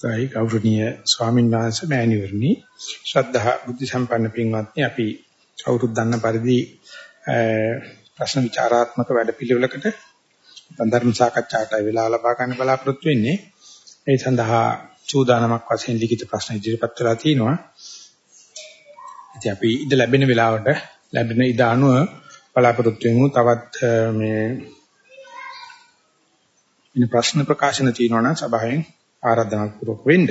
අවස්ථයි ගෞරවනීය ස්වාමීන් වහන්සේ මෑණිවරණි. ශ්‍රද්ධා බුද්ධ සම්පන්න පින්වත්නි අපි කවුරුත් දන්න පරිදි ප්‍රශ්න විචාරාත්මක වැඩපිළිවෙලකට ධර්ම සාකච්ඡාට වෙලා ලබා ගන්න බලාපොරොත්තු වෙන්නේ. ඒ සඳහා සූදානමක් වශයෙන් ලිඛිත ප්‍රශ්න ඉදිරිපත් කරලා තිනවා ඉතින් අපි ඉඳ ලැබෙන වෙලාවට ලැබෙන ඉඩ අනුව බලාපොරොත්තු වෙමු. තවත් මේ ඉන්න ප්‍රශ්න ප්‍රකාශන තියෙනවා නම් සභාවෙන් ආරාධනා කරපු වෙන්න.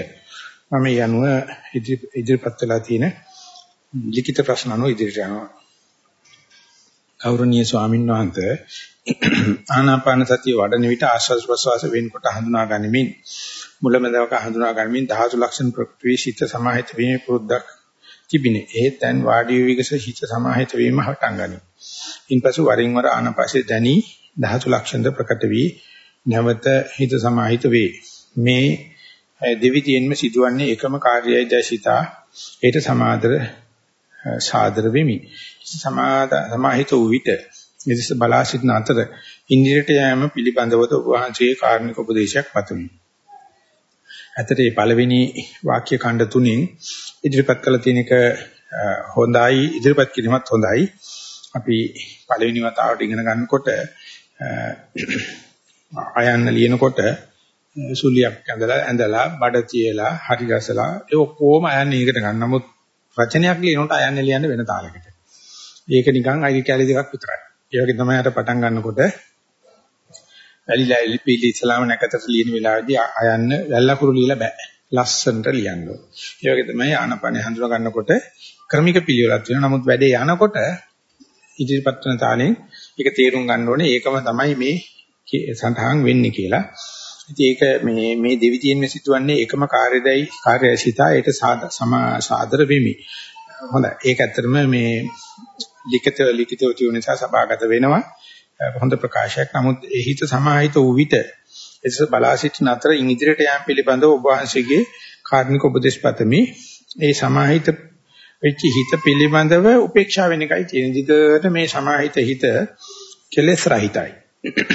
මම මේ අනුව ඉදිරිපත් වෙලා තියෙන ලිඛිත ප්‍රශ්න අනුව ඉදිරියට යනවා. ගෞරවනීය ස්වාමීන් වහන්සේ ආනාපාන සතිය වඩන විට ආශ්වාස ප්‍රශ්වාස වෙන්කොට හඳුනා ගනිමින් මුලමඳවක හඳුනා ගනිමින් ධාතු ලක්ෂණ ප්‍රක්‍රීෂිත සමාහිත වීමේ පුරුද්දක් තිබිනේ. ඒ තැන් වාඩි විගස හිත සමාහිත වීම හටන් ගනී. ඉන්පසු වරින් වර ආනාපාසයේ දැනි ධාතු ලක්ෂණ ප්‍රකට වී නැවත හිත සමාහිත වේ. මේ දෙවිතියෙන්ම සිදුවන්නේ එකම කාර්යයයි දැසිතා ඒට සමාදර සාදර වෙමි සමාද සමාහිත වූ විට මෙදෙස බලා සිටින අතර ඉන්දිරට යෑම පිළිබඳව වහන්සේ කාර්මික උපදේශයක් පතුමි. ඇතට මේ පළවෙනි වාක්‍ය ඛණ්ඩ තුنين ඉදිරිපත් කළ තියෙන එක හොඳයි ඉදිරිපත් කිරීමත් හොඳයි. අපි පළවෙනි වතාවට ඉගෙන ගන්නකොට අයන්න ලියනකොට සුලියක් ඇඳලා ඇඳලා බඩ තියලා හරි ගැසලා ඒ ඔක්කොම අයන්නේ ඒකට ගන්න. නමුත් වචනයක් ලියනකොට අයන්නේ ලියන්නේ වෙන තාලයකට. ඒක නිකන් අයිඩි කැලි දෙකක් විතරයි. ඒ වගේ තමයි අර පටන් ගන්නකොට වැලිලා ලිපිලි ඉස්ලාම නැකතට ලියන වෙලාවේදී අයන්න වැල්ලකුරු ලියලා බෑ. ලස්සනට ලියන්න ඕනේ. ඒ වගේ තමයි ආනපනේ හඳුනා ගන්නකොට ක්‍රමික පිළිවෙලක් තියෙනවා. නමුත් වැඩේ යනකොට ඉදිරිපත් වෙන තාලෙන් ඒක තේරුම් ගන්න ඕනේ. ඒකම තමයි මේ සඳහන් වෙන්නේ කියලා. ඉතින් ඒක මේ මේ දෙවිදියෙන්ම සිදුවන්නේ එකම කාර්යයයි කාර්යසිතා ඒට සාදර වෙමි. හොඳයි. ඒක ඇත්තටම මේ ලිඛිත ලිඛිතව තියෙන නිසා සභාගත වෙනවා. හොඳ ප්‍රකාශයක්. නමුත් එහිත සමාහිත වූ විට එස බලා සිටින අතර ඉදිරියට යාම පිළිබඳව ඔබ වහන්සේගේ කාර්මික උපදේශ පතමි. ඒ සමාහිත වෙච්ච හිත පිළිබඳව උපේක්ෂා වෙන එකයි තියෙන. දිගට මේ සමාහිත හිත කෙලෙස් රහිතයි.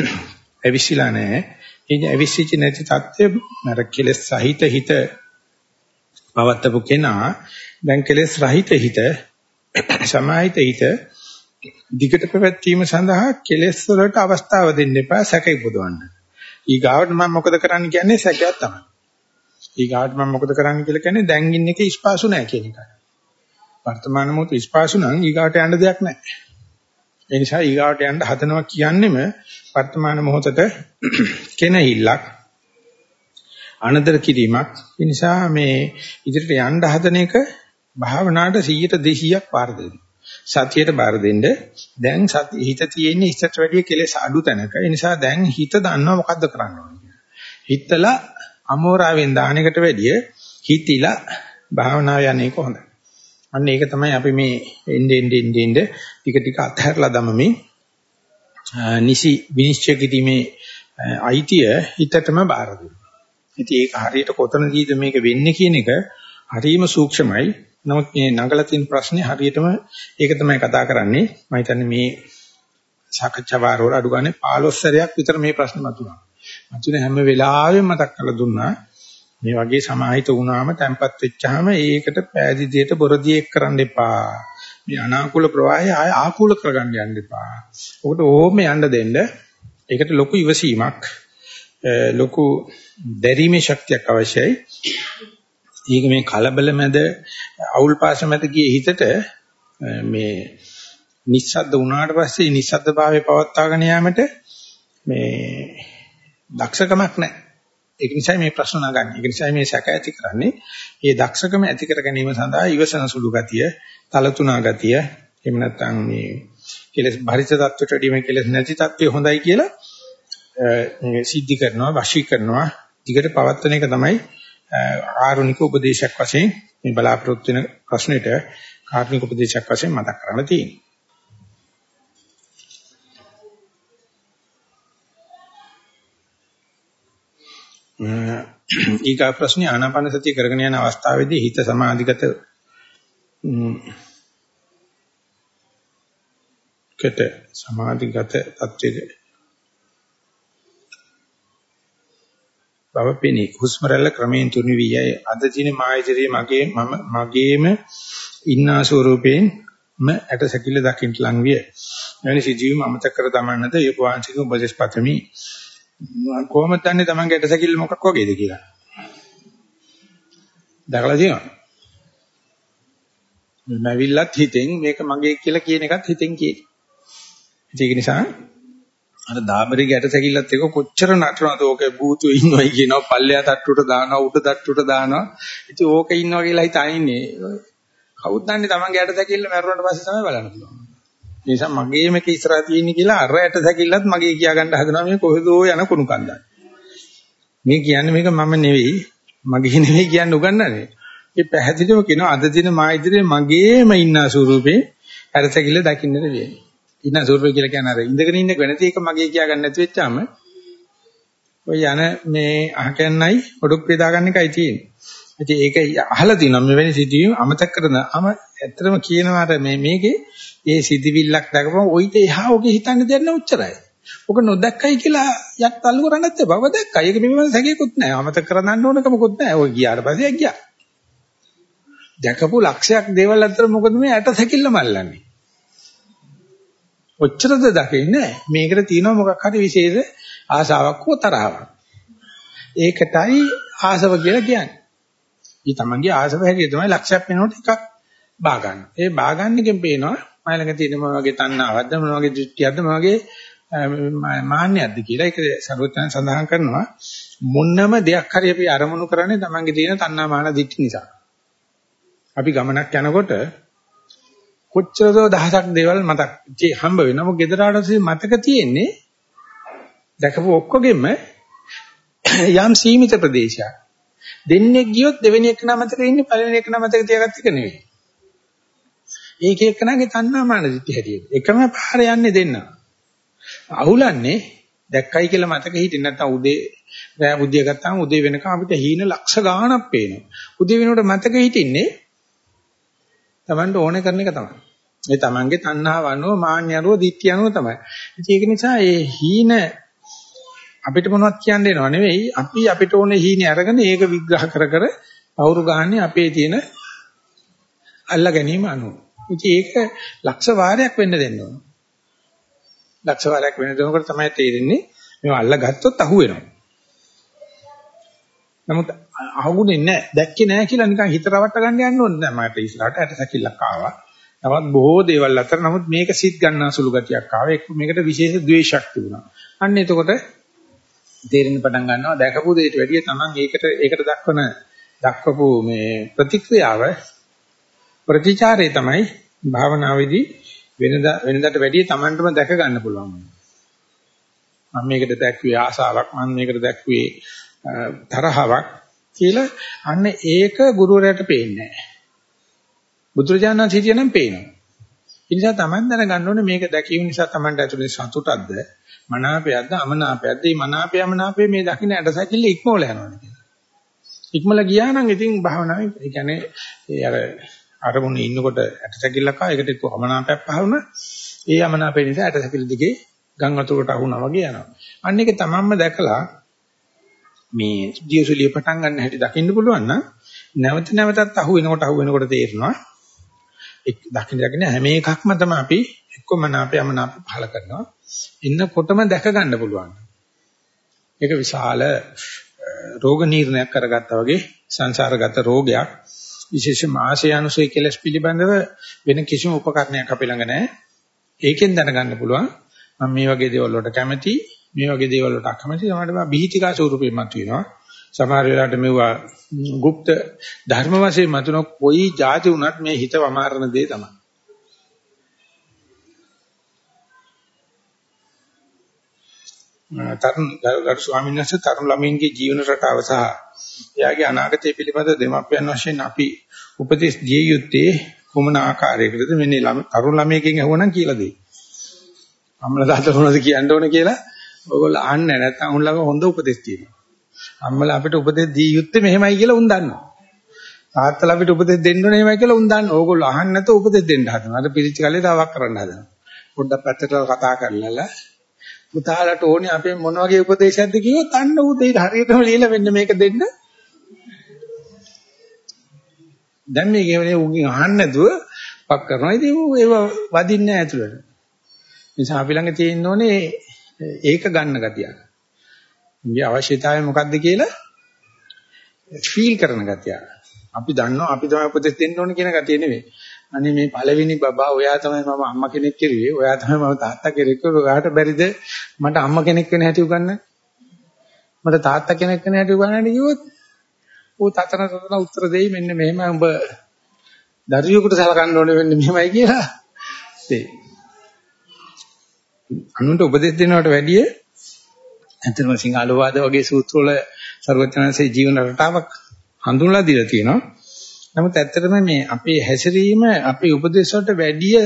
ඇවිසිලා නැහැ. ඉතින් අවිශ්චිත නැති தත්ත්වය අර කෙලෙස් සහිත හිත පවත්තපු කෙනා දැන් කෙලෙස් රහිත හිත සමාහිත හිත දිගට පැවැත්වීම සඳහා කෙලෙස් වලට අවස්ථාව දෙන්න එපා සැකේ පුදවන්න. ඊගාවට මම මොකද කරන්න කියන්නේ සැකයක් තමයි. ඊගාවට මම මොකද කරන්න කියලා කියන්නේ දැන් ඉන්න එකේ ස්පාසු නැහැ කියන එකයි. වර්තමාන මොහොත ස්පාසු නම් ඊගාවට යන්න දෙයක් නැහැ. ඒ නිසා ඊගාවට යන්න හදනවා කියන්නෙම වර්තමාන මොහොතට කෙනහිල්ලක් අනදර කිරීමක්. ඒ නිසා මේ ඉදිරියට යන්න හදන එක භාවනාවට 100ට 200ක් පාර දෙන්න. සතියට බාර දෙන්න. දැන් සති හිත තියෙන්නේ ඉස්සට වැඩිය කෙලෙස් අඩු තැනක. ඒ නිසා දැන් හිත දන්නවා මොකද්ද කරන්න ඕනේ හිතලා අමෝරාවෙන් දාන එකට වැඩිය හිතිලා භාවනාව යන්නේ කොහොමද? අන්න ඒක තමයි අපි මේ එන්නේ එන්නේ එන්නේ ටික ටික අත්හැරලා දමමින් නිසි විනිශ්චය කිරීමේ අයිතිය හිතටම බාර දුන්නා. ඉතින් ඒක හරියට කොතනදීද මේක වෙන්නේ කියන එක හරිම සූක්ෂමයි. නමුත් මේ නගලා තියෙන ප්‍රශ්නේ හරියටම ඒක තමයි කතා කරන්නේ. මම හිතන්නේ මේ සාකච්ඡා වාරවල අඩු ගානේ 15 සැරයක් විතර මේ ප්‍රශ්නේ මතුණා. මතුනේ හැම වෙලාවෙම මතක් කරලා දුන්නා. මේ වගේ සමාහිත වුණාම තැම්පත් වෙච්චාම ඒකට පෑදීදියට බොරදියෙක් කරන්න එපා. මේ අනාකූල ප්‍රවාහය ආය ආකූල කරගන්න යන්න එපා. ඔකට ඕම යන්න දෙන්න. ඒකට ලොකු ඉවසීමක් ලොකු දැරීමේ ශක්තියක් අවශ්‍යයි. ඒක මේ කලබල මැද අවුල් පාස මැද ගියේ හිතට මේ නිස්සද්ද වුණාට පස්සේ නිස්සද්දභාවය පවත්වාගෙන යාමට මේ දක්ෂකමක් නැහැ. ඒක නිසා මේ ප්‍රශ්න නගන්නේ. ඒක නිසා මේ සැක ඇති කරන්නේ. මේ දක්ෂකම ඇති කර ගැනීම සඳහා ඉවසන සුළු ගතිය, තලතුණා ගතිය, එහෙම නැත්නම් මේ කෙලස් භරිත தත්වයට වඩා මේ කෙලස් නැති தත්වය හොඳයි කියලා මේ සිද්ධි කරනවා, වශී කරනවා, දිගට පවත්වන එක තමයි ආරුණික උපදේශයක් වශයෙන් මේ බලාපොරොත්තු වෙන ප්‍රශ්නෙට කාර්මික උපදේශයක් වශයෙන් මතක් කරන්න තියෙනවා. ඊගා ප්‍රශ්නේ ආනාපාන සතිය කරගෙන යන අවස්ථාවේදී හිත සමාධිගත කට සමාධිගත තත්ත්වයේ බව පෙනේ. හුස්ම රැල්ල ක්‍රමයෙන් තුනි වී යයි. අද දින මායිතරේ මගේ මම මගේම ඉන්නා ස්වරූපයෙන් ම ඇට සැකිල්ල දකින්න ලං විය. එවැනි සිදුවීම් අමතක කර දමන්නද ඒ වාංශික උපදේශ පතමි. කොහොමද දන්නේ Tamange ඇට සැකිල්ල මොකක් වගේද කියලා? දැකලා තියෙනවද? නැවිල්ලත් හිතෙන් මේක මගේ කියලා කියන එකත් හිතෙන් කියන. ඒක නිසා අර දාමරි ගැට සැකිල්ලත් එක කොච්චර නටනවද ඕක භූතු ඉන්නවයි කියනවා පල්ලෙයා තට්ටුවට දානවා උඩ තට්ටුවට දානවා. ඉතින් ඕක ඉන්නවා කියලා හිතන්නේ කවුද දන්නේ Taman ගැට සැකිල්ල මැරුණාට පස්සේ තමයි බලන්න පුළුවන්. ඒ නිසා මගේ මේක ඉස්සරහ තියෙන්නේ කියලා අර ඇට සැකිල්ලත් මගේ කියා ගන්න හදනවා. මේ කොහෙදෝ යන කුණු කන්දක්. මේ කියන්නේ මේක මම නෙවෙයි මගේ නෙවෙයි කියන්නේ උගන්නන්නේ. ඒ පැහැදිලිව කියනවා අද දින මා ඉදිරියේ මගේම ඉන්න ස්වරූපේ ඇට සැකිල්ල දකින්නට වෙන්නේ ඉන්න ස්වරූපය කියලා කියන්නේ අර ඉඳගෙන ඉන්න වෙනති එක මගේ කියා ගන්න නැති වෙච්චාම ඔය යන මේ අහකන්නයි ඔඩොක් ප්‍රේදා ගන්න එකයි තියෙන්නේ. ඉතින් ඒක අහලා තියෙනවා මෙවැනි සිදුවීම් අමතක කරන අම ඇත්තටම කියනවාට මේ මේකේ ඒ සිදිවිල්ලක් දැකපම ඔయిత එහා ඔගේ හිතන්න දෙයක් නෑ උච්චරයි. ඔක නොදැක්කයි කියලා යක් තල්ලු කරන්නත් බව දැක්කයි. ඒක මෙහෙම සැකේකුත් නෑ. අමතක කරන්න ඕනකමකුත් නෑ. ඔය ගියාට පස්සේ ගියා. දැකපු ලක්ෂයක් දේවල් අතර මොකද මේ ඇට සැකිල්ල මල්ලන්නේ? ඔච්චරද දකින්නේ මේකට තියෙනවා මොකක් හරි විශේෂ ආසාවක් හෝ තරහාවක්. ඒකටයි ආසව කියලා කියන්නේ. ඊ තමන්ගේ ආසව හැටියට තමයි ලක්ෂයක් වෙනකොට එකක් බා ගන්න. ඒ බා ගන්න එකෙන් පේනවා මම ළඟ තියෙන මොන වගේ තණ්හාවක්ද මොන වගේ දෘෂ්ටියක්ද මොන වගේ මාන්නයක්ද කියලා ඒක සර්වඥයන් සඳහන් කරනවා මොන්නම දෙයක් හරි අපි අරමුණු කරන්නේ තමන්ගේ තියෙන තණ්හා මාන දිට්ඨි නිසා. අපි ගමනක් යනකොට කොච්චරදෝ දහසක් දේවල් මතක් හම්බ වෙනවා. මොකද ගෙදරට මතක තියෙන්නේ දැකපු ඔක්කොගෙම යම් සීමිත ප්‍රදේශයක්. දෙන්නේ ගියොත් දෙවෙනි එක නම මතක ඉන්නේ පළවෙනි එක නම මතක තියාගත්ත එක නෙවෙයි. ඒක එක්කනගේ තණ්හාමාන දිට්ඨිය හැටියට. එකම පාර යන්නේ දෙන්න. අහුලන්නේ දැක්කයි කියලා මතක හිටින්න නැත්නම් උදේ රෑ බුද්ධිය ගත්තාම උදේ වෙනකම් අපිට හීන ලක්ෂ ගාණක් පේනවා. උදේ වෙනකොට මතක හිටින්නේ Tamanට ඕනේ කරන එක තමයි. ඒ Tamanගේ තණ්හාව අනුව මාන්නයරුව දිට්ඨිය අනුව තමයි. ඒක නිසා ඒ හීන අපිට මොනවත් කියන්න දෙනව නෙවෙයි අපි අපිට ඕනේ හීනේ අරගෙන ඒක විග්‍රහ කර කර අවුරු ගහන්නේ අපේ තියෙන අල්ලා ගැනීම අනුව. ඉතින් ඒක ලක්ෂ වාරයක් වෙන්න දෙන්න ඕන. ලක්ෂ වාරයක් වෙන දෙනකොට තමයි තේරෙන්නේ මේව අල්ලා ගත්තොත් අහු වෙනවා. නමුත් අහුුනේ නැහැ. දැක්කේ නැහැ කියලා නිකන් හිත රවට්ට ගන්න යන්න ඕනේ නැහැ. මට ඉස්සරහට ඇට සැකිල්ලක් ආවා. තවත් බොහෝ දේවල් අතර නමුත් මේක සිත් ගන්නා සුළු ගතියක් ආවා. ඒක මේකට විශේෂ ද්වේෂයක් තිබුණා. අන්න එතකොට තේරෙන්න පටන් ගන්නවා දැකපු දෙයට වැඩිය Taman ඒකට ඒකට දක්වන දක්වපු මේ ප්‍රතික්‍රියාව ප්‍රතිචාරය තමයි භාවනාවේදී වෙනදා වෙනදාට වැඩිය Tamanටම දැක ගන්න පුළුවන්. මම මේකට දැක්ුවේ ආසාවක් මම මේකට දැක්ුවේ තරහාවක් කියලා අන්න ඒක ගුරුවරයාට පේන්නේ නැහැ. බුදුරජාණන් හිටියනම් පේනවා. ඒ නිසා Taman දැනගන්න ඕනේ මේක දැකීම නිසා Tamanට ඇතුලේ සතුටක්ද මනාපයක්ද අමනාපයක්ද මේ මනාපය අමනාපය මේ දකින්න ඇටසැකිල්ල ඉක්මවල යනවා කියලා. ඉක්මල ගියා නම් ඉතින් භාවනාවේ ඒ කියන්නේ ඒ අර අරමුණේ ඉන්නකොට ඇටසැකිල්ලක ඒකට එක්ක අමනාපයක් පහවුණා. ඒ අමනාපය නිසා ඇටසැකිල්ල දිගේ ගම් වතුරකට අහුණා වගේ යනවා. අන්න ඒක තමන්ම දැකලා මේ දියසුලිය පටන් ගන්න හැටි දකින්න පුළුවන් නම් නැවත නැවතත් අහු වෙනකොට අහු වෙනකොට තේරෙනවා එක් දකින්න දකින්න හැම එකක්ම තමයි අපි එක්කම නාපයම නාප පහල කරනවා. ඉන්නකොටම දැක ගන්න පුළුවන්. ඒක විශාල රෝග නිర్ణයක් කරගත්තා වගේ සංසාරගත රෝගයක්. විශේෂ මාසය අනුසය කෙලස් පිළිබඳව වෙන කිසිම උපකරණයක් අපි ළඟ නැහැ. ඒකෙන් දැනගන්න පුළුවන්. මම මේ වගේ දේවල් වලට කැමතියි මේ වගේ දේවල් වලට අකමැති තමයි බිහිතිකා ස්වරූපයෙන් මතුවෙනවා. සමහර වෙලාවට මෙවුවා গুপ্ত ධර්ම වශයෙන් මතුන කොයි જાති වුණත් මේ හිත වමාරන දේ තමයි. තරුණ ගරු ස්වාමීන් වහන්සේ තරුණ ළමයින්ගේ ජීවන රටාව සහ එයාගේ අනාගතය පිළිබඳ දෙමාපියන් වශයෙන් අපි උපදෙස් දිය යුත්තේ කොමන ආකාරයකටද මෙන්න තරුණ ළමයෙක්ගෙන් අහුවනම් කියලා දෙයි. අම්ල දාතරුණද කියන්න ඕන කියලා ඔයගොල්ලෝ අහන්නේ නැත්නම් උන්ලඟ හොඳ උපදෙස් තියෙනවා. අම්මලා අපිට උපදෙස් දී යුත්තේ මෙහෙමයි කියලා උන් දන්නවා. තාත්තලා අපිට උපදෙස් දෙන්න ඕනේ මෙහෙමයි කියලා උන් දන්නවා. ඕගොල්ලෝ අහන්නේ නැතුව උපදෙස් දෙන්න හදනවා. අර පිළිච්ච කල්ලේ තාවක් කරන්න හදනවා. පොඩ්ඩක් පැත්තට කතා කරලා පුතාලට ඕනේ අපේ මොන වගේ උපදේශයක්ද කිව්වොත් අන්න ඌ දෙයට හරියටම লীලා වෙන්න මේක දෙන්න. දැන් මේ කියන්නේ ඌගෙන් අහන්න නැතුව පක් කරනවා. ඉතින් ඌ ඒව වදින්නේ නැහැ ඇතුළට. නිසා අපි ළඟ තියෙන්න ඕනේ ඒක ගන්න ගතිය. උන්ගේ අවශ්‍යතාවය මොකක්ද කියලා ෆීල් කරන ගතිය. අපි දන්නවා අපි තමයි උපදෙස් දෙන්න ඕනේ කියන ගතිය නෙවෙයි. අනේ මේ පළවෙනි බබා ඔයා තමයි මම අම්මා කෙනෙක් කිරුවේ. ඔයා තමයි මම තාත්තා කෙනෙක් කිරුවේ. ඔයාට බැරිද මට අම්මා කෙනෙක් වෙන හැටි උගන්න? මට තාත්තා කෙනෙක් වෙන හැටි උගන්නන්න කිව්වොත් ඌ තතන තතන උත්තර දෙයි මෙන්න මෙහෙම උඹ දරුවෙකුට සලකන්න ඕනේ වෙන්නේ මෙහෙමයි කියලා. ඒ අනුන්ට උපදෙස් දෙනවට වැඩිය ඇත්තම සිංහලවාද වගේ සූත්‍ර වල ਸਰවඥාන්සේ ජීවන රටාවක් හඳුන්ලා දීලා තියෙනවා. නමුත් ඇත්තටම මේ අපේ හැසිරීම අපේ උපදේශ වලට වැඩිය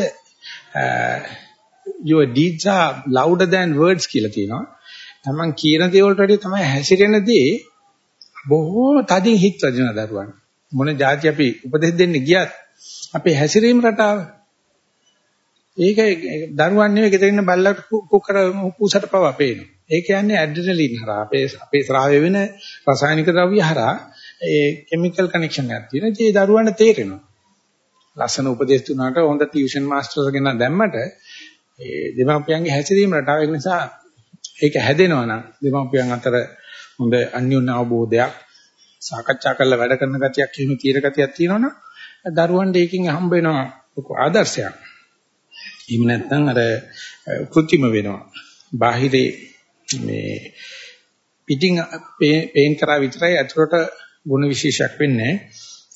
your deeds are louder than words කියලා තියෙනවා. Taman කියන දේ වලට වැඩිය තමයි හැසිරෙන දේ බොහෝ තදින් හිත වදින දරුවන්. මොන જાති අපි උපදෙස් දෙන්න ගියත් අපේ හැසිරීම රටාව ඒක දරුවන් නෙවෙයි ගෙදර ඉන්න බල්ලා කුකර කුසට පවා පේනවා. ඒ කියන්නේ ඇඩ්‍රිනලින් හරහා අපේ අපේ ස්‍රාවය වෙන රසායනික ද්‍රව්‍ය හරහා ඒ කිමිකල් කනෙක්ෂන් එකක් තියෙනවා. ඒ දරුවන්ට තේරෙනවා. ලස්සන උපදේශ තුනකට හොඳ ටියුෂන් මාස්ටර්ස් කෙනා දැම්මට ඒ දෙමාපියන්ගේ හැසිරීම රටාව ඒ නිසා ඒක හැදෙනවා නම් දෙමාපියන් අතර හොඳ අන්‍යෝන්‍ය අවබෝධයක් සාකච්ඡා කරලා වැඩ කරන ගතියක් එහෙම තියෙන ගතියක් තියෙනවනම් දරුවන්ට ඒකෙන් හම්බ වෙනවා ආදර්ශයක්. එහෙම නැත්නම් අර කෘත්‍රිම වෙනවා. බාහිරේ මේ පිටින් පේන් කරා විතරයි අතුරට ගුණ විශේෂයක් වෙන්නේ.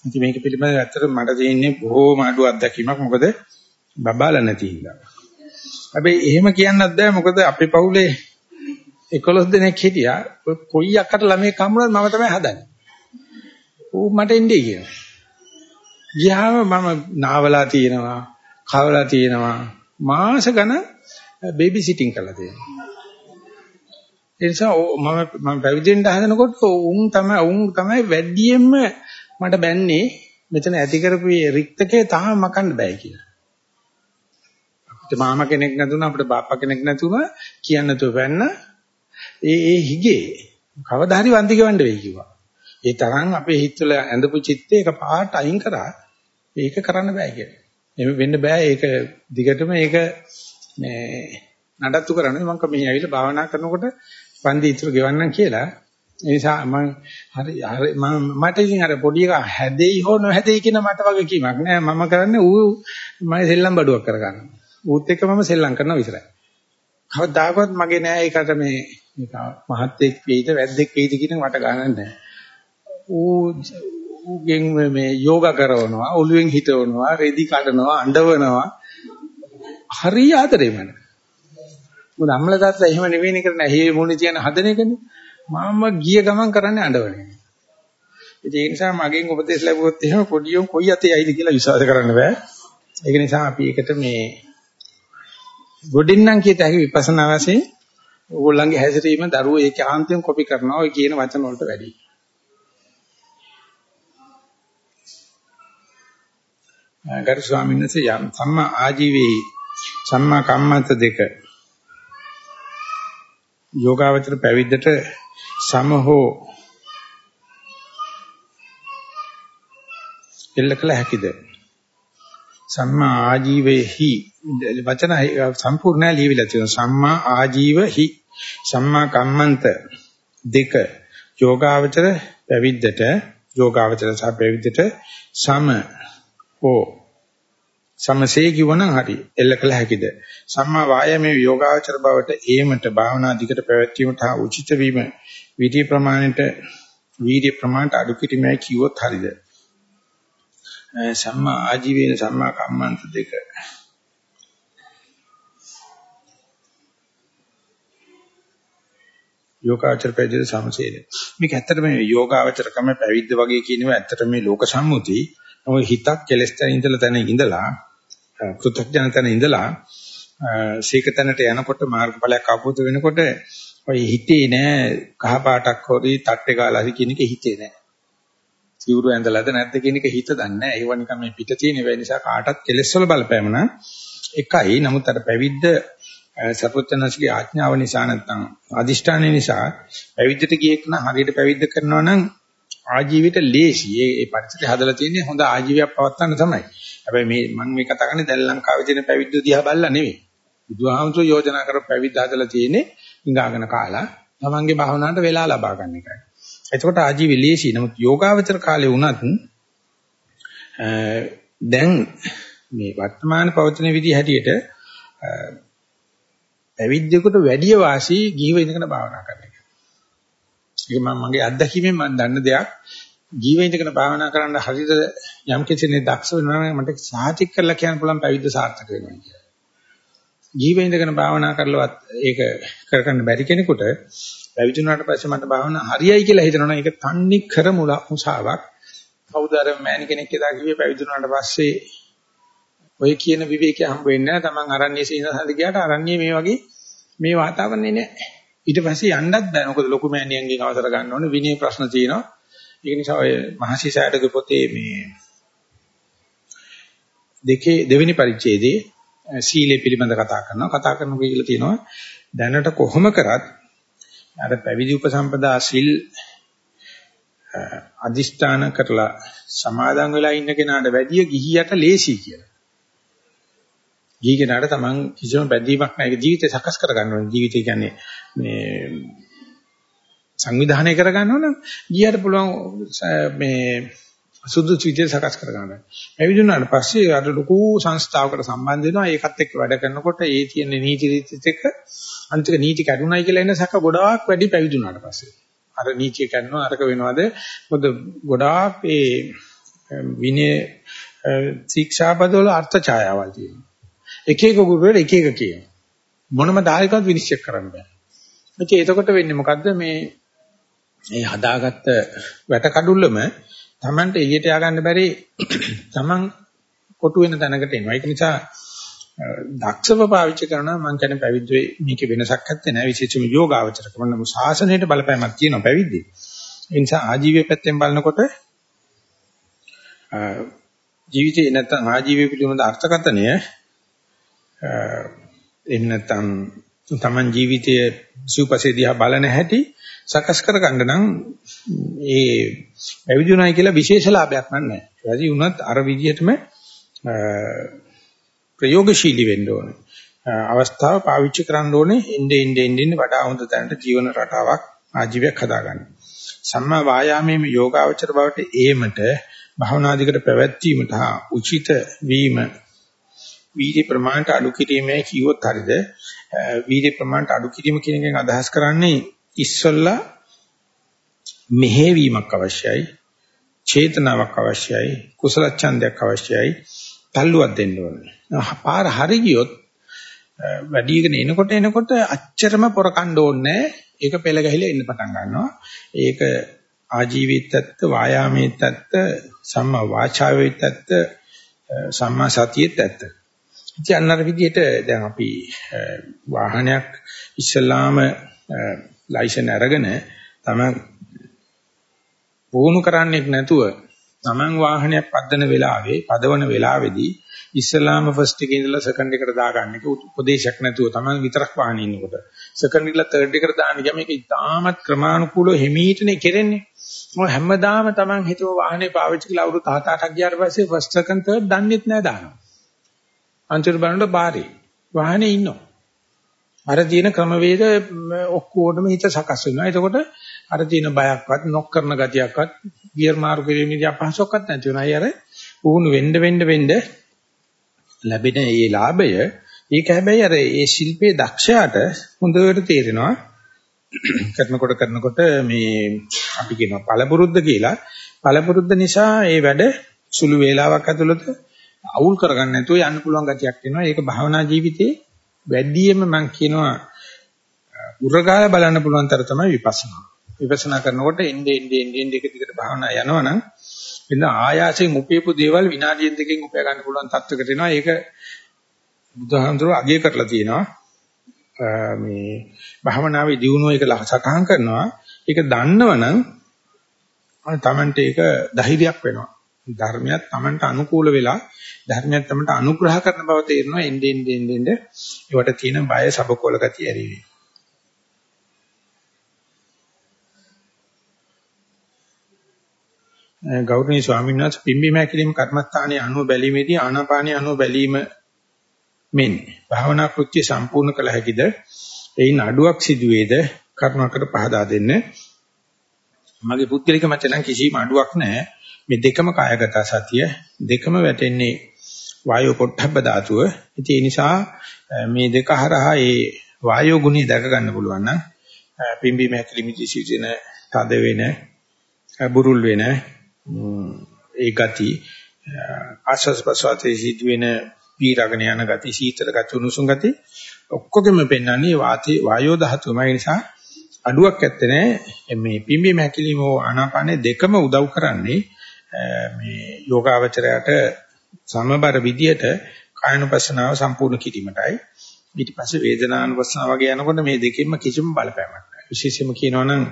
ඉතින් මේක පිළිබඳව ඇත්තට මට තියෙන්නේ බොහෝම අඩු අත්දැකීමක්. මොකද බබාලා නැති හින්දා. හැබැයි එහෙම කියන්නත් බෑ මොකද අපේ පවුලේ 11 දෙනෙක් හිටියා. කොයි අක්කට ළමයි කම්මුණත් මම තමයි හදන්නේ. ඌ මට එන්නේ කියනවා. ගියාම මම නාවලා තියෙනවා, කවලා තියෙනවා, මාස ගණන් බේබි සිටින් කරලා තියෙනවා. ඒ නිසා මම මම පැවිදෙන්න හදනකොට උන් තමයි උන් තමයි වැඩියෙන්ම මට බැන්නේ මෙතන ඇති කරපු රික්තකේ තාම මකන්න බෑ කියලා. අපිට මාමා කෙනෙක් නැතුණා අපිට බාප්පා කෙනෙක් නැතුණා කියන්න නැතුව බැන්න ඒ ඒ හිගේ කවදා හරි වන්දි ගවන්න වෙයි කිව්වා. ඒ තරම් අපේ හිතවල ඇඳපු චිත්තේ එක පාට අයින් කරා ඒක කරන්න බෑ කියලා. එහෙම වෙන්න බෑ ඒක දිගටම ඒක මේ නඩත්තු කරන්නේ මම මේ ඇවිල්ලා භාවනා කරනකොට වන්දි ඉතුරු ගෙවන්නම් කියලා ඒ නිසා මම හරි හරි මම මට ඉතින් අර පොඩි එක හැදෙයි හෝ නොහැදෙයි කියන මට වගේ කීමක් නෑ මම කරන්නේ ඌ මම සෙල්ලම් බඩුවක් කරගන්න. ඌත් එක්ක මම සෙල්ලම් කරනවා විතරයි. කවදාකවත් මගේ නෑ ඒකට මේ මේක මහත්ෙක් වෙයිද වැද්දෙක් වෙයිද කියන මට ගණන් නෑ. ඌ ඌගෙන් මේ යෝගා කරනවා ඔළුවෙන් හිටවනවා රෙදි කඩනවා අඬවනවා හරි ආදරේ මට. මොකද අම්මලා තාත්තා එහෙම නෙවෙයිනේ කරන්නේ. ඇහි මොනේ තියන හදන එකනේ. මම ගිය ගමන් කරන්නේ අඬවනේ. ඒ නිසා මගෙන් උපදෙස් ලැබුවොත් එහෙම පොඩියෝ කොයි අතේ ඇයිද කියලා විශ්වාස කරන්න බෑ. ඒක නිසා අපි ඒකට මේ ගොඩින්නම් කියත හැකි විපස්සනා වශයෙන් ඕගොල්ලන්ගේ හැසිරීම දරුවෝ ඒක ආන්තයෙන් කොපි කරනවා ඔය කියන වචන වලට වැඩි. ගරු ස්වාමීන් වහන්සේ යම් සම්මා ආජීවී සම්මා කම්මන්ත දෙක යෝගාවචර පැවිද්දට සමහෝ එල්ල කළ හැකිද? සම්මා ආජීවෙහි වචන සම්පූර්ණ ලියවිලා තියෙනවා. සම්මා ආජීවහි සම්මා කම්මන්ත දෙක යෝගාවචර පැවිද්දට යෝගාවචර සහ පැවිද්දට සම හෝ සමසේ කිව්වනම් හරි එල්ල කළ හැකිද? සම්මා වායමේ යෝගාචර බවට ඒමට භාවනා දිකට පැවැත්වීමට හා උචිත වීම විදි ප්‍රමාණයට වීර්ය ප්‍රමාණයට අඩු කිරීමයි කිව්වොත් හරිද? සම්මා ආජීවේන සම්මා කම්මන්ත දෙක. යෝගාචර පැවිදි සමසේද මේක ඇත්තටම යෝගාචරකම පැවිද්ද වගේ කියනවා. ඇත්තට මේ ලෝක සම්මුති. ඔය හිතක් කෙලස් තැන ඉඳලා තැන ඉඳලා පෘථග්ජන තැන ඉඳලා සීකතනට යනකොට මාර්ගඵලයක් අවබෝධ වෙනකොට ඔය හිතේ නෑ කහ පාටක් හොරි තට්ටේ ගාලා හරි කියන එක හිතේ නෑ. සිවුරු ඇඳලාද නැද්ද කියන එක හිත දන්නේ නෑ. ඒව නිකන් මේ පිට තියෙන ඒ නිසා කාටත් කෙලස් වල බලපෑම නම් එකයි. නමුත් අර පැවිද්ද සර්වඥාන්සේගේ ආඥාව නිසා නැත්නම් අදිෂ්ඨානය නිසා පැවිද්දට ගියෙක් නම් හරියට පැවිද්ද කරනවා නම් ආජීවිත ලේසි. ඒ ඒ පරිසරය හදලා තියෙන්නේ හොඳ ආජීවයක් පවත්වන්න තමයි. හැබැයි මේ මම මේ කතා කරන්නේ දැන් ලංකාවේ තියෙන පැවිද්ද දිහා බලලා නෙවෙයි. බුදුහාමුදුරුවෝ යෝජනා කරපු පැවිද්ද හදලා තියෙන්නේ ඉඟාගෙන කාලා තමන්ගේ භාවනාවට වෙලා ලබා ගන්න එකයි. එතකොට ආජීවී ලේසි. නමුත් යෝගාවචර කාලේ වුණත් දැන් මේ වර්තමාන පවතින විදිහ හැටියට පැවිද්දෙකුට වැඩි වාසි ගිහිව ඉඳගෙන භාවනා කරන එක. ඒක මම මගේ අත්දැකීමෙන් මම දන්න දෙයක්. ජීව ඉඳගෙන භාවනා කරන්න හරිද යම් කෙනෙක් දක්ෂ වෙනවා නම් මට සාහිතික කරලා කියන්න පුළුවන් පැවිද්ද සාර්ථක වෙනවා කියලා. ජීව ඉඳගෙන භාවනා කරලවත් ඒක කරගන්න බැරි කෙනෙකුට පැවිදුණාට පස්සේ මට භාවනා හරියයි කියලා හිතනවනේ ඒක තන්නේ කර මුසාවක්. කවුද අර මෑණි කෙනෙක් එදා කිව්වේ පැවිදුණාට පස්සේ ඔය කියන විවේකී හම්බ වෙන්නේ නැහැ. Taman අරන්නේ සීනසඳ ගියාට අරන්නේ මේ වගේ මේ වාතාවරණේ නැහැ. ඊට පස්සේ යන්නත් බෑ. මොකද ලොකු මෑණියන්ගෙන් අවසර ගන්න ඕනේ. විනය ප්‍රශ්න තියෙනවා. ඒක නිසා ඔය මහසිසාරගේ පොතේ මේ දෙකේ දෙවෙනි පරිච්ඡේදයේ සීලය පිළිබඳ කතා කරනවා. කතා කරනකොට කියලා තියෙනවා දැනට කොහොම කරත් අර පැවිදි උපසම්පදා සිල් අදිෂ්ඨාන කරලා සමාදන් වෙලා ඉන්න කෙනාට වැඩිය ගිහියට ලේසි කියලා. ගිහි කෙනාට තමන් කිසිම බැඳීමක් නැහැ. ජීවිතය සකස් කරගන්න ඕනේ. ජීවිතය කියන්නේ මේ සංවිධානය කරගන්න ඕන ගියට පුළුවන් මේ සුදුසු විදිහට සකස් කරගන්න. පැවිදුණාට පස්සේ අර ලොකු සංස්ථාවකට සම්බන්ධ වෙනවා. ඒකත් එක්ක වැඩ කරනකොට ඒ තියෙන නීති රීතිත් එක්ක අන්තික නීති කැඩුනයි කියලා එන සැක ගොඩාක් වැඩි පැවිදුණාට පස්සේ. අර නීතිය කැඩනවා අරක වෙනවද? මොකද ගොඩාක් ඒ විනය ශික්ෂාපදවල අර්ථ ඡායාවල් තියෙනවා. එක එක ගුරුවරයා එක එක කියනවා. මොනම දායකවත් විනිශ්චය කරන්න බෑ. ඉතින් එතකොට වෙන්නේ මොකද්ද මේ මේ හදාගත්ත වැට කඩුල්ලම Tamanට එළියට ය아가න්න බැරි Taman කොටු වෙන තැනකට එනවා. ඒක නිසා දක්ෂව පාවිච්චි කරනවා මම කියන්නේ පැවිද්දේ මේකේ වෙනසක් නැත්තේ නෑ විශේෂම යෝගාවචරකම නම් ශාසනයට බලපෑමක් තියෙනවා පැවිද්දේ. ඒ නිසා ආජීවයේ පැත්තෙන් බලනකොට ජීවිතේ නැත්තම් ආජීවය පිළිබඳ අර්ථකථනය එහෙම නැත්තම් තමන් ජීවිතයේ සුවපසේ දිහා බලන හැටි සකස් කරගන්න නම් ඒ පැවිදුණයි කියලා විශේෂ ලාභයක් නැහැ. වැඩි වුණත් අර විදිහටම ප්‍රයෝගශීලී වෙන්න ඕනේ. අවස්ථාව පාවිච්චි කරන්න ඕනේ ඉnde ඉnde ඉnde වඩා හොඳ තැනට ජීවන රටාවක් ආජීවයක් හදාගන්න. සම්මා වායාමයේ යෝගාවචර බවට ඒමට භවනාදිකට පැවැත්වීමට හා උචිත වීම වීර්ය ප්‍රමාණයට අඩු කිරීමේ කිව්වොත් හරියද වීර්ය ප්‍රමාණයට අඩු කිරීම කියන එකෙන් අදහස් කරන්නේ ඉස්සල්ලා මෙහෙවීමක් අවශ්‍යයි චේතනාවක් අවශ්‍යයි කුසල ඡන්දයක් අවශ්‍යයි තල්ලුවක් දෙන්න ඕනේ. පාර හරි ගියොත් වැඩිගෙන එනකොට එනකොට අච්චරම පොර කණ්ඩ ඕනේ ඒක පෙළ ගැහිලා එන්න පටන් ගන්නවා. ඒක ආජීවීත්‍යත් වායාමීත්‍යත් සම්මා වාචාවීත්‍යත් සම්මා සතියෙත් ඇත්ත. ඉතින් අන්නර විදිහට දැන් අපි වාහනයක් ඉස්සලාම ලයිසන් අරගෙන තමන් වුණු කරන්නේ නැතුව තමන් වාහනයක් පදවන වෙලාවේ පදවන වෙලාවේදී ඉස්සලාම ෆස්ට් එකේ ඉඳලා සෙකන්ඩ් එකට දාගන්න එක උපදේශයක් නැතුව තමන් විතරක් වාහනේ ඉන්නකොට. සෙකන්ඩ් ඉඳලා තර්ඩ් එකට දාන්න ගියාම ඒක ඉතාමත් ක්‍රමානුකූලව හිමීටනේ කෙරෙන්නේ. මොකද හැමදාම තමන් හිතුව වාහනේ පාවිච්චි කළා අවුරුදු 7-8ක් ගියාට පස්සේ ෆස්ට් සෙකන්ඩ් තර්ඩ් දන්නෙත් නැහැ දානවා. අන්තිමට බලනකොට බාරේ. වාහනේ ඉන්නවා. අර තියෙන ක්‍රමවේද ඔක්කොටම හිත සකස් වෙනවා. එතකොට අර තියෙන බයක්වත් නොක් කරන ගතියක්වත් ගියර් මාරු කිරීමේදී අපහසුකමක් නැති වෙනවා. අය අර වුණු වෙන්න වෙන්න වෙන්න ලැබෙන මේ ලාභය ඒක හැබැයි අර ඒ ශිල්පයේ දක්ෂයාට හොඳට තේරෙනවා. කරනකොට කරනකොට මේ අපි කියනවා පළපුරුද්ද කියලා. පළපුරුද්ද නිසා ඒ වැඩ සුළු වේලාවක් ඇතුළත අවුල් කරගන්න නැතුව යන්න පුළුවන් ගතියක් එනවා. ඒක භාවනා ජීවිතේ වැඩියෙන්ම මම කියනවා උරගාල බලන්න පුළුවන් තර තමයි විපස්සනා. විපස්සනා කරනකොට එnde ende ende ende එක දිගට භාවනා යනවනම් එන්න ආයාසයෙන් උපයපු දේවල් විනාඩියෙන් දෙකකින් උපය ගන්න පුළුවන් තත්වයකට එනවා. ඒක බුදුහාමුදුරුවෝ අගය කරලා තියෙනවා. මේ භාවනාවේ දියුණුව එක සටහන් කරනවා. ඒක දන්නවනම් තමන්ට ඒක ධෛර්යයක් වෙනවා. ධර්මයක් Tamanට අනුකූල වෙලා ධර්මයක් Tamanට අනුග්‍රහ කරන බව තේරෙනවා එන්නේ එන්නේ එන්නේ ඒවට තියෙන බය සබකෝල ගතිය ඇරිවි. ගෞරවනීය ස්වාමීන් වහන්සේ පිම්බීම හැකිලිම කර්මස්ථානයේ අනුව බැලීමේදී ආනාපානයේ අනුව බැලීම මෙන් භාවනා කෘත්‍ය සම්පූර්ණ කළ හැකිද? එයින් අඩුවක් සිදුවේද? කරුණාකර පහදා දෙන්න. මගේ පුද්ගලික මත නම් කිසිම අඩුවක් නැහැ. මේ දෙකම කායගත සතිය දෙකම වැටෙන්නේ වායෝ පොට්ටබ්බ ධාතුව. ඉතින් ඒ නිසා මේ දෙක හරහා ඒ වායෝ ගුණය දැක ගන්න පුළුවන් නම් පිම්බීම හැකිලිමිදි සිටින තද වෙන බුරුල් වෙන ඒ ගති ආශස් ප්‍රසවාතයේ සිදුවෙන පීරගෙන යන ගති සීතල ගති උණුසුම් ගති ඔක්කොගෙම පෙන්වන්නේ වාතේ වායෝ ධාතුමයි නිසා අඩුවක් ඇත්තේ මේ පිම්බීම හැකිලිම ආනාපානේ දෙකම උදව් කරන්නේ මේ යෝගාවචරයට සමබර විදියට කායනුපස්සනාව සම්පූර්ණ කිරීමටයි. ඊට පස්සේ වේදනානුපස්සනාව වගේ යනකොට මේ දෙකෙන්ම කිසිම බලපෑමක් නැහැ. විශේෂයෙන්ම කියනවා නම්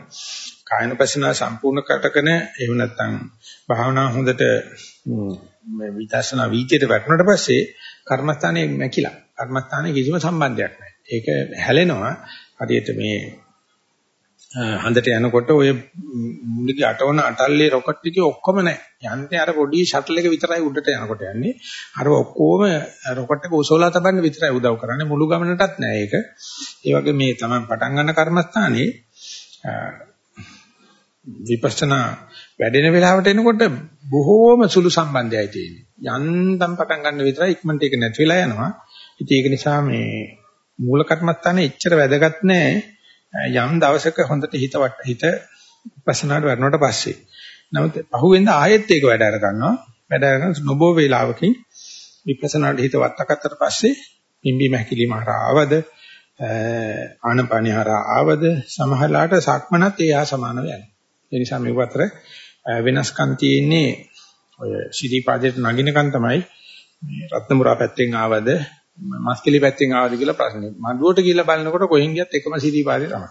කායනුපස්සනාව සම්පූර්ණ කරගෙන එහෙම නැත්නම් භාවනා හොඳට මේ විදර්ශනා වීතියට වැටුණාට පස්සේ කර්මස්ථානයේ නැකිලා කර්මස්ථානයේ කිසිම සම්බන්ධයක් නැහැ. ඒක හැලෙනවා. හරියට මේ හන්දට යනකොට ඔය මුලිගේ අටවන අටල්ලේ රොකට් ටිකේ ඔක්කොම නැහැ. යන්නේ අර පොඩි ෂටල් එක විතරයි උඩට යනකොට යන්නේ. අර ඔක්කොම රොකට් එක උසෝලා තබන්න විතරයි උදව් කරන්නේ. මුළු ගමනටත් නෑ ඒක. ඒ වගේ මේ තමයි පටන් ගන්න කර්මස්ථානේ විපස්සනා වැඩෙන වෙලාවට එනකොට බොහෝම සුළු සම්බන්ධයයි තියෙන්නේ. යන්තම් පටන් ගන්න විතරයි ඉක්මනට ඒක නැති වෙලා යනවා. ඉතින් ඒක නිසා මේ මූල කර්මස්ථානේ එච්චර වැදගත් නෑ. යම් දවසක හොඳට හිත වට හිත විපස්සනාට වඩනකොට පස්සේ. නමුත් පහුවෙන්ද ආයෙත් ඒක වැඩ අර ගන්නවා. වැඩ අරගෙන නොබෝ වේලාවකින් විපස්සනාට හිත වත්තකට පස්සේ පිම්බීම හැකිලිම හරහා ආවද ආනපනිය හරහා ආවද සමහරලාට සක්මනත් ඒ හා සමානව යනවා. ඒ නිසා මේ අතර වෙනස්කම් තියෙන්නේ ඔය ශිරීපාදයට නගිනකන් තමයි මේ රත්නමුරා පැත්තෙන් ආවද මස්කිලි පැත්තෙන් ආවද කියලා ප්‍රශ්නේ. මඩුවට ගිහිල්ලා බලනකොට කොහෙන් ගියත් එකම ශිරීපාදේ තමයි.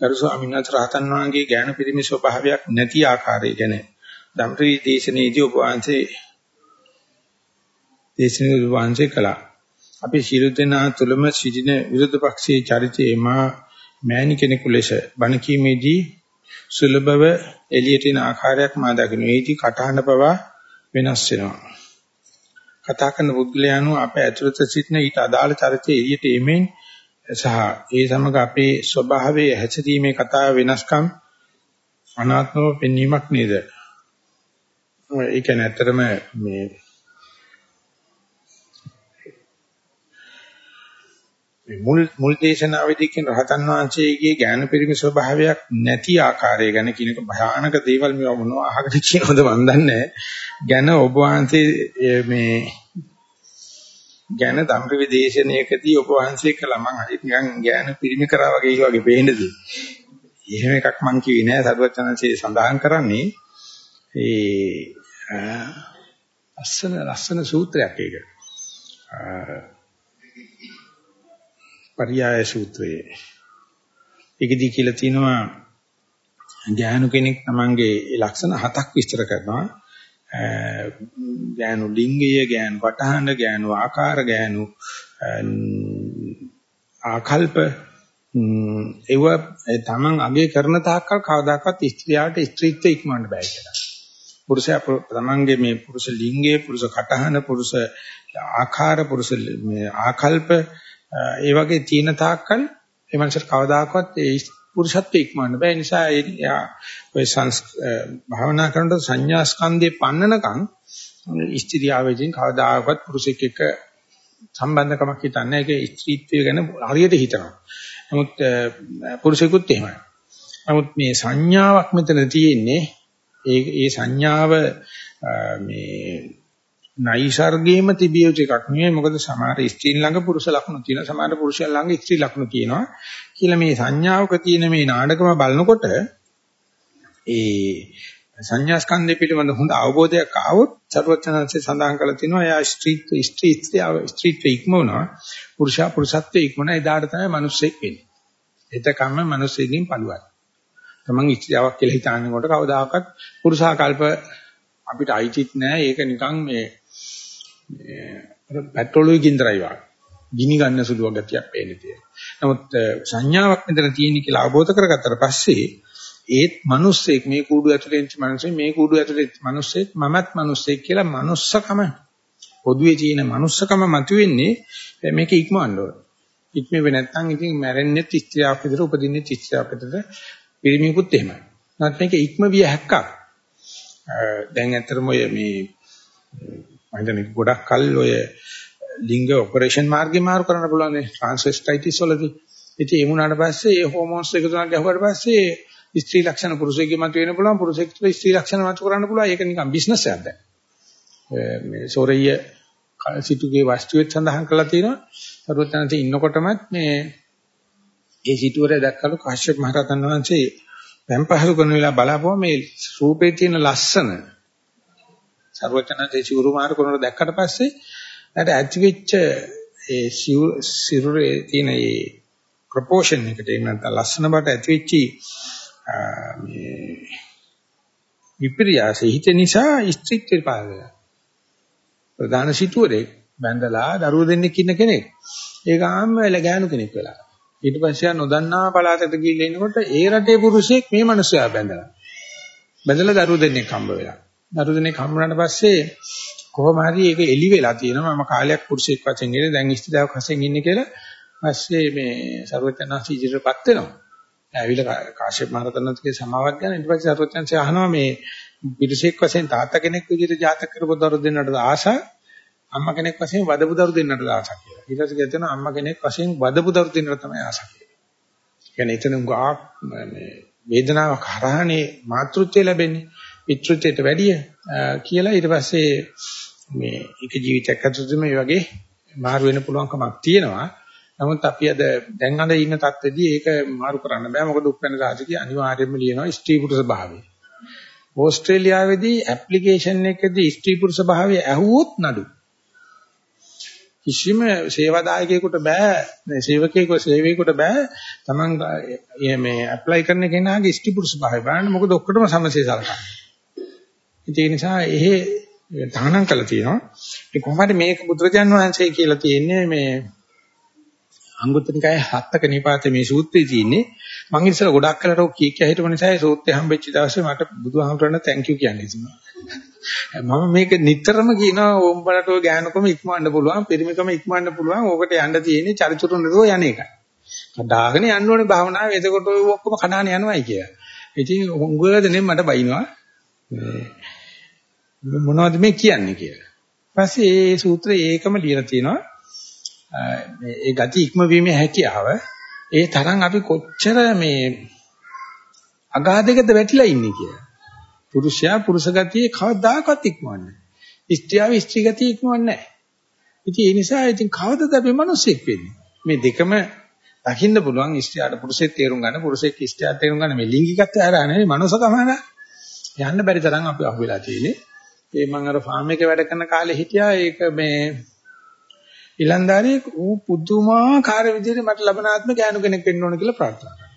කරු ස්වාමීන් වහන්සේ රහතන් වහන්සේ ඥාන පිරිමි ස්වභාවයක් නැති ආකාරය ගැන ධම්රී දේශනේදී ඔබ වහන්සේ දේශනේ වහන්සේ කළා. අපි ශිරු දෙනා තුලම සිටින විරුද්ධ පක්ෂයේ චරිතයේ මා මෑණි කෙනෙකු ලෙස බණ කීමේදී සුලභව එළියට එන ආකාරයක් මා දකින්න. ඒටි කටහඬ පවා වෙනස් වෙනවා. කතා කරන පුද්ගලයාණන් අප ඇතුළත සිටින ඊට අදාළ චරිතයේ එළියට එමින් සහ ඒ සමග අපේ ස්වභාවයේ හැසිරීමේ කතාව වෙනස්කම් අනාත්මව පෙන්වීමක් නේද? ඒ කියන්නේ ඇත්තටම මේ මුල් මුල් දේශනාවේදී කියන රහතන් වහන්සේගේ ඥාන පරිමි ස්වභාවයක් නැති ආකාරය ගැන කියනක භයානක දේවල් මේව මොනවා අහකට කියනවද මන් දන්නේ ගැන ඔබ වහන්සේ මේ ඥාන ධම්රවි දේශනාවකදී ඔබ වහන්සේ කළා මං හරි නිකන් ඥාන පරිමි කරා වගේ වගේ පේන්නද එහෙම එකක් මං කිව්වේ නෑ. සරුවචනන්සේ සඳහන් කරන්නේ ඒ ලස්සන ලස්සන සූත්‍රයක් ඒක. පරියාය සූත්‍රයේ. ඒකදී කියලා තියෙනවා ඥානු කෙනෙක් තමන්ගේ ලක්ෂණ හතක් විස්තර කරනවා. ඥානු ලිංගය, ඥානු පටහඬ, ඥානු ආකාර, ඥානු ආකල්ප ඒව තමන් අගේ කරන තාක්කල් කවදාකවත් ස්ත්‍රියට ස්ත්‍රීත්වය ඉක්මවන්න බෑ කියලා. පුරුෂයා තමන්ගේ මේ පුරුෂ ලිංගයේ පුරුෂ කටහඬ පුරුෂ ආකාර පුරුෂ මේ ආකල්ප ඒ වගේ තීන තාක්කල් ඒ මනසට කවදාකවත් ඒ පුරුෂත්වයේ ඉක්මවන්න බෑ. ඒ නිසා එයා ඔය සංස් භාවනා කරනකොට සංඥා ස්කන්ධේ පන්නනකම් ස්ත්‍රියාවෙන් කවදාකවත් පුරුෂෙක් එක්ක සම්බන්ධකමක් හිතන්නේ ඒක ස්ත්‍රීත්වය ගැන හරියට හිතනවා. නමුත් පුරුෂෙකුත් එහෙමයි. නමුත් මේ සංඥාවක් මෙතන තියෙන්නේ ඒ ඒ සංඥාව මේ නයිසර්ගයේම තිබිය යුතු එකක් නෙවෙයි මොකද සමහර ස්ත්‍රීන් ළඟ පුරුෂ ලක්ෂණ තියෙනවා සමහර පුරුෂයන් ළඟ ස්ත්‍රී ලක්ෂණ තියෙනවා කියලා මේ සංඥාවක තියෙන මේ නාඩගම බලනකොට ඒ සංඥා ස්කන්ධය පිළිබඳ හොඳ අවබෝධයක් ආවොත් සර්වඥාන්සේ සඳහන් කරලා තිනවා එයා ස්ත්‍රී ස්ත්‍රී ස්ත්‍රීත්ව ඉක්මවනවා පුරුෂයා පුරුෂත්වයේ ඉක්මවන එදාට තමයි මිනිස්සෙක් වෙන්නේ එතකම්ම මිනිස්සුකින් පළුවයි. තමන් ඉස්ත්‍යාවක් කියලා හිතානකොට කවදාකවත් පුරුෂාකල්ප අපිට අයිතිත් නැහැ. ඒක නිකන් මේ මේ පෙට්‍රෝලුයි ගින්දරයි වගේ. ගිනි ගන්න සුළු ගතියක් පේන්නේ තියෙනවා. නමුත් සංඥාවක් මෙතන තියෙන කියලා අවබෝධ කරගත්තට පස්සේ ඒත් මිනිස්සෙක් මේ කූඩු ඇතුලේ ඉන්න මිනිස්සෙක් මේ කූඩු ඇතුලේ මිනිස්සෙක් මමත් මිනිස්සෙක් කියලා මනුස්සකම පොදුවේ තියෙන මනුස්සකම මතුවෙන්නේ මේක ඉක්මවන්න ඕන. ඉක්මෙවෙ නැත්නම් ඉතින් මැරෙන්නේ ස්ත්‍රියක් විතර උපදින්නේ ස්ත්‍රියක් විතර පිරිමිකුත් එහෙමයි. නැත්නම් මේක ඉක්ම විය හැක්කක්. දැන් ඇත්තටම ඔය මේ මම හිතන්නේ ගොඩක් කල් ඔය ලිංග ඔපරේෂන් මාර්ගේ මාරු කරන්න පුළුවන් නේ ට්‍රාන්ස්වෙස්ටයිටිස් වලදී. ඉතින් ඒ වුණාට පස්සේ ඒ හෝමෝන්ස් එකතු කරලා ගැහුවාට පස්සේ ස්ත්‍රී ලක්ෂණ පුරුෂයෙක්ගේ මත වෙන්න පුළුවන් පුරුෂයෙක්ට ස්ත්‍රී ලක්ෂණ මත කරන්න පුළුවන් ඒක නිකන් බිස්නස් එකක් දැන්. මේ සෝරිය සිටුගේ වස්තුවෙත් සඳහන් කරලා තියෙනවා. සරුවචනන්සේ ඉන්නකොටමත් මේ ඒ සිටුවරේ දැක්කලු කාශ්‍යප මහ රහතන් වහන්සේ පැම්පහසු කරන වෙලාව බලාපුවා මේ රූපේ තියෙන ලස්සන සරුවචනන්සේ සිවුරු මාරු කරනකොට දැක්කට පස්සේ ඊට ඇතිවෙච්ච ඒ සිරුරේ තියෙන ඒ ප්‍රොපෝෂන් එකට එහෙම නැත්නම් ලස්සන බට ඇතිවෙච්ච මේ විපර්යාසෙ හිත නිසා ස්ත්‍රීත්වයට පාදලා ප්‍රධාන සිටුවරේ බැඳලා දරුවෝ දෙන්නෙක් ඉන්න කෙනෙක්. ඒක ආම්ම වෙල ගෑනු කෙනෙක් වෙලා. ඊට පස්සේ නොදන්නා පළාතකට ගිහිල්ලා ඉනකොට ඒ රටේ පුරුෂයෙක් මේ මිනිස්සයා බැඳලා. බැඳලා දරුවෝ දෙන්නෙක් හම්බ වෙලා. දරු දෙනෙක් හම්බුනාට පස්සේ කොහොම හරි ඒක එලි වෙලා තියෙනවා මම කාලයක් පුරුෂයෙක් වශයෙන් ඉන්නේ දැන් ස්ත්‍රියක් වශයෙන් ඉන්නේ කියලා පස්සේ මේ ਸਰවඥාසී ඉදිරියටපත් වෙනවා. ඇවිල්ලා කාශ්‍යප මහරතනත්ගේ සමාවක් ගන්න ඊට පස්සේ ਸਰවඥාන්සේ අහනවා මේ පිටසෙක් වශයෙන් තාත්තා කෙනෙක් විදිහට ජාතක කරපු දරු දෙන්නට ආසා අම්මා කෙනෙක් වශයෙන් වදපු දරු දෙන්නට ආසා කියලා. ඊට පස්සේ කියනවා අම්මා කෙනෙක් වශයෙන් වදපු දරු දෙන්නට තමයි ආසා කියලා. කියන්නේ එතන උගා මේ වේදනාවක් හරහානේ මාතෘත්වය ලැබෙන්නේ. පිතෘත්වයට වැඩිය කියලා ඊට පස්සේ මේ එක ජීවිතයක් ඇතුළත මේ වගේ මාරු වෙන්න පුළුවන්කමක් තියෙනවා. නමුත් අපි අද දැන් අද ඉන්න තත්ත්වෙදී ඒක මාරු කරන්න බෑ. මොකද උපැන්න රාජකීය අනිවාර්යයෙන්ම ලියනවා ස්ත්‍රී පුරුෂ භාවය. ඕස්ට්‍රේලියාවේදී ඇප්ලිකේෂන් එකදී ස්ත්‍රී පුරුෂ භාවය ඇහුවොත් නඩු. කිසිම සේවාදායකයෙකුට බෑ මේ සේවකයෙකු සේවකයෙකුට බෑ Taman මේ ඇප්ලයි කරන කෙනාගේ ස්ත්‍රී පුරුෂ භාවය බලන්න මොකද ඔක්කොටම සමසේ සලකන්නේ. ඒ නිසා එහෙ තහනම් කළා තියෙනවා. ඒ කොහොමද මේක බුදුරජාන් වහන්සේ කියලා තියෙන්නේ? මේ අංගුත්තර නිකායේ හත්ක නිපාතේ මේ සූත්‍රය තියෙන්නේ. මම ඉස්සර ගොඩක් කලට ඔක් කී කිය හිටපු නිසා ඒ සූත්‍රය හම්බෙච්ච දවසේ මට බුදුහාමුදුරන්ට තැන්ක් යූ කියන්නේ ඉතින් මම. මේක නිතරම කියනවා ඕම් බලට ඔය ගෑනුකම ඉක්මවන්න පුළුවන් පිරිමිකම ඉක්මවන්න පුළුවන්. ඕකට යන්න තියෙන්නේ චරිචුරු නරෝ යන එකයි. කඩාගෙන යන්න ඕනේ භාවනාව. එතකොට ඔය ඔක්කොම කඩාන යනවායි කියලා. ඉතින් හුඟවදනේ මට බයිනවා. මොනවද මේ කියන්නේ කියලා ඊපස්සේ මේ සූත්‍රයේ ඒකම ලියලා තියෙනවා මේ ඒ ගති ඉක්මවීමේ හැකියාව ඒ තරම් අපි කොච්චර මේ අගාධයකට වැටිලා ඉන්නේ කියලා. පුරුෂයා පුරුෂ ගතියේ කවදාකවත් ඉක්මවන්නේ නැහැ. ස්ත්‍රියව ස්ත්‍රී ගතිය ඉක්මවන්නේ නැහැ. ඉතින් ඒ නිසා ඉතින් කවදද අපි මිනිස්සෙක් වෙන්නේ? මේ දෙකම දකින්න පුළුවන් ස්ත්‍රියට පුරුෂයෙක් තේරුම් ගන්න පුරුෂයෙක් ස්ත්‍රියට තේරුම් ගන්න මේ ලිංගිකත්වය හරහා නෙවෙයි මනුස්සකම හරහා යන්න බැරි තරම් අපි අහුවෙලා තියෙන්නේ. ඒ මම අර ෆාම් එකේ වැඩ කරන කාලේ හිටියා ඒක මේ ඊලන්දාරියෙක් ඌ පුදුමාකාර විදිහට මට ලබනාත්ම ගෑනු කෙනෙක් වෙන්න ඕන කියලා ප්‍රාර්ථනා කරා.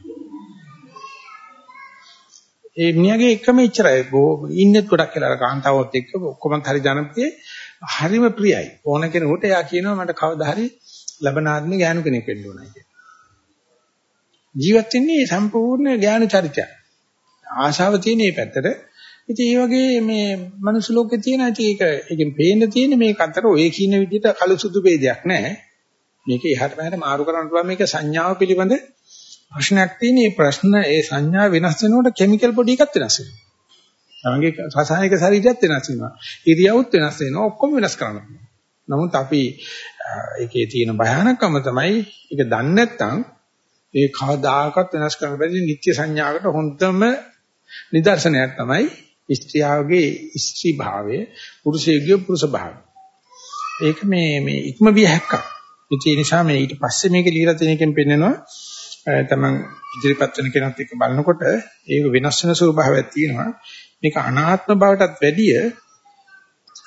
ඒ මිනිහගේ එකම ඉච්චරයි. ඉන්නෙත් ගොඩක් කියලා කාන්තාවොත් එක්ක ඔක්කොම හරි ජනප්‍රියයි. හරිම ප්‍රියයි. ඕන කෙනෙකුට එයා කියනවා මට කවදා හරි ලබනාත්ම ගෑනු කෙනෙක් වෙන්න ඕනයි කියලා. ජීවත් වෙන්නේ සම්පූර්ණ ඥාන චරිතයක්. ආශාව තියෙන මේ පැත්තට ඉතින් ඒ වගේ මේ මනුස්ස ලෝකේ තියෙන ඉතින් ඒක ඒකෙන් පේන්න තියෙන මේක අතර ඔය කියන විදිහට කළු සුදු ભેදයක් නැහැ. මේක එහාට මෙහාට මාරු කරන්න පුළුවන් මේක සංඥාව පිළිබඳ ප්‍රශ්නයක් තියෙන. මේ ප්‍රශ්න ඒ සංඥා වෙනස් වෙනකොට කිමිකල් බොඩි එකක් වෙනස් වෙනවා. තමන්ගේ රසායනික ශරීරයත් වෙනස් වෙනවා. ඉරියව්ත් වෙනස් වෙනවා. ඔක්කොම වෙනස් කරන්න නමුත් අපි ඒකේ තියෙන භයානකම තමයි ඒක දන්නේ නැත්නම් ඒ කවදාකවත් වෙනස් කරන්න බැරි නිත්‍ය සංඥාවකට හොඳම නිදර්ශනයක් තමයි ස්ත්‍රියගේ ස්ත්‍රී භාවය පුරුෂයෙකුගේ පුරුෂ භාවය. ඒක මේ මේ ඉක්ම විය හැක්කක්. ඒ නිසා මේ ඊට පස්සේ මේක ලියලා තියෙන එකෙන් පෙන්නනවා තමන් ඉදිරිපත් වෙන කෙනත් එක්ක බලනකොට ඒක වෙනස් වෙන ස්වභාවයක් තියෙනවා. මේක අනාත්ම බවටත් වැඩිය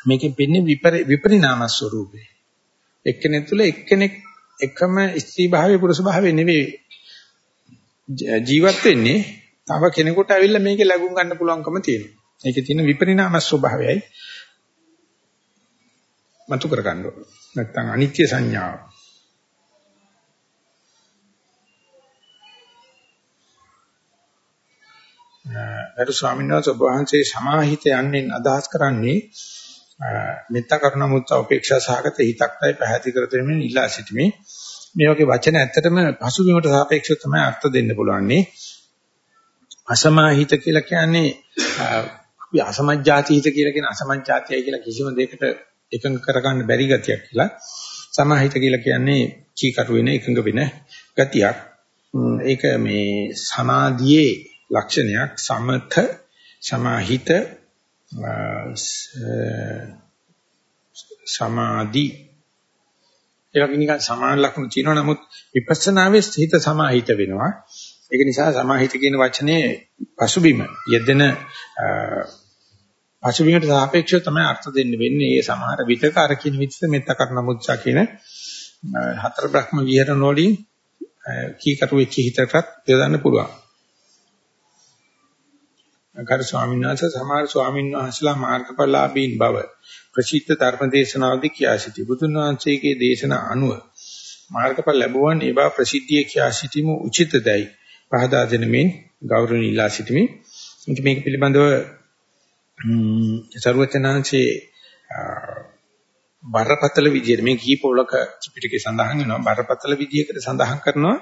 මේකෙන් පෙන්නේ විපරිණාම ස්වરૂපේ. එක්කෙනෙක් තුළ එක්කෙනෙක් එකම ස්ත්‍රී භාවයේ පුරුෂ භාවයේ නෙවෙයි ජීවත් වෙන්නේ තව කෙනෙකුට ඇවිල්ලා මේකේ ලැබුම් ගන්න පුළුවන්කම තියෙනවා. ඒකේ තියෙන විපරිණාම ස්වභාවයයි මතු කර ගන්න ඕන. නැත්තම් අනිත්‍ය සංඥාව. අර ස්වාමීන් වහන්සේ ඔබ වහන්සේ සමාහිත යන්නේ අදහස් කරන්නේ මෙත්ත කරුණ මුත්ත උපේක්ෂා සහගත හිතක්යි පැහැදිලි කර දෙමින් ඉල්ලා සිටිමි. මේ වගේ වචන ඇත්තටම පසුබිමට සාපේක්ෂව තමයි අර්ථ දෙන්න පුළුවන්නේ. අසමාහිත කියලා කියන්නේ අපි අසමජ්ජාති හිත කියලා කියන අසමජ්ජාතියයි කියලා කිසිම දෙයකට එකඟ කරගන්න බැරි ගතියක් කියලා. සමාහිත කියලා කියන්නේ චීකරු වෙන එකඟ වෙන ගතියක්. ඒක මේ සමාධියේ ලක්ෂණයක් සමත සමාහිත සමාධි ඒ වගේ නිකන් සමාන ලක්ෂණ තියෙනවා නමුත් විපස්සනාවේ හිත සමාහිත වෙනවා ඒක නිසා සමාහිත කියන වචනේ පසුබිම යෙදෙන පසුබිමට සාපේක්ෂව තමයි අර්ථ දෙන්න වෙන්නේ. ඒ සමහර විතක අර කියන විදිහට මෙත්ත කරන මුද්සා කියන හතර බ්‍රහ්ම විහරණ වලින් කීකරු වෙච්ච හිතකට යොදන්න පුළුවන්. අගර ස්වාමීන් වහන්සේ සමහර ස්වාමීන් වහන්සේලා මාර්ගඵලලාභීන් බව ප්‍රසිද්ධ ධර්ම දේශනාවලදී කියා සිටි. බුදුන් වහන්සේගේ දේශනා අනුව මාර්ගඵල ලැබුවන් ඒ බව ප්‍රසිද්ධිය කියා සිටීම උචිතදයි. පහදා දෙනමින් ගෞරවණීය ඉල්ලා සිටිමි. මේක පිළිබඳව සරුවචනාංශේ බරපතල විදියට මේ කීපවලක ත්‍රිපිටකේ සඳහන් වෙනවා බරපතල විදියකට සඳහන් කරනවා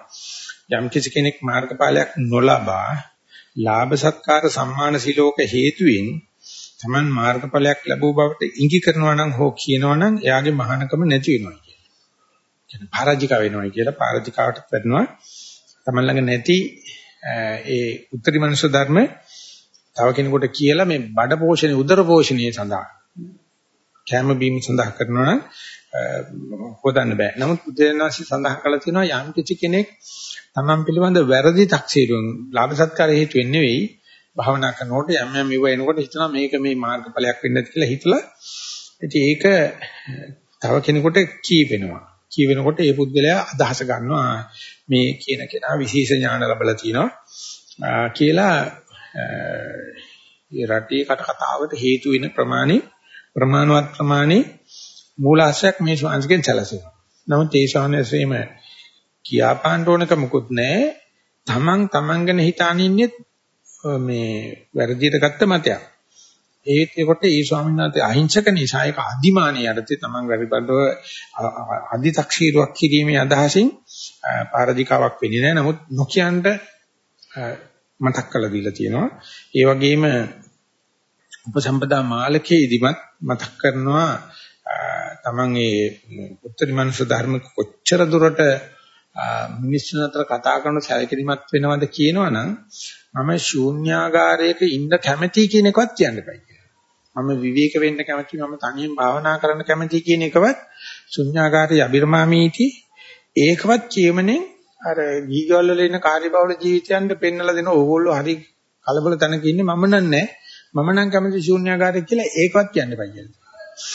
යම් කිසි කෙනෙක් මාර්ගඵලයක් නොලබා ලාභ සත්කාර සම්මාන සිලෝක හේතුවෙන් Taman මාර්ගඵලයක් ලැබුව බවට ඉඟි කරනවා නම් හෝ කියනවා නම් එයාගේ මහානකම නැති වෙනවා කියන්නේ. කියන්නේ පරාජික වෙනවා කියලා පරාජිකාවට වෙනවා Taman ළඟ නැති ඒ උත්තරී මනුෂ්‍ය ධර්ම තව කෙනෙකුට කියලා මේ බඩ පෝෂණය උදර පෝෂණය සඳහා කැම බීම සඳහා කරනවා නම් හොදන්න බෑ. නමුත් බුදුරජාණන්සේ සඳහන් කළා තියෙනවා යම් කිසි කෙනෙක් Taman පිළිබඳ වැරදි තක්සීරුවෙන් ලාභ සත්කාර හේතුවෙන් නෙවෙයි. භාවනා කරනකොට යම් යම් ඉව එනකොට හිතනවා මේක මේ මාර්ගඵලයක් වෙන්නද කියලා හිතලා. ඉතින් ඒක තව කෙනෙකුට කීවෙනවා. කීවෙනකොට ඒ පුද්ගලයා අදහස ගන්නවා මේ කියන කෙනා විශේෂ ඥාන ලැබලා තිනවා කියලා ඒ රටේ කට කතාවට හේතු වෙන ප්‍රමාණි ප්‍රමාණවත් ප්‍රමාණි මූලාශ්‍රයක් මේ ශාන්සිකෙන් සැලසෙනවා. නමුත් ඒ ශාන්‍යසෙම කියාපාන්න ඕනක මොකුත් නැහැ. තමන් තමන් ගැන හිතානින්නේ මේ වැරදියට ගත්ත මතයක්. ඒත් ඒකට ඒ ස්වාමීන් වහන්සේ අහිංසක නිසා ඒක අදිමානිය යටතේ තමන් වැරදිබඩව අදි탁ෂීරුවක් කිරීමේ අදහසින් පාරදිකාවක් වෙන්නේ නැහැ. නමුත් නොකියන්ට මතක් කරලා දීලා තියෙනවා. ඒ වගේම උපසම්පදා මාලකයේදීමත් මතක් කරනවා තමන් ඒ උත්තරී මනුෂ්‍ය ධර්ම කොච්චර දුරට මිනිස්සුන් අතර කතා කරන සැලකිලිමත් වෙනවද කියනවනම් මම ශූන්‍යාගාරයක ඉන්න කැමැති කියන එකවත් කියන්න බෑ. මම විවේක වෙන්න කැමති මම තනියෙන් භාවනා කරන්න කැමති කියන එකවත් ශුන්‍යාගාරයේ අබිරමාමීටි ඒකවත් කියමනේ අර ගීගවල වල ඉන්න කාර්යබහුල ජීවිතයන්ට පෙන්නලා දෙන ඕගොල්ලෝ හරි කලබල තැනක ඉන්නේ මම නන්නේ මම නම් කැමති ශූන්‍යාකාරය කියලා ඒකවත් කියන්න එපා කියලා.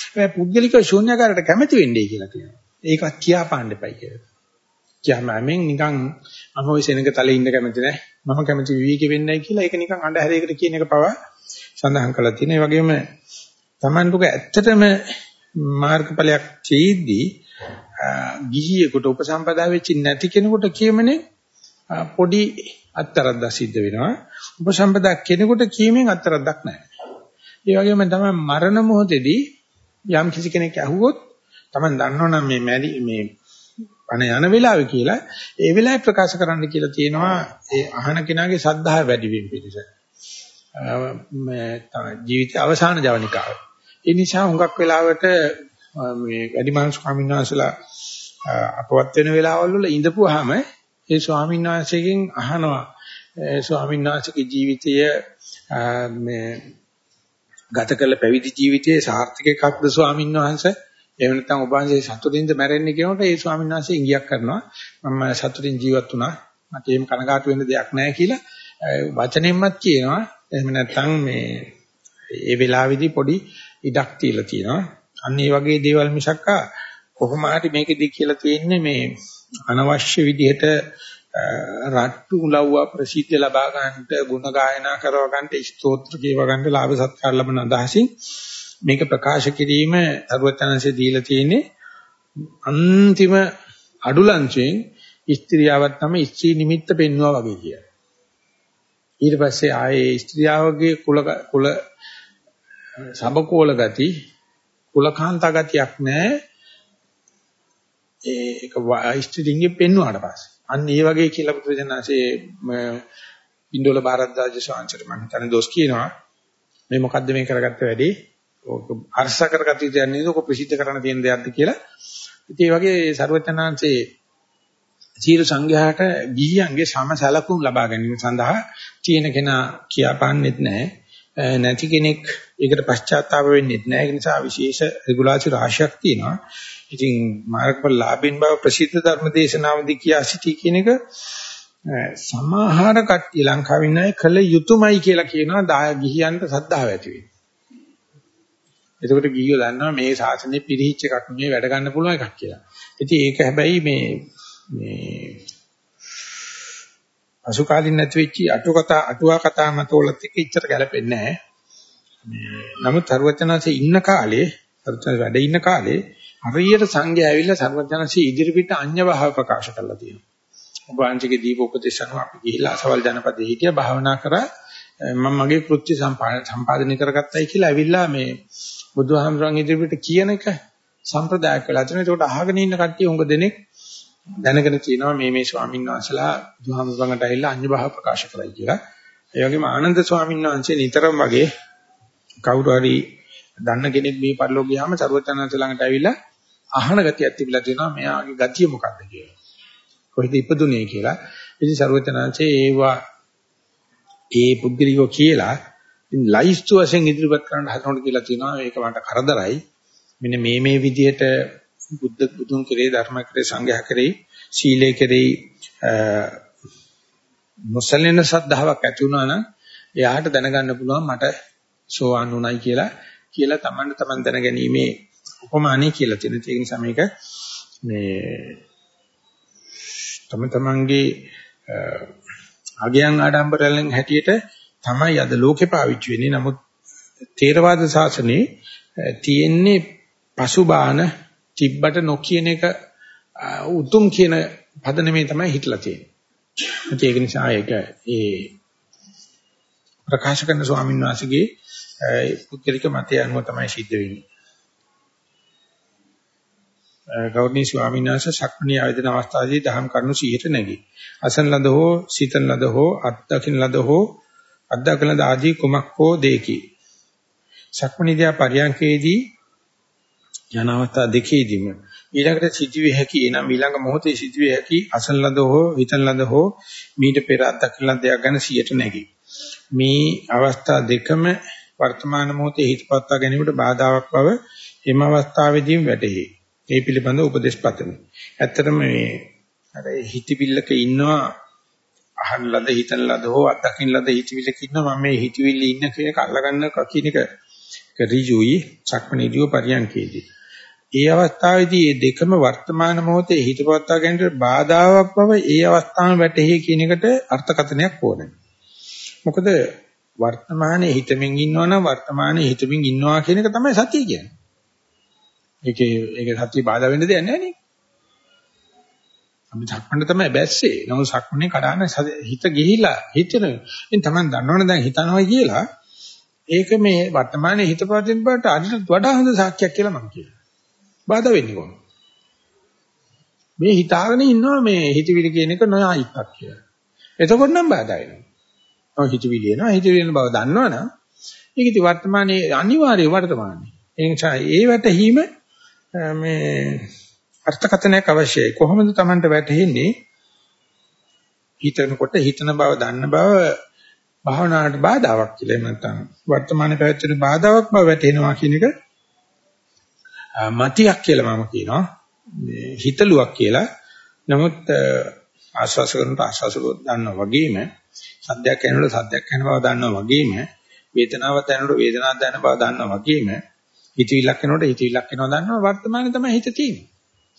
හැබැයි පුද්ගලික ශූන්‍යාකාරයට කැමති වෙන්නේ කියලා කියනවා. ඒකවත් කියා පාන්න එපා කියලා. කියමෙන් නිකන් මම ওই සෙනඟ තලේ ඉන්න කැමති නැහැ. මම කැමති විවිධ වෙන්නයි කියලා ඒක නිකන් අඬහැරයකට කියන එක පවා සඳහන් කරලා තියෙනවා. ඒ වගේම Taman දුක ඇත්තටම මාර්ගඵලයක් චීද්දී ගිහියෙකුට උපසම්පදා වෙච්ච නැති කෙනෙකුට කියමනේ පොඩි අත්තරද්දක් සිද්ධ වෙනවා. උපසම්පදා කෙනෙකුට කීමෙන් අත්තරද්දක් නැහැ. ඒ වගේම තමයි මරණ මොහොතේදී යම් කිසි කෙනෙක් ඇහුවොත් Taman දන්නවනම් මේ මැරි මේ පණ යන වෙලාවේ කියලා ඒ වෙලාවේ ප්‍රකාශ කරන්න කියලා තියෙනවා ඒ අහන කෙනාගේ සද්ධාය වැඩි වීම පිණිස. මේ ජීවිතය අවසාන ජවනිකාව. ඒ නිසා හුඟක් වෙලාවට මේ වැඩිමානු ස්වාමීන් වහන්සේලා අපවත් වෙන වෙලාවල් වල ඉඳපුවාම ඒ ස්වාමීන් වහන්සේගෙන් අහනවා. ස්වාමීන් වහන්සේගේ ජීවිතය මේ ගත කළ පැවිදි ජීවිතයේ සාර්ථක එකක්ද ස්වාමීන් වහන්සේ? එහෙම නැත්නම් ඔබ වහන්සේ සතුටින්ද මැරෙන්නේ කියනකොට ඒ ස්වාමීන් වහන්සේ ඉඟියක් කරනවා. මම සතුටින් ජීවත් වුණා. මට එහෙම කනගාටු වෙන්න දෙයක් නැහැ කියලා වචනෙන්මත් කියනවා. එහෙම නැත්නම් මේ ඒ වෙලාවේදී පොඩි ඉඩක් තියලා තියෙනවා අන්න ඒ වගේ දේවල් මිසක්කා කොහොම හරි මේකෙදි කියලා තියෙන්නේ මේ අනවශ්‍ය විදිහට රට්ටු උලව්ව ප්‍රසිද්ධ ලබා ගන්නට ගුණ ගායනා කරව ගන්නට ස්තෝත්‍ර කියව ගන්නට ලාභ සත්කාර ලබන අදහසින් මේක ප්‍රකාශ කිරීම අරුවචනanse දීලා තියෙන්නේ අන්තිම අඩුලංචයෙන් ස්ත්‍රියාවක් තමයි ස්ත්‍රී නිමිත්ත පෙන්වුවා වගේ කියලා. ඊට පස්සේ ආයේ ස්ත්‍රියාවගේ කුල කුල සබකෝල ගති කුලකාන්තා ගතියක් නැහැ ඒක ස්ත්‍රීලිංගේ පෙන්වුවාට පස්සේ. අන්න ඒ වගේ කියලා පුදුජනanse ඉන්දෝල භාරද්දාජ ශාන්චර මම හිතන්නේ දොස් කියනවා. මේ මොකද්ද මේ කරගත්ත වැඩි? ඕක අර්ශ කරගත්තේ කියන්නේ ඕක ප්‍රසිද්ධ කරන්න තියෙන දෙයක්ද කියලා. ඉතින් ඒ වගේ ਸਰවඥාන්සේ සීල සංඝයාට ගිහියන්ගේ සමසලකුම් ලබා ගැනීම සඳහා තියෙන කෙනා කියාපාන්නෙත් නැහැ. නැති කෙනෙක් ඒකට පශ්චාත්තාප වෙන්නෙත් නැහැ. ඒ නිසා විශේෂ රෙගුලාසි රාශියක් තියෙනවා. ඉතින් මාර්ගඵල ලාභින් බව ප්‍රසිද්ධ ධර්ම දේශනාවදී කියා සිටි කියන එක සමාහාර කට්ටිය ලංකාවේ ඉන්න අය කළ යුතුයමයි කියලා කියනවා දාය ගිහියන්ට සද්ධාව ඇති වෙන්නේ. එතකොට ගිහියෝ දන්නවා මේ ශාසනය පිරිහිච්ච එකක් නෙමෙයි වැඩ ගන්න පුළුවන් එකක් කියලා. ඉතින් ඒක හැබැයි මේ මේ අසුකාලින් නැති වෙච්ච අටුකතා අටුවා කතා මතවලත් එක්ක ඉච්චර ගැලපෙන්නේ නැහැ. මේ නමුත් සර්වඥාන්සේ ඉන්න කාලේ සර්වඥා වැඩ ඉන්න කාලේ හරියට සංඝයා ඇවිල්ලා සර්වඥාන්සේ ඉදිරිපිට අඤ්‍ය භාව ප්‍රකාශ කරලා තියෙනවා. ඔබ වහන්සේගේ දීප උපදේශ අනුව අපි ගිහිල්ලා අසවල් ජනපදයේ හිටියා භාවනා කරා මම මගේ කෘත්‍ය සම්පාදනය කරගත්තයි කියලා ඇවිල්ලා මේ බුදුහාමුදුරන් ඉදිරිපිට කියන එක සම්ප්‍රදායක් වෙලා තියෙනවා. ඒකට අහගෙන ඉන්න කට්ටිය උඟ දෙනෙක් දැනගෙන තියෙනවා මේ මේ ස්වාමීන් වහන්සලා බුදුහාමුදුරන්ට ඇවිල්ලා අඤ්‍ය භාව ප්‍රකාශ කරයි කියලා. ඒ වගේම ආනන්ද ස්වාමීන් වහන්සේ නිතරම වගේ කවුරු හරි දන්න කෙනෙක් මේ පරිලෝක ගියාම සරුවචනන්ත ළඟට ඇවිල්ලා අහන ගතියක් තිබිලා තියෙනවා මෙයාගේ ගතිය මොකක්ද කියලා. කොහෙද ඉපදුනේ කියලා. ඉතින් සරුවචනන්සේ ඒවා ඒ පුද්ගලිකෝ කියලා ඉතින් ලයිස්තු වශයෙන් ඉදිරිපත් කරන්න හදනකොට කියලා තියෙනවා මේක මට කරදරයි. මෙන්න මේ මේ විදිහට බුද්ධ බුදුන් කෙරේ ධර්ම කෙරේ සංඝයා කෙරේ සීලේ කෙරේ නොසැලෙන සද්ධාාවක් ඇති වුණා නම් එයාට දැනගන්න පුළුවන් මට සෝවාන් වුණයි කියලා කියලා Tamanne Taman දැනගැනීමේ උපමානිය කියලා තියෙනවා. ඒ නිසා මේක මේ තම තමන්ගේ අගයන් ආඩම්බරයෙන් හැටියට තමයි අද ලෝකේ පාවිච්චි වෙන්නේ. නමුත් තේරවාද ශාසනයේ තියෙන්නේ පසුබාන තිබ්බට නොකියන එක උතුම් කියන පදනමේ තමයි හිටලා තියෙන්නේ. ඒක නිසා ඒක ඒ ප්‍රකාශ කරන ස්වාමීන් වහන්සේගේ පුද්ගලික මතය අනුව තමයි සිද්ධ වෙන්නේ. ගෞරවනීය ස්වාමීන් වහන්සේ ශක්මණී ආයතන අවස්ථාවේදී දහම් කරුණු සිහියට නැගී. අසන ලද හෝ සීතන ලද හෝ අත්දකින් ලද හෝ අත්දකින ලද ආදී කුමක් හෝ දෙකි. ශක්මණී දියා පරියන්කේදී යන අවස්ථා දෙකේදීම ඊළඟට සිදුවිය හැකි එනම් ඊළඟ මොහොතේ සිදුවිය හැකි අසන ලද හෝ හිතන ලද හෝ මීට පෙර අත්දකින ලද දෙයක් ගැන සිහියට නැගී. මේ අවස්ථා දෙකම වර්තමාන මොහොතේ හිතපත්වා ගැනීමට බාධාවක් බව එම අවස්ථාවේදීම වැටහි. ඒ පිළිබඳව උපදේශ පතමි. ඇත්තටම මේ අර හිතවිල්ලක ඉන්නවා අහන ලද හිතන ලද හෝ අත්දකින්න ලද හිතවිල්ලක ඉන්නවා මම මේ හිතවිල්ල ඉන්න කෙනෙක් අල්ලගන්න කියන එක ඍජුයි චක්මනීදිව පරියන්කේදී. ඒ අවස්ථාවේදී මේ දෙකම වර්තමාන මොහොතේ හිතපත්වා ගැනීමට බාධාවක් බව ඒ අවස්ථාවේ වැටහි කියන එකට අර්ථකථනයක් ඕනේ. මොකද වර්තමානයේ හිතමින් ඉන්නවනම් වර්තමානයේ හිතමින් ඉන්නවා කියන එක තමයි සතිය කියන්නේ. ඒකේ ඒක සත්‍ය බාධා වෙන්න දෙයක් නැහැ නේ. අපි සක්මණේ තමයි බැස්සේ. නමුත් සක්මණේ කඩාන හිත ගිහිලා හිතන. ඉතින් Taman දන්නවනේ දැන් හිතනවා කියලා. ඒක මේ වර්තමානයේ හිත පවතින බවට අදිට වඩා හොඳ සාක්ෂියක් කියලා මම කියනවා. බාධා වෙන්නේ කොහොමද? මේ හිතාගෙන ඉන්නවා මේ හිතවිලි කියන එක නොආයිත්තක් කියලා. එතකොට නම් බාධා වෙනවා. ඔය හිතවිලි එනවා. හිතවිලි එන බව දන්නවනම් ඒක ඉති වර්තමානයේ අනිවාර්ය වර්තමානයේ. ඒ නිසා ඒ වැටහීම මේ අර්ථකථනයක් අවශ්‍යයි. කොහොමද Tamanට වැටහෙන්නේ? හිතනකොට හිතන බව දන්න බව භාවනාවට බාධාවක් කියලා එහෙම නැත්නම් වර්තමාන පැවැත්මට බාධාවක් බව වැටෙනවා කියන එක මතියක් කියලා මම කියනවා. හිතලුවක් කියලා. නමුත් ආස්වාස කරනකොට ආස්වාස දන්නා වගේම සද්දයක් ඇහෙනකොට සද්දයක් ඇහෙන බව දන්නා වගේම වේදනාවක් දැනෙනකොට වේදනාවක් දැනෙන බව දන්නා වගේම හිතවිල්ලක් එනකොට හිතවිල්ලක් එනවා දන්නවා වර්තමානයේ තමයි හිත තියෙන්නේ.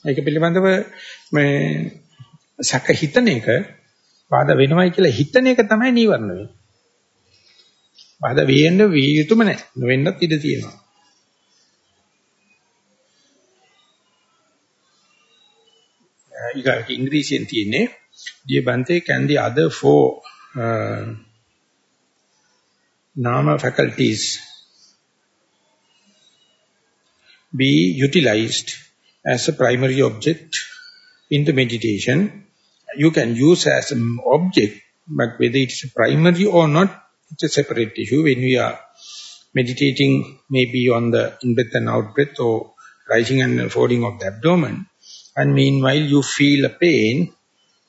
ඒක පිළිබඳව මේ සැක හිතන එක බාධා වෙනවයි කියලා හිතන එක තමයි නීවරණ වෙන්නේ. බාධා වෙන්න විය යුතුම නැහැ. නොවෙන්නත් ඉඩ තියෙනවා. ඊගාට ඉංග්‍රීසියෙන් තියෙන්නේ dear bante can the other four uh, nama faculties be utilized as a primary object in the meditation you can use as an object but whether it's primary or not it's a separate issue when we are meditating maybe on the in-breath and out-breath or rising and falling of the abdomen and meanwhile you feel a pain,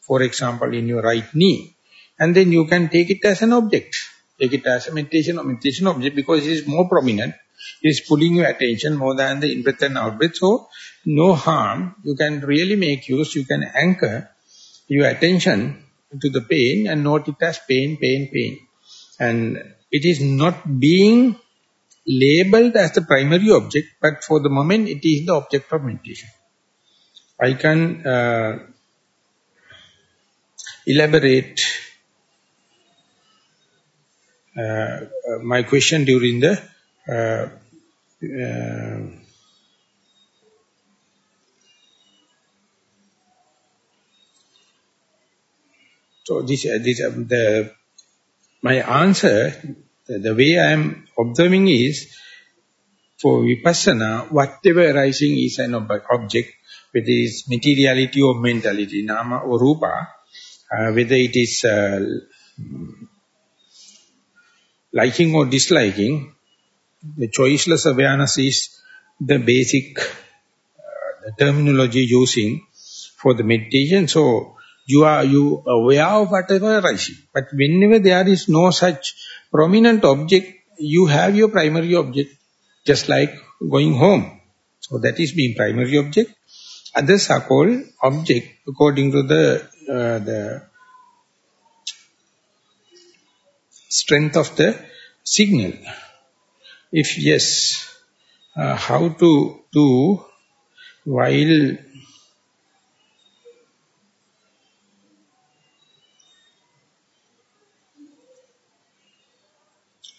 for example, in your right knee, and then you can take it as an object. Take it as a meditation or meditation object because it is more prominent. It is pulling your attention more than the in-breath and out-breath. So, no harm. You can really make use, you can anchor your attention to the pain and note it as pain, pain, pain. And it is not being labeled as the primary object, but for the moment it is the object of meditation. I can uh, elaborate uh, my question during the uh, uh, so this uh, this the my answer the, the way I am observing is for vipassana whatever arising is an object whether it is materiality or mentality, nama or rupa, uh, whether it is uh, liking or disliking, the choiceless awareness is the basic uh, the terminology using for the meditation. So you are you aware of whatever arising. But whenever there is no such prominent object, you have your primary object, just like going home. So that is being primary object. Others are called object according to the uh, the strength of the signal. If yes, uh, how to do while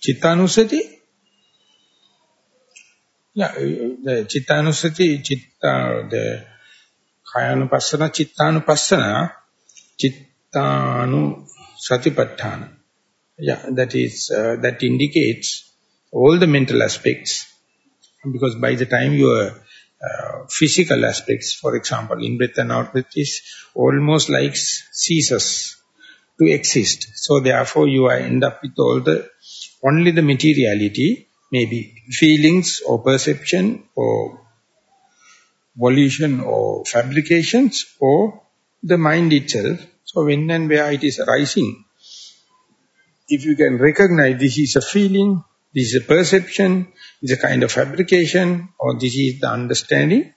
Chittanusati? Yeah, the Chittanusati, Chitta, the කායानुපස්සන චිත්තානුපස්සන චිත්තානු සතිපට්ඨාන yeah that is uh, that indicates all the mental aspects because by the time you are uh, physical aspects, for example, in breath and out breath is almost like ceases to exist. So therefore you end up with all the, only the materiality, maybe feelings or perception or volition or fabrications or the mind itself. So when and where it is arising, if you can recognize this is a feeling, this is a perception, this is a kind of fabrication, or this is the understanding,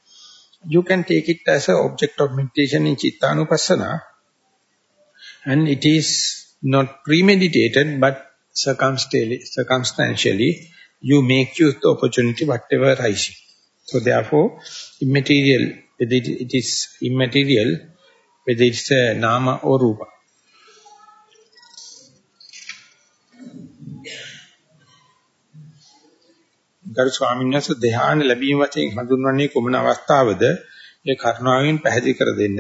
you can take it as an object of meditation in Chittanupassana, and it is not premeditated, but circumstantially, circumstantially you make use the opportunity whatever arising. So therefore, immaterial, whether it is immaterial, whether it's a nama or rupa. ගරු ස්වාමීන් වහන්සේ ධ්‍යාන ලැබීම වශයෙන් හඳුන්වන්නේ කුමන අවස්ථාවද? ඒ කරුණාවෙන් පැහැදිලි කර දෙන්න.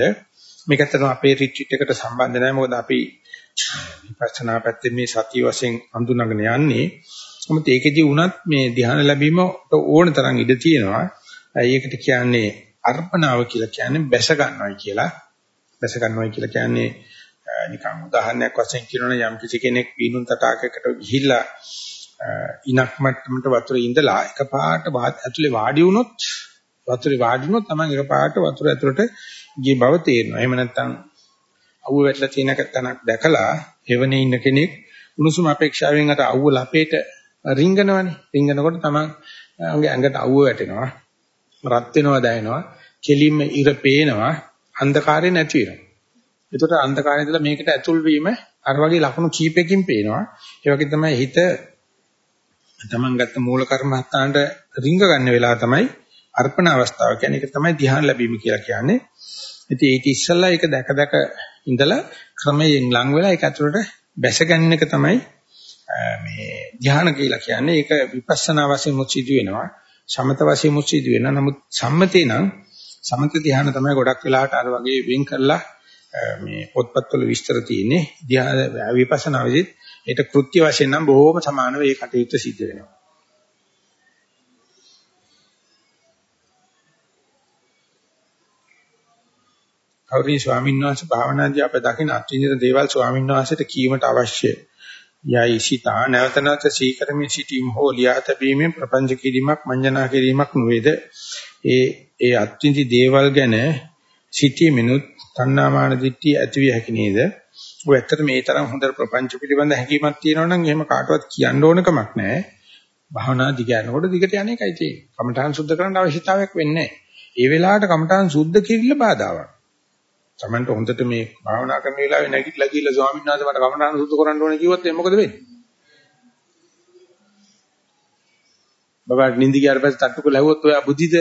මේක ඇත්තටම අපේ රිට්‍රීට් එකට සම්බන්ධ නැහැ. මොකද අපි විපස්සනා පැත්තේ මේ සතිය වශයෙන් හඳුනාගෙන යන්නේ. නමුත් ඒකෙදි වුණත් මේ ධ්‍යාන ලැබීම ඕන තරම් ඉඩ තියෙනවා. ඒකට කියන්නේ අර්පණාව කියලා කියන්නේ බැස ගන්නවයි කියලා. බැස ගන්නවයි කියලා කියන්නේ නිකන් උදාහරණයක් වශයෙන් කියනවනේ යම් කිසි කෙනෙක් පීනුම් තටාකයකට ගිහිල්ලා ඉනක් මට්ටමට වතුරේ ඉඳලා එකපාරට ඇතුලේ වාඩි වුණොත් වතුරේ වාඩි වුණොත් තමයි එකපාරට වතුර ඇතුලට ගිය බව තේරෙනවා. එහෙම නැත්නම් අවුව වැටලා තියෙන තැනක් දැකලා හෙවණේ ඉන්න කෙනෙක් උණුසුම අපේක්ෂාවෙන් අර අවුව ලපේට රිංගනවනේ. රිංගනකොට තමයි ඇඟට අවුව වැටෙනවා. රත් වෙනවා දැනෙනවා. කෙලින්ම ඉර පේනවා. අන්ධකාරය නැති වෙනවා. එතකොට අන්ධකාරය ඉඳලා මේකට ඇතුල් වීම අර වගේ ලක්ෂණ කීපයකින් පේනවා. ඒ වගේ තමයි හිත තමන් ගත්ත මූල කර්මස්ථානට රිංග ගන්න වෙලාව තමයි අර්පණ අවස්ථාව. කියන්නේ ඒක තමයි ධ්‍යාන ලැබීම කියලා කියන්නේ. ඉතින් ඒක ඉස්සල්ලා ඒක දැක දැක ඉඳලා ක්‍රමයෙන් ලං වෙලා ඒක ඇතුළට බැස ගැනීම එක තමයි මේ ධ්‍යාන කියලා කියන්නේ. ඒක විපස්සනා වශයෙන් මුත් සිදු වෙනවා. සමත වශයෙන් මුත් සිදු වෙනවා. නමුත් සම්මතේ නම් සමත ධ්‍යාන තමයි ගොඩක් වෙලාවට අර වගේ වෙන් කරලා මේ පොත්පත්වල විස්තර තියෙන්නේ. ධ්‍යාන විපස්සනා වෙදිත් ඒක කෘත්‍ය වශයෙන් නම් බොහොම සමානව ඒ කටයුත්ත සිද්ධ වෙනවා. කෞරී ස්වාමීන් වහන්සේ භාවනාදී අප දකින අත්විඳින දේවල් ස්වාමීන් වහන්සේට කීමට අවශ්‍ය. යයි සිතා නැවත නැවත සීකරමින් සිටීම හෝ ලියා තැබීමෙන් ප්‍රපංච කිරීමක් මඤ්ඤණා කිරීමක් නොවේද? ඒ ඒ අත්විඳි දේවල් ගැන සිටීමෙනුත් තණ්හාමාන දිට්ඨිය ඇතිවිය හැකි නේද? ඔය ඇත්තට මේ තරම් හොඳ ප්‍රපංච පිළිබඳ හැඟීමක් තියෙනවා නම් එහෙම කාටවත් කියන්න ඕන කමක් නැහැ. භාවනා දිගනකොට දිගට යන එකයි තියෙන්නේ. කමඨාන් සුද්ධ කරන්න අවශ්‍යතාවයක් වෙන්නේ නැහැ. ඒ වෙලාවට කමඨාන් සුද්ධ කිරිල්ල බාධාවක්. Tamanට හොඳට මේ භාවනා කරන වෙලාවේ නැගිටලා කියලා ස්වාමීන් වහන්සේ මට කමඨාන සුද්ධ කරන්න ඕනේ කිව්වොත් එහේ මොකද වෙන්නේ? බබාට නිදි ගියාට පස්සේ තට්ටුක ලැබුවොත් ඔයා බුද්ධිද?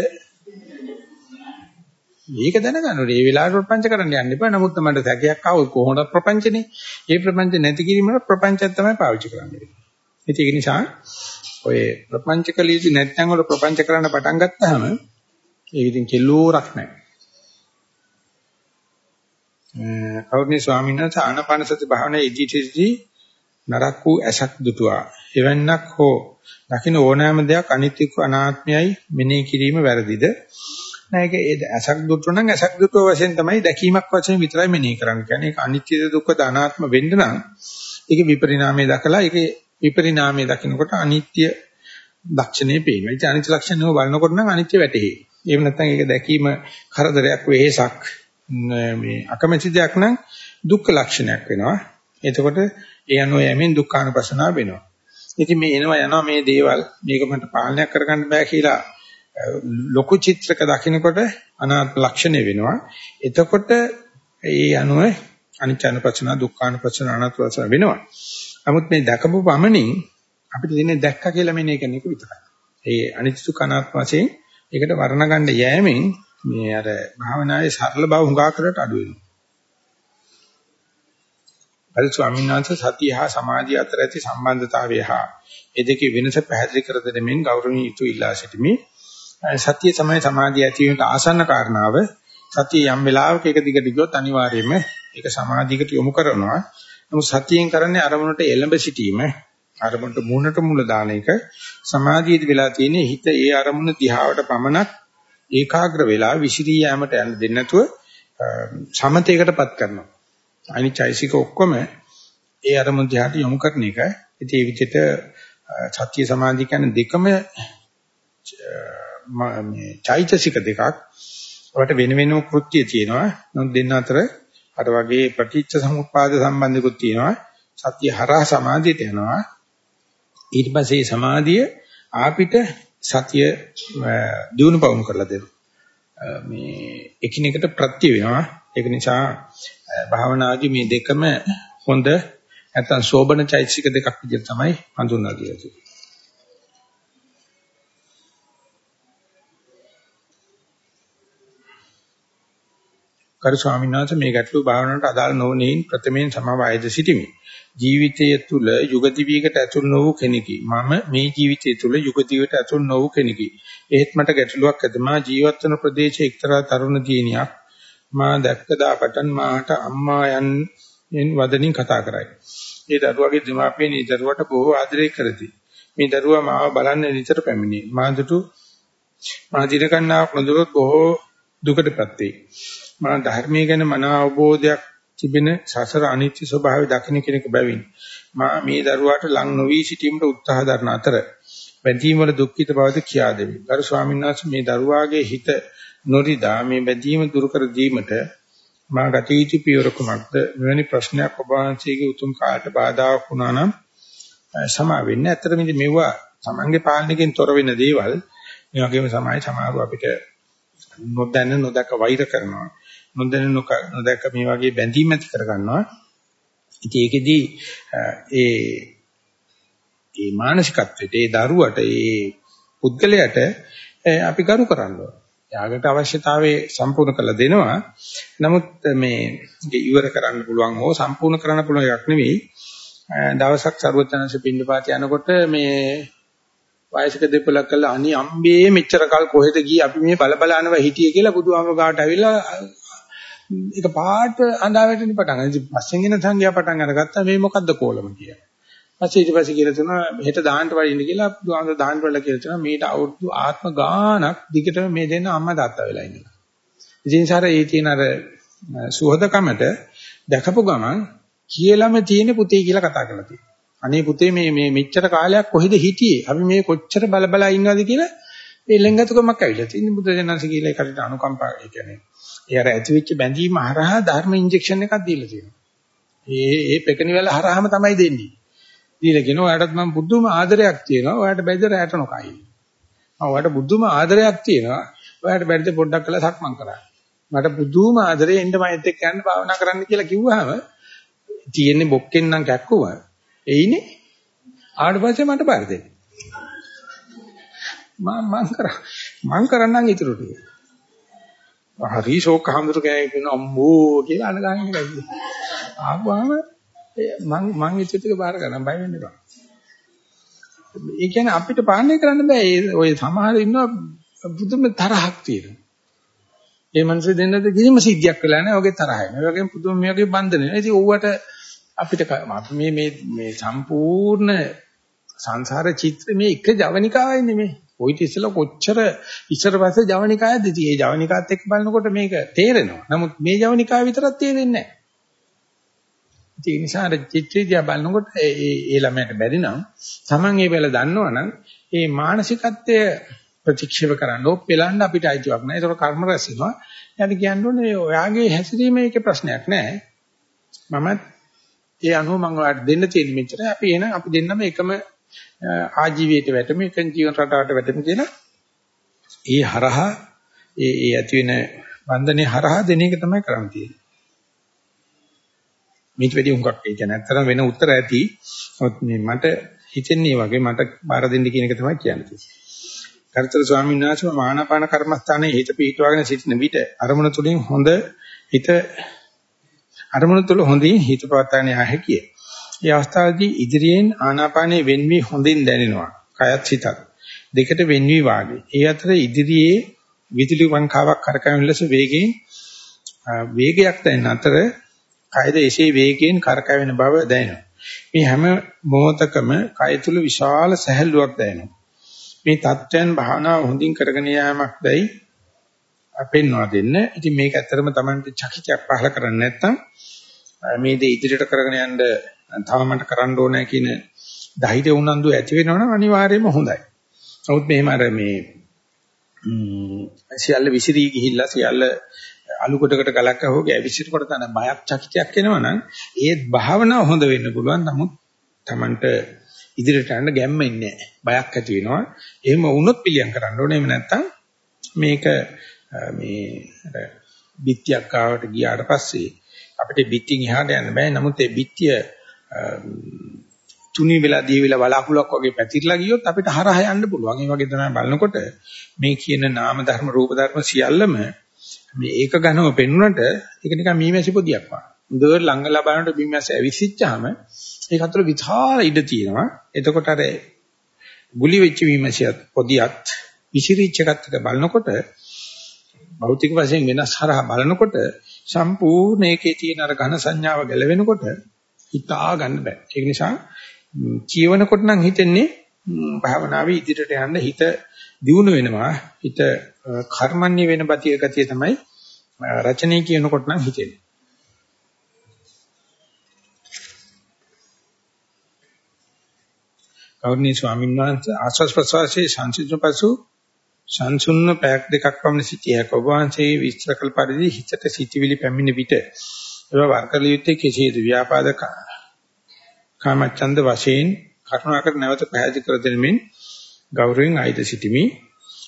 මේක දැනගන්න ඕනේ. මේ වෙලාවට ප්‍රපංච කරන්න යන්න එපා. නමුත් මට සැකයක් ආවොත් කොහොමද ප්‍රපංචනේ? මේ ප්‍රපංච නැති කිරීමකට ප්‍රපංචයක් තමයි පාවිච්චි කරන්නේ. ඒක නිසා ඔය ප්‍රපංච කලියුතු නැත්නම් වල ප්‍රපංච කරන්න පටන් ගත්තාම ඒක ඉතින් කෙල්ලෝරක් නැහැ. කෞර්ණී ස්වාමීන් වහන්සේ ආනාපාන සති භාවනා ඉදිරිදී නරක වූ ඇසක් දුටුවා. එවන්නක් හෝ දකින්න ඕනෑම දෙයක් අනිත්‍යක අනාත්මයයි මෙනෙහි කිරීම වැරදිද? නෑ ඒක ඇසක් දුටු නම් ඇසක් දුටුව වශයෙන් තමයි දැකීමක් වශයෙන් විතරයි මෙනෙහි කරන්න කියන්නේ. ඒක අනිත්‍යද දුක්ඛද අනාත්ම වෙන්න නම් ඒක විපරිණාමය දකලා ඒක විපරිණාමය දකිනකොට අනිත්‍ය ලක්ෂණේ පේනවා. ඒ අනිත්‍ය ලක්ෂණය බලනකොට නම් අනිත්‍ය වැටහෙයි. එහෙම නැත්නම් ඒක දැකීම කරදරයක් වෙහෙසක් මේ අකමැති දෙයක් නම් දුක්ඛ ලක්ෂණයක් වෙනවා. එතකොට ඒ අනුව යමින් දුක්ඛානුපස්සනාව වෙනවා. ඉතින් මේ එනවා යනවා මේ දේවල් මේක මට පාලනය කරගන්න බෑ කියලා ලොකු චිත්‍රක දකින්නකොට අනාත්ම ලක්ෂණය වෙනවා. එතකොට ඒ අනුව අනිච්චානුපස්සන දුක්ඛානුපස්සන අනාත්මපස්සන වෙනවා. නමුත් මේ දැකපු පමණින් අපිට දෙන්නේ දැක්කා කියලා මෙන්න කෙනෙක් විතරයි. ඒ අනිච්ච දුක්ඛ අනාත්ම වශයෙන් ඒකට වර්ණ ගන්න යෑමෙන් මේ අර භාවනාවේ සරල බව හුඟා කරට අඩු වෙනවා. අර ස්වාමීන් වහන්සේ සතිය හා සමාධිය අතර ඇති සම්බන්ධතාවය හා ඒ දෙකේ වෙනස පැහැදිලි කර දෙමින් ගෞරවණීය යුතු ඉල්ලා සිටිමි. සතිය තමයි සමාධිය ඇති වීමට ආසන්න කාරණාව. සතිය යම් වෙලාවක එක දිගට ගියොත් අනිවාර්යයෙන්ම ඒක සමාධියකට යොමු කරනවා. නමුත් සතියෙන් කරන්නේ අරමුණට එළඹ සිටීම, අරමුණට මූණට මූල දාන එක. සමාධියේදී වෙලා තියෙන්නේ හිත ඒ අරමුණ දිහාවට පමණක් ඒකාග්‍ර වෙලා විසිරී යෑමට යන්න දෙන්නේ නැතුව සමතේකටපත් කරනවා. අනිචෛසික ඔක්කොම ඒ අරමුණ දිහාට යොමු කරන එක. ඉතින් ඒ විදිහට සත්‍ය සමාධි කියන්නේ දෙකම මේ චෛතසික දෙකක්. ඒකට වෙන වෙනම කෘත්‍ය තියෙනවා. නමුත් දෙන්න අතර අර වගේ ප්‍රතිච්ඡ සමුප්පාද සම්බන්ධිකුත් තියෙනවා. සත්‍ය හරහා සමාධියට යනවා. ඊට පස්සේ සමාධිය ආපිට සතිය දිනු පවුම් කරලා දෙනවා. මේ එකිනෙකට ප්‍රත්‍ය වෙනවා. ඒක නිසා භාවනාදී මේ දෙකම හොඳ නැත්නම් සෝබන චෛතසික දෙකක් විදිහට තමයි හඳුන්වලා දෙන්නේ. කරු ස්වාමීන් වහන්සේ මේ ගැටළු භාවනාවට අදාළ නොවනින් ප්‍රථමයෙන් සමවයද සිටිමි. ජීවිතය තුළ යුග දිවියකට ඇතුල් නො වූ කෙනෙකි. මම මේ ජීවිතය තුළ යුග දිවියට ඇතුල් නො වූ කෙනෙකි. එහෙත් මට ගැටලුවක් ඇත. මා ජීවත් වන ප්‍රදේශයේ එක්තරා තරුණ දියණියක් මා දැක්ක දාපටන් මාට අම්මා යන් වදනින් කතා කරයි. ඒ දරුවාගේ දෙමාපියන් ඒ දරුවට බොහෝ ආදරය කරති. මේ දරුවා මාව බලන්න නිතර පැමිණේ. මා දුටු මා දිනකන්නාක් නොදුරොත් බොහෝ දුකටපත් වේ. මා ධර්මයේ ගැන මන අවබෝධයක් තිබෙන සසර අනිත්‍ය ස්වභාවය දකින්න කෙනෙක් බැවින් මා මේ දරුවාට ලං නොවි සිටීමට උත්සාහ දරන අතර බැඳීම් වල දුක්ඛිත බවද කියා දෙමි. ගරු ස්වාමීන් වහන්සේ මේ දරුවාගේ හිත නොරිදා මේ බැඳීම දුරු කර දීමට මා ගත යුතු පියවර කුමක්ද? මෙවැනි ප්‍රශ්නයක් ඔබ වහන්සේගේ උතුම් කාලට බාධාක් වුණා නම් සමා වෙන්න. ඇත්තටම ඉතින් මෙවුවා තමන්ගේ පාලනයකින් තොර වෙන දේවල් මේ වගේම සමාජ සමහරව අපිට නොදැන නොදක වෛර කරනවා. නොදැන නොදක මේ වගේ බැඳීම් ඇති කරගන්නවා. ඉතින් ඒකෙදි ඒ ඒ මානසිකත්වයට ඒ දරුවට ඒ පුද්ගලයාට අපි කරු කරනවා. යාගට අවශ්‍යතාවයේ සම්පූර්ණ කරලා දෙනවා. නමුත් මේ ඉවර කරන්න පුළුවන් හෝ සම්පූර්ණ කරන්න පුළුවන් එකක් නෙවෙයි. දවසක් සරුවචනංශ පින්නපාත යනකොට මේ වයසක දෙපළක් කළා අනි අම්බේ මෙච්චර කල් කොහෙද ගියේ අපි මේ බල බල අනව හිටියේ කියලා බුදුහාමර ගාවට ඇවිල්ලා ඒක පාට අඳා වැටෙන පටන් ගත්තා. ඉතින් පස්සෙන් එන සංඝයා පටන් අරගත්තා මේ මොකද්ද කොලම කියලා. පස්සේ ඊට පස්සේ කියලා තුන හෙට දාහන්න වඩින්න කියලා බුදුහාමර දාහන්න වල කියලා තුන මේට අවුරුදු ආත්ම ගානක් දිගටම මේ දෙන්න අම්මා තාත්තා වෙලා ඉන්නවා. ඉතින් සාර ඒ තියෙන අර සුහදකමට දැකපු ගමන් කියලාම තියෙන පුතේ කියලා කතා කරලා තියෙනවා. අනේ පුතේ මේ මේ මෙච්චර කාලයක් කොහෙද හිටියේ? අපි මේ කොච්චර බල බල ඉන්නවද කියලා ඒ ලෙන්ගතුකමක් ඇවිල්ලා තියෙන බුදු දනන්ස කියලා ඒකට අනුකම්පා ඒ කියන්නේ ඒ අර ඇතිවෙච්ච බැඳීම හරහා ධර්ම ඉන්ජෙක්ෂන් එකක් දීලා තියෙනවා. ඒ ඒ පෙකණිවල හරහාම තමයි දෙන්නේ. දීලා කියන ඔයාලට මම බුදුම ආදරයක් තියෙනවා. ඔයාලට බැද්ද රැට නොකයි. ආ ඔයාලට බුදුම ආදරයක් තියෙනවා. ඔයාලට බැද්ද පොඩ්ඩක් කළා සක්මන් කරා. මට බුදුම ආදරේ එන්න මයිත් එක්ක යන්න භාවනා කරන්න කියලා කිව්වහම තියෙන්නේ බොක්කෙන් නම් කැක්කුව. එයිනේ. ආවට පස්සේ මට බාර දෙන්න. මම මං කරා මං කරන්නම් ඊටු ටික. හරි ෂෝක් හඳුර කෑ කියන අම්මෝ කියලා අනගාගෙන ගිහින්. ආවම මං මං ඊටු ටික බාර ගන්න බය වෙන්න එපා. ඒ කියන්නේ අපිට පාලනය කරන්න බෑ. ඔය සමහර ඉන්නවා පුදුම තරහක් තියෙනවා. ඒ මනසේ දෙන්නද කිසිම සිද්ධියක් වෙලා නැහැ. ඔගේ තරහයි. මේ වගේම පුදුම මේ වගේ බන්ධන. ඉතින් ඕවට අපිට මේ මේ මේ සම්පූර්ණ සංසාර චිත්‍රය මේ එක ජවනිකාවයි නෙමෙයි. ඔයිට ඉස්සෙල්ලා කොච්චර ඉස්සර පස්සේ ජවනිකායද ඉතින් ඒ ජවනිකාත් එක්ක බලනකොට මේක තේරෙනවා. නමුත් මේ ජවනිකාව විතරක් තේරෙන්නේ නැහැ. ඒ නිසා චිත්‍රය දිහා බලනකොට ඒ ඒ ළමයට බැරි නම් Taman ඒ වෙලාව දන්නවනම් ඒ මානසිකත්වය ප්‍රතික්ෂේප කරන්න ඕ පෙලන්න අපිට අයිතිවක් නැහැ. ඒක කර්ම රැස් වෙනවා. යාට කියන්නේ ඔයාගේ හැසිරීමේ ඒකේ ප්‍රශ්නයක් නැහැ. මමත් ඒ අනුව මම ඔයාලට දෙන්න තියෙන මෙච්චරයි. අපි එන අපි දෙන්නම එකම ආජීවයට වැටෙමු, එක ජීවන රටාවට වැටෙමු කියලා. ඒ හරහා ඒ ඒ ඇති වෙන බන්ධනේ හරහා දෙන එක තමයි කරන්න තියෙන්නේ. මේක වැඩි උඟක් ඒ කියන්නේ ඇත්තටම වෙන උත්තර ඇති. මේ මට හිතෙන්නේ වගේ මට බාර දෙන්න කියන එක තමයි කියන්නේ. කර්තෘ ස්වාමීන් වහන්සේ මානාපාන කර්මස්ථානයේ හිත පිහිටුවාගෙන සිටින විට අරමුණ තුලින් හොඳ හිත අරමුණු තුල හොඳින් හිත පවත්වාගෙන යා හැකිය. මේ අවස්ථාවේදී ඉදිරියෙන් ආනාපානයේ වෙන්වි හොඳින් දැනෙනවා. කයත් හිතත්. දෙකට වෙන්වි වාගේ. ඒ අතර ඉදිරියේ විදුලි වංකාවක් කරකැවෙන ලෙස වේගයෙන් වේගයක් දැනෙන අතර කයද එසේ වේගයෙන් කරකැවෙන බව දැනෙනවා. මේ හැම මොහොතකම කය තුල විශාල සැහැල්ලුවක් දැනෙනවා. මේ தත්වයන් භාවනාව හොඳින් කරගෙන යාමක් දැයි පෙන්වා දෙන්න. ඉතින් මේක ඇත්තටම Tamanට චකිතයක් පහල කරන්නේ නැත්නම් මේ දේ ඉදිරියට කරගෙන යන්න තව මට කරන්න ඕනේ කියන ධෛර්ය උනන්දු ඇති වෙනවනම් අනිවාර්යයෙන්ම හොඳයි. නමුත් මෙහෙම අර මේ සියල්ල විසිරී ගිහිල්ලා සියල්ල අලු කොටකට ගලක් අහෝගේ ඇවිසිර කොට තන බයක් චකිතයක් එනවනම් ඒත් භාවනාව හොඳ වෙන්න පුළුවන්. නමුත් Tamanට ඉදිරියට යන්න ගැම්ම ඉන්නේ බයක් ඇති වෙනවා. එහෙම වුණොත් පිළියම් කරන්න ඕනේ. එහෙම නැත්නම් මේක මේ බිත්තියක් ආවට ගියාට පස්සේ අපිට බිත්තියෙන් එහාට යන්න බෑ. නමුත් ඒ බිත්තිය තුනී වෙලා දී වෙලා වලාකුලක් වගේ පැතිරලා ගියොත් අපිට හරහා යන්න පුළුවන්. ඒ වගේ තමයි බලනකොට මේ කියන නාම ධර්ම රූප ධර්ම සියල්ලම මේ ඒක ඝනව පෙන්වන්නට ඒක නිකන් මීමැසි පොදියක් වගේ. හොඳට ළඟලා බලනකොට මීමැසි ඇවිසිච්චාම ඒක අතර විශාල ඉඩ තියෙනවා. එතකොට අර ගුලි වෙච්ච මීමැසියත් පොදියත් විසිරිච්ච එකත් එක බලනකොට භෞතික වශයෙන් වෙනස් හරහා බලනකොට සම්පූර්ණ ඒකේ තියෙන අර ඝන සංඥාව ගැලවෙනකොට හිතා ගන්න බෑ. ඒක නිසා කියවනකොට නම් හිතෙන්නේ භාවනාවේ ඉදිරියට යන්න හිත දියුණු වෙනවා. හිත කර්මන්නේ වෙන බතිය ගතිය තමයි රචනයේ කියනකොට නම් හිතෙන්නේ. ගෞරවනීය ස්වාමීන් වහන්සේ ආස්වාස් ප්‍රසවාසයේ සංසිද්ධ පසු සංසුන්න පැයක් දෙකක් පමණ සිටියක ඔබ වහන්සේ විස්තර කළ පරිදි හිතට සිටිවිලි පැමිණ විට ඒවා වර්කල යුත්තේ කෙසේද ව්‍යාපාදක කාමචන්ද වශයෙන් කරුණාකර නැවත පැහැදිලි කර දෙමින් ගෞරවයෙන් ආයත සිටිමි.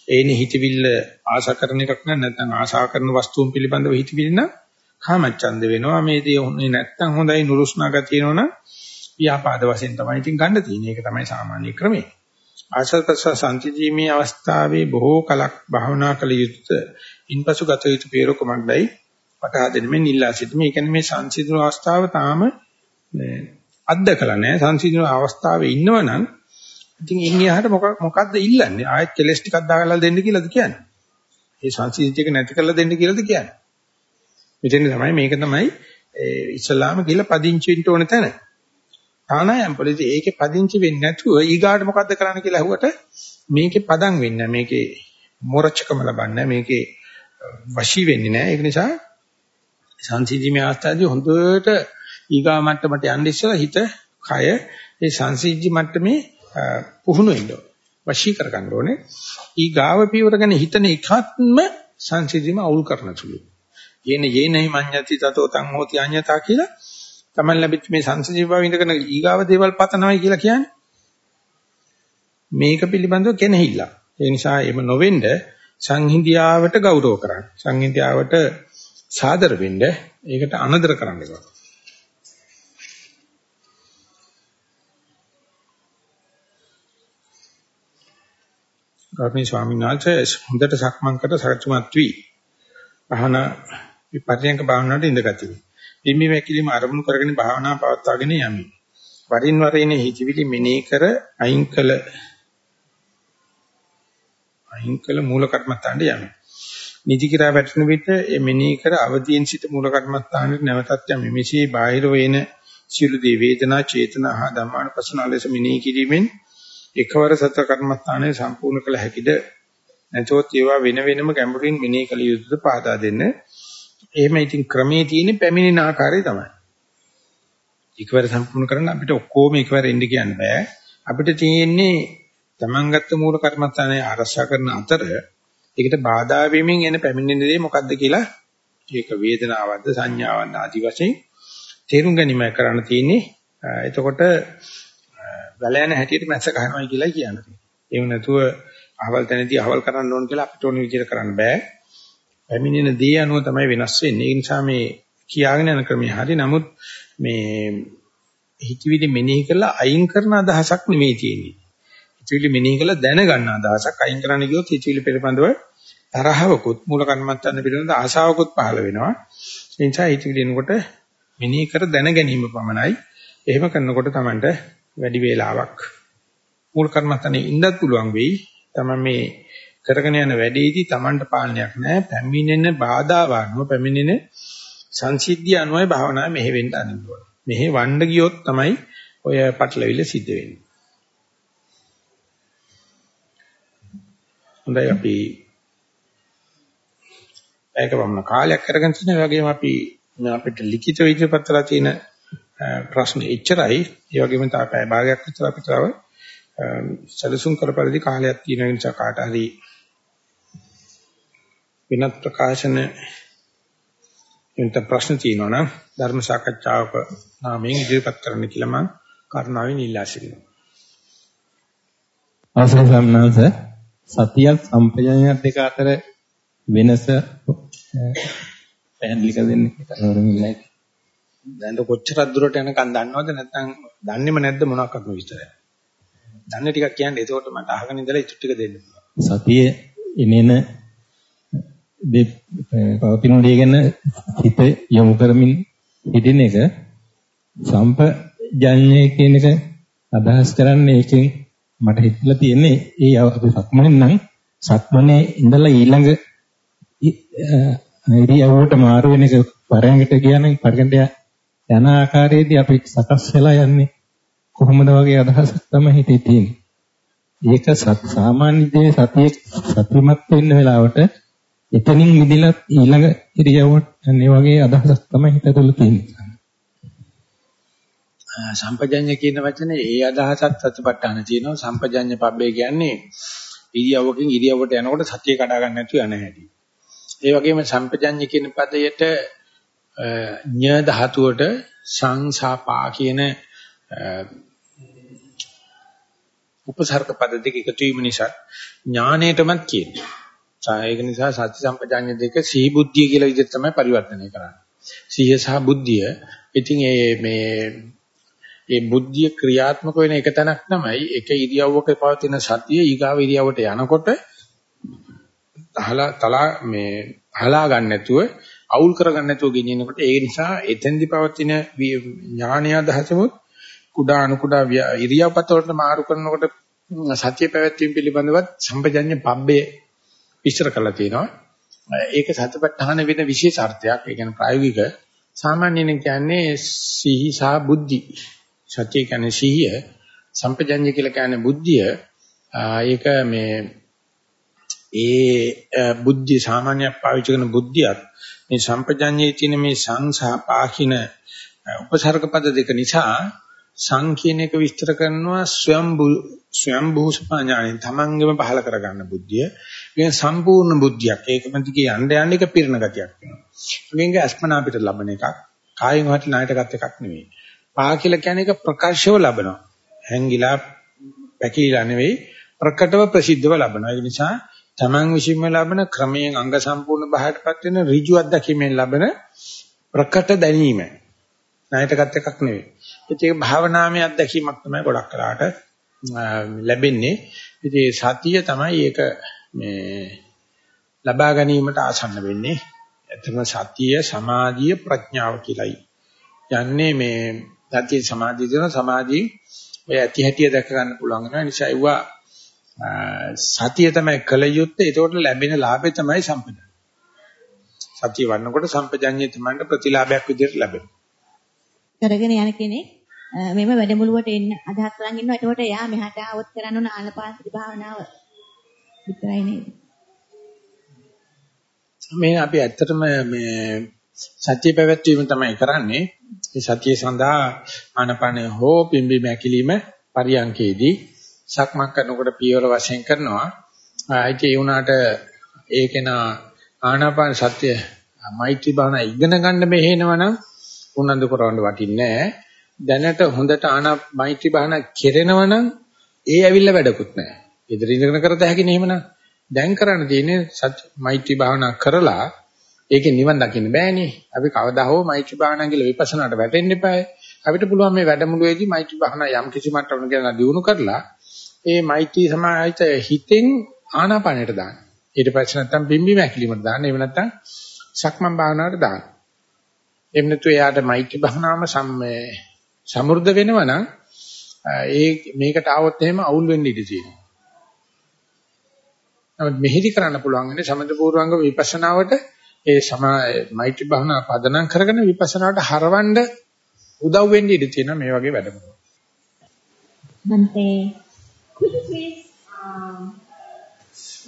ඒනි හිතවිල්ල ආශා කරන එකක් නැත්නම් ආශා කරන වස්තුන් පිළිබඳව හිතවිල්ල නම් කාමචන්ද වෙනවා. මේ දේ හොන්නේ නැත්නම් හොඳයි නුරුස්නා ගතියනවනම් ව්‍යාපාද වශයෙන් තමයි ඉතින් ගන්න තියෙන්නේ. ඒක තමයි සාමාන්‍ය ක්‍රමය. ආශ්‍රද ප්‍රසවාස සංසිඳීමේ අවස්ථාවේ බොහෝ කලක් භාවනා කළ යුතුය. ඉන්පසු ගත යුතු පෙරකමක්දයි වටහා දෙන්නේ නිල්ලා සිටීම. ඒ කියන්නේ මේ සංසිඳන අවස්ථාව තාම අත්දකලා නැහැ. සංසිඳන අවස්ථාවේ ඉන්නවනම් ඉතින් ඉන්නේ යහට මොකක් මොකද්ද ඉල්ලන්නේ? ආයෙත් කෙලස් ටිකක් දාගලා දෙන්න කියලාද කියන්නේ? ඒ සංසිද්ධියක නැති කරලා දෙන්න කියලාද කියන්නේ? මෙතන තමයි මේක තමයි ඉස්ලාම කියලා පදිංචි වෙන්න ඕන තැන. ප්‍රාණායම් පොලිසි ඒකේ පදිංචි වෙන්නේ නැතුව ඊගාට මොකද්ද කරන්න කියලා අහුවට මේකේ පදම් වෙන්නේ මේකේ මොරචකම ලබන්නේ මේකේ වශී වෙන්නේ නැහැ. ඒක නිසා සංසිද්ධිමේ අවස්ථාවේදී හොඳට ඊගා මට්ටමට යන්න ඉස්සලා හිත කය ඒ සංසිද්ධි මට්ටමේ පුහුණු වෙන්න ඕනේ. වශී කරගන්න ඕනේ. ඊගාව පියවර ගැන හිතන එකත්ම සංසිද්ධිම අවුල් කරන සුළුයි. යේන යේනහි මඤ්ඤති තතෝ තං හෝති අඤ්ඤතා කියලා තමයි ලැබිච්ච මේ සංසිද්ධි බව ඉඳගෙන ඊගාව දේවල් පතනවයි කියලා කියන්නේ. මේක පිළිබඳව කෙනෙහිල්ල. ඒ නිසා එම නොවෙන්න සංහිඳියාවට ගෞරව කරන්න. සංහිඳියාවට සාදර වෙන්න ඒකට අනදර කරන්න එපා. ගෞරවනීය ස්වාමීන් වහන්සේ හොඳට සක්මන් කර සරචුමත් වී භාවන විපර්යංක භාවනාවට ඉඳගතිමි. ඉම්මි වැකිලිම අරමුණු කරගෙන භාවනා පවත්වාගෙන යමි. වරින් වරින් හිතවිලි මෙනෙහි කර අයින් කළ අයින් කළ මූල කර්මස්ථානට යමි. නිදි කිරා වැටෙන විට මෙනෙහි කර අවදීන් සිට මූල කර්මස්ථානට නැවතත් යමි. මෙසේ බාහිර වේන සියලු දේ වේදනා චේතනා හා ධම්මානුපස්සන ලෙස මෙනෙහි කිරීමෙන් එකවර සතර කර්මස්ථානය සම්පූර්ණ කළ හැකිද නැතොත් ඒවා වෙන වෙනම ගැඹුරින් මෙනෙහි කළ යුතුද පහදා දෙන්න. එහෙම ඉතින් ක්‍රමේ තියෙන පැමිණෙන ආකාරය තමයි. එකවර සම්පූර්ණ කරන්න අපිට ඔක්කොම එකවර එන්න කියන්න බෑ. අපිට තියෙන්නේ Taman ගත්ත මූල කර්මස්ථානය ආරක්ෂා කරන අතර ඒකට බාධා වෙමින් එන පැමිණෙන දේ මොකද්ද කියලා ඒක වේදනාවක්ද සංඥාවක්ද ආදි වශයෙන් තේරුම් ගැනීම කරන්න තියෙන්නේ. එතකොට වැල යන හැටියට මැස්ස ගන්නවා කියලා කියන්නේ. එහෙම නැතුව අහවල් තැනදී අහවල් කරන්න ඕන කියලා අපිට ඕන විදිහට කරන්න බෑ. පැමිණෙන දේ අනුව තමයි වෙනස් වෙන්නේ. ඒ නිසා මේ කියාගෙන යන ක්‍රමය හරි. නමුත් මේ හිතවිලි මෙනෙහි කරලා අයින් කරන අදහසක් නෙමෙයි තියෙන්නේ. හිතවිලි මෙනෙහි කරලා දැනගන්න අදහසක් අයින් කරන්න ගියොත් හිතවිලි පිළිබඳව තරහවකුත් මූල කර්මත්තන්න පිළිබඳ ආශාවකුත් පහළ වෙනවා. ඒ නිසා හිතවිලි එනකොට මෙනෙහි කර දැන ගැනීම පමණයි. එහෙම කරනකොට Tamanට වැඩි වේලාවක් මූල කර්මස්ථානේ ඉන්නත් පුළුවන් වෙයි. තමයි මේ කරගෙන යන වැඩේදී Tamanට පාලනයක් නැහැ. පැමිණෙන බාධා වano පැමිණෙන සංසිද්ධිය අනුවයි භාවනාව මෙහෙ වෙන්න අනිත් ඕන. මෙහෙ වණ්ඩ ගියොත් තමයි ඔය පටලවිල්ල සිද්ධ වෙන්නේ. හොඳයි අපි ඒක වමන කාලයක් කරගෙන තියෙන වගේම අපි අපිට ලිඛිත විදිහට පත්‍රලා තියෙන ප්‍රශ්න එච්චරයි. ඒ වගේම තව පැය භාගයක් විතර අපිට තව සැලසුම් කරපරිදි කාලයක් තියෙන නිසා කාට හරි වෙනත් ප්‍රකාශන එන්ට ප්‍රශ්න තියෙනවා නම් ධර්ම සාකච්ඡාවක නාමයෙන් ඉදිරිපත් කරන්න කියලා මම කරුණාවෙන් ඉල්ලා සිටිනවා. අවසරයි සම්මාස සතියක් සම්පජඤ්ඤයත් දෙක අතර වෙනස පැහැදිලි කර දෙන්න කියලා දැන් කොච්චරක් දුරට යනකම් දන්නවද නැත්නම් දන්නේම නැද්ද මොනවාක්වත් විස්තරය? දන්නේ ටිකක් කියන්නේ එතකොට මට අහගෙන ඉඳලා ඉතුරු ටික දෙන්න පුළුවන්. සතිය එනේන පවතින ගැන හිත යොමු කරමින් හිටින එක සම්පජඤ්ඤය කියන එක අදහස් කරන්නේ ඒකෙන් මට හිතලා තියෙන්නේ ඒ අපි සක්මනේ නම් සක්මනේ ඉඳලා ඊළඟ ඉරියව්වට මාරු වෙන එක පරයන්කට කියන්නේ පරයන්ට යන ආකාරයේදී අපි සකස් වෙලා යන්නේ කොහොමද වගේ අදහසක් තමයි හිතේ තියෙන්නේ. ඒක සාමාන්‍ය දේ සතියේ සතිමත් වෙන්න වෙලාවට එතනින් මිදලා ඊළඟ ඉරියව්වට යන්නේ වගේ අදහසක් තමයි හිත තුළ තියෙන්නේ. සම්පජඤ්ඤ කියන වචනේ ඒ අදහසත් සතිපට්ඨාන තියෙනවා. සම්පජඤ්ඤ පබ්බේ කියන්නේ ඉරියව්වකින් ඉරියව්වට යනකොට සතිය කඩා ගන්න නැතුව යන හැටි. ඒ වගේම සම්පජඤ්ඤ කියන පදයට ඤ ධාතුවට සංසාපා කියන උපසර්ග පද දෙක එකතු වීම නිසා ඥාණයටමත් කියනවා. ඒක නිසා සත්‍ය සම්පජාඤ්ඤ දෙක සිහි බුද්ධිය කියලා විදිහට තමයි පරිවර්තනය කරන්නේ. සිහිය සහ බුද්ධිය. ඉතින් මේ ඒ බුද්ධිය ක්‍රියාත්මක වෙන එක තැනක් තමයි එක ඉරියව්වක පවතින සතිය ඊගාව ඉරියව්වට යනකොට තහලා තලා මේ හලා ගන්න නැතුව අවුල් කරගන්න නැතුව ගෙනියනකොට ඒ නිසා එතෙන්දි පවතින ඥානය අදහසමුත් කුඩා අනු කුඩා ඉරියව්පත වලට මාරු කරනකොට සත්‍ය පැවැත්වීම පිළිබඳවත් සම්පජඤ්ඤ පබ්බේ විස්තර කරලා තියෙනවා. ඒක සත්‍යපට්ඨාන වෙන විශේෂ අර්ථයක්. ඒ කියන්නේ ප්‍රායෝගික සාමාන්‍යයෙන් කියන්නේ සිහි සහ බුද්ධි. සත්‍ය කියන්නේ සිහිය, සම්පජඤ්ඤ කියලා කියන්නේ බුද්ධිය. ඒක මේ ඒ බුද්ධි සාමාන්‍ය පාවිච්චි කරන බුද්ධියත් මේ සම්පජඤ්ඤයේ තියෙන මේ සංසා පාහින උපසර්ග පද දෙක නිසා සං කියන එක විස්තර කරනවා ස්වයම්බු ස්වයම්බූ සපඥාණයෙන් තමන්ගෙම පහල කරගන්න බුද්ධිය. ඒක සම්පූර්ණ බුද්ධියක්. ඒකම දිගේ යන්න යන්න එක පිරණ ගතියක් වෙනවා. මේක අස්පනා පිට ලබන එකක්. කායෙන් වට ණයට ගත් එකක් නෙවෙයි. පා කියලා කියන්නේ ඒක ප්‍රකාශව ලබනවා. හැංගිලා පැකිලිලා නෙවෙයි ප්‍රකටව ප්‍රසිද්ධව ලබනවා. ඒ නිසා තමන් විසින්ම ලබන ක්‍රමයෙන් අංග සම්පූර්ණ බහයටපත් වෙන ඍජු අත්දැකීමෙන් ලබන ප්‍රකට දැනීම. ණයටගත් එකක් නෙවෙයි. ඒක භාවනාමය අත්දැකීමක් තමයි ගොඩක් කරාට ලැබෙන්නේ. ඉතින් සතිය තමයි ඒක මේ ලබා ගැනීමට ආසන්න වෙන්නේ. එතන සතිය, සමාධිය, ප්‍රඥාව කියලායි. යන්නේ මේ සතිය සමාධිය දෙන සමාධිය ඔය ඇති හැටිය දැක ගන්න පුළුවන් වෙනවා. නිසා ඒවා සතිය තමයි කල යුත්තේ. ඒකට ලැබෙන ලාභය තමයි සම්පදන්. සතිය වන්නකොට සම්පජඤ්ඤය තමයි ප්‍රතිලාභයක් විදිහට ලැබෙනවා. කරගෙන යන කෙනෙක් මෙම වැඩමුළුවට එන්න අදහස් කරන් ඉන්නවා. එතකොට එයා මෙහාට આવොත් කරන්න ඕන ආලපාන භාවනාව විතරයි නේද? මේ අපි ඇත්තටම මේ සත්‍ය පැවැත්වීම තමයි කරන්නේ. ඒ සතිය සඳහා ආනපන හෝ පිම්බි මැකිලිම පරියන්කේදී සක්මන් කරනකොට පියවර වශයෙන් කරනවා. ඒක ඒ වුණාට ඒකේන ආනාපාන සත්‍ය මෛත්‍රී භාවනා ඉගෙන ගන්න මෙහෙනවනම් උනන්දු කරවන්න වටින්නේ නැහැ. දැනට හොඳට ආනා මෛත්‍රී භාවනා කෙරෙනවනම් ඒ ඇවිල්ලා වැඩකුත් නැහැ. ඉදිරි ඉඳගෙන කරත හැකි නෙමෙයිනම් දැන් කරන්න තියෙන්නේ සත්‍ය මෛත්‍රී භාවනා කරලා ඒකේ නිවන් දකින්න බෑනේ. අපි කවදා හෝ මෛත්‍රී භාවනා කියලා විපස්සනාට වැටෙන්න එපායි. අපිට පුළුවන් මේ වැඩමුළුවේදී මෛත්‍රී භාවනා යම් කිසි මට්ටමකට ගෙන දියුණු කරලා ඒ මෛත්‍රී සමාහිත හිතෙන් ආනාපානයට දාන්න. ඊට පස්සේ නැත්තම් බිම්බි මැකිලිමට දාන්න. එහෙම නැත්තම් සක්මන් භාවනාවට දාන්න. එහෙම නැතු එයාට මෛත්‍රී භාවනාවම සමෘද්ධ වෙනවා නම් ඒ මේකට ආවොත් එහෙම අවුල් වෙන්න ඉඩ තියෙනවා. නමුත් මෙහෙදි කරන්න පුළුවන් ඉන්නේ සමත පූර්වංග විපස්සනාවට ඒ සමා මෛත්‍රී භාවනාව පදනම් කරගෙන විපස්සනාවට හරවන්න උදව් වෙන්න ඉඩ තියෙනවා මේ වගේ වැඩමුළු. බන්තේ Could you please um,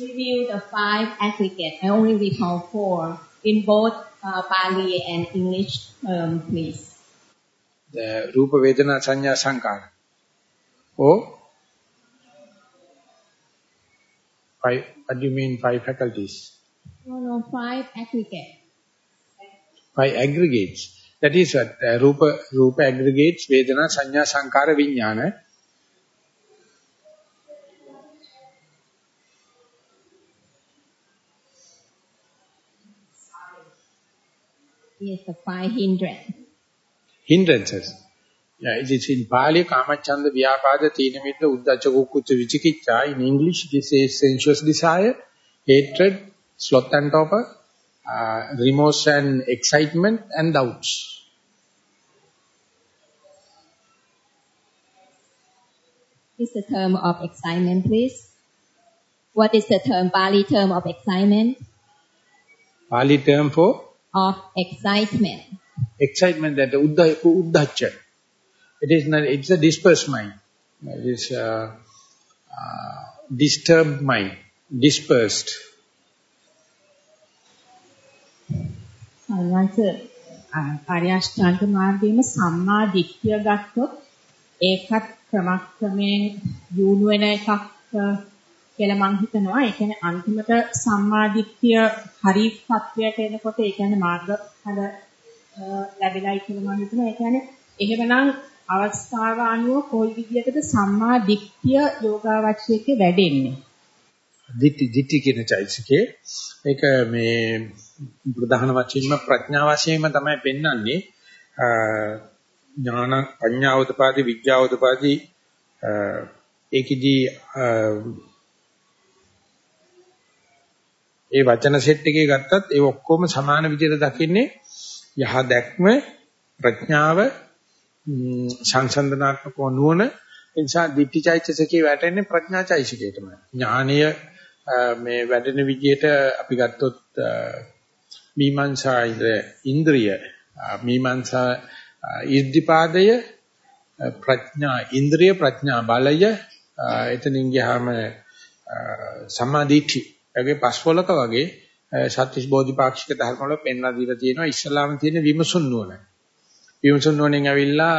review the five aggregates? I only recall four in both uh, Pali and English term, please. The Rupa Vedana Sanya Sankara. Oh? Five, what do you mean five faculties? No, no, five aggregates. Five aggregates. That is what uh, Rupa, Rupa aggregates, Vedana, Sanya, Sankara, Vijnana. Yes, the five hindrances. Hindrances. Yeah, it is in Pali, Kamachanda, Vyapada, Tinamita, Uddacha, Kukkucha, Vichikicha. In English, this is sensuous desire, hatred, sloth and torpor, uh, remorse and excitement, and doubts. Is the term of excitement, please? What is the term, Pali term of excitement? Pali term for? Of excitement. Excitement that uddacha. It is not, it's a dispersed mind. It is a, uh, disturbed mind, dispersed. සංවංශ ආර්යශ්‍රාන්ත මාර්ගයේම සම්මා දිට්ඨිය ගත්තොත් ඒකත් ක්‍රමක්‍රමයෙන් දියුණු වෙන එකක් කියලා මම හිතනවා. ඒ කියන්නේ අන්තිමට සම්මාදිට්ඨිය හරි සත්‍යයට එනකොට ඒ කියන්නේ මාර්ගඵල ලැබෙලයි කියලා මම හිතනවා. ඒ කියන්නේ එහෙමනම් අවස්ථාව අනුව කොයි විදිහටද සම්මාදිට්ඨිය යෝගාවචරයේ වැඩෙන්නේ? දිට්ඨි දිට්ඨි කියන චෛතසිකේ ඒක මේ ප්‍රධාන වශයෙන්ම ප්‍රඥා වශයෙන්ම තමයි පෙන්වන්නේ ඥාන පඤ්ඤා උදපාදි විඥා උදපාදි ඒකෙදී ඒ වචන සෙට් එකේ ගත්තත් ඒ ඔක්කොම සමාන විදිහට දකින්නේ යහ දැක්ම ප්‍රඥාව සංසන්දනාත්මක නුවණ ඒ නිසා ditthිචෛතසිකේ වැටෙන්නේ ප්‍රඥාචෛතසිකේටමයි ඥානීය මේ වැඩෙන විදිහට අපි ගත්තොත් මීමන්සා ඉන්ද්‍රිය මීමන්සා ඉර්ධිපාදය ප්‍රඥා ඉන්ද්‍රිය ප්‍රඥා බලය එතනින් ගියාම සමාධිඨි වගේ පස්වලක වගේ සත්‍විස් බෝධිපාක්ෂික ධර්ම වල පෙන්ලා දීලා තියෙනවා ඉස්ලාම තියෙන විමසුන් නුවණ. විමසුන් නුවණෙන් ඇවිල්ලා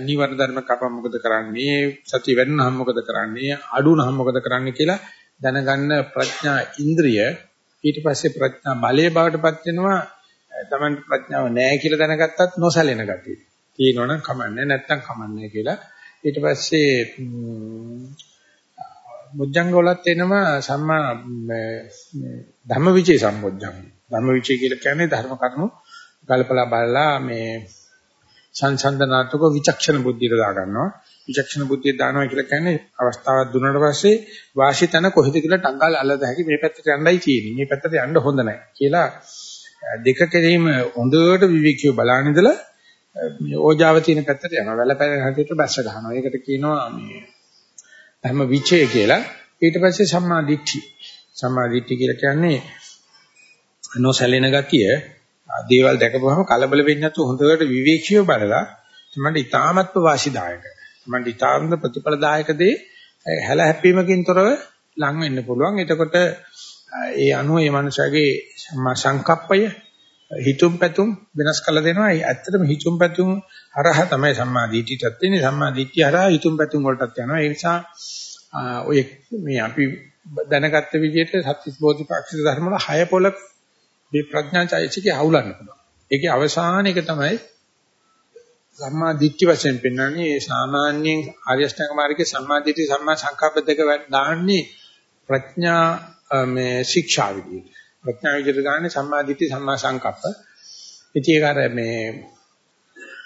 නිවර්ණ ධර්ම කපම මොකද කරන්නේ සතිය වෙන්නහම මොකද කරන්නේ අඩුනහම මොකද කරන්නේ කියලා දැනගන්න ප්‍රඥා ඉන්ද්‍රිය ඊට පස්සේ ප්‍රඥා බලයේ බවටපත් වෙනවා තමන්ට ප්‍රඥාව නැහැ කියලා දැනගත්තත් නොසැලෙන ගතිය. තියෙනවනම් කමන්නේ නැත්තම් කමන්නේ කියලා. ඊට පස්සේ මුජ්ජංග වලත් එනවා සම්මා ධම්මවිචේ සම්බොජ්ජංග. ධම්මවිචේ කියලා කියන්නේ ධර්ම කරුණු ගල්පලා බලලා මේ සංසන්දනාත්මක විචක්ෂණ බුද්ධියට දා ගන්නවා. විචක්ෂණ බුද්ධිය දානවා කියලා කියන්නේ අවස්ථාවක් දුන්නාට පස්සේ වාසිතන කොහෙද කියලා ටංගල් අල්ලද හැකි මේ පැත්තට යන්නයි තියෙන්නේ. මේ පැත්තට යන්න හොඳ නැහැ කියලා දෙක කෙරෙහිම හොඳට විවික්‍යව බලන ඉඳලා මේ ඕජාව තියෙන පැත්තට යනවා. වැලපැල හැටියට බැස්ස ගන්නවා. ඒකට කියනවා මේ ධම්ම විචය කියලා. ඊට පස්සේ සම්මා දිට්ඨි. සම්මා දිට්ඨි කියලා කියන්නේ නොසැලෙන ගතිය. දේවල් දැකපුවම කලබල වෙන්නේ නැතුව හොඳට විවේකීව බලලා තමයි ඊ타මත්ව වාසිදායක. තමයි ඊ타මත්ව ප්‍රතිඵලදායක දේ හැල හැප්පීමකින් තොරව ලං වෙන්න පුළුවන්. එතකොට ඒ අනුව මේ මනුස්සයාගේ සංකප්පය හිතුම් පැතුම් වෙනස් කළ දෙනවා. ඇත්තටම හිතුම් පැතුම් හරහා තමයි සම්මා දිට්ඨියටත් වෙන්නේ. සම්මා දිට්ඨිය හරහා හිතුම් පැතුම් වලටත් යනවා. ඒ නිසා ඔය මේ අපි දැනගත්ත විදිහට සත්‍විස් බෝධිපාක්ෂික ධර්ම වල හය පොළ මේ ප්‍රඥාචෛතසිකේ අවුලන්න පුළුවන්. ඒකේ අවසාන එක තමයි සම්මා දිට්ඨි වශයෙන් පෙන්වන්නේ සාමාන්‍යයෙන් ආර්ය අෂ්ටාංග මාර්ගයේ සම්මා දිට්ඨි සම්මා සංකප්ප දෙක දාන්නේ ප්‍රඥා මේ ශික්ෂා විදියට. ප්‍රඥා විදියට ගන්න සම්මා දිට්ඨි සම්මා සංකප්ප. ඉතින් ඒක අර මේ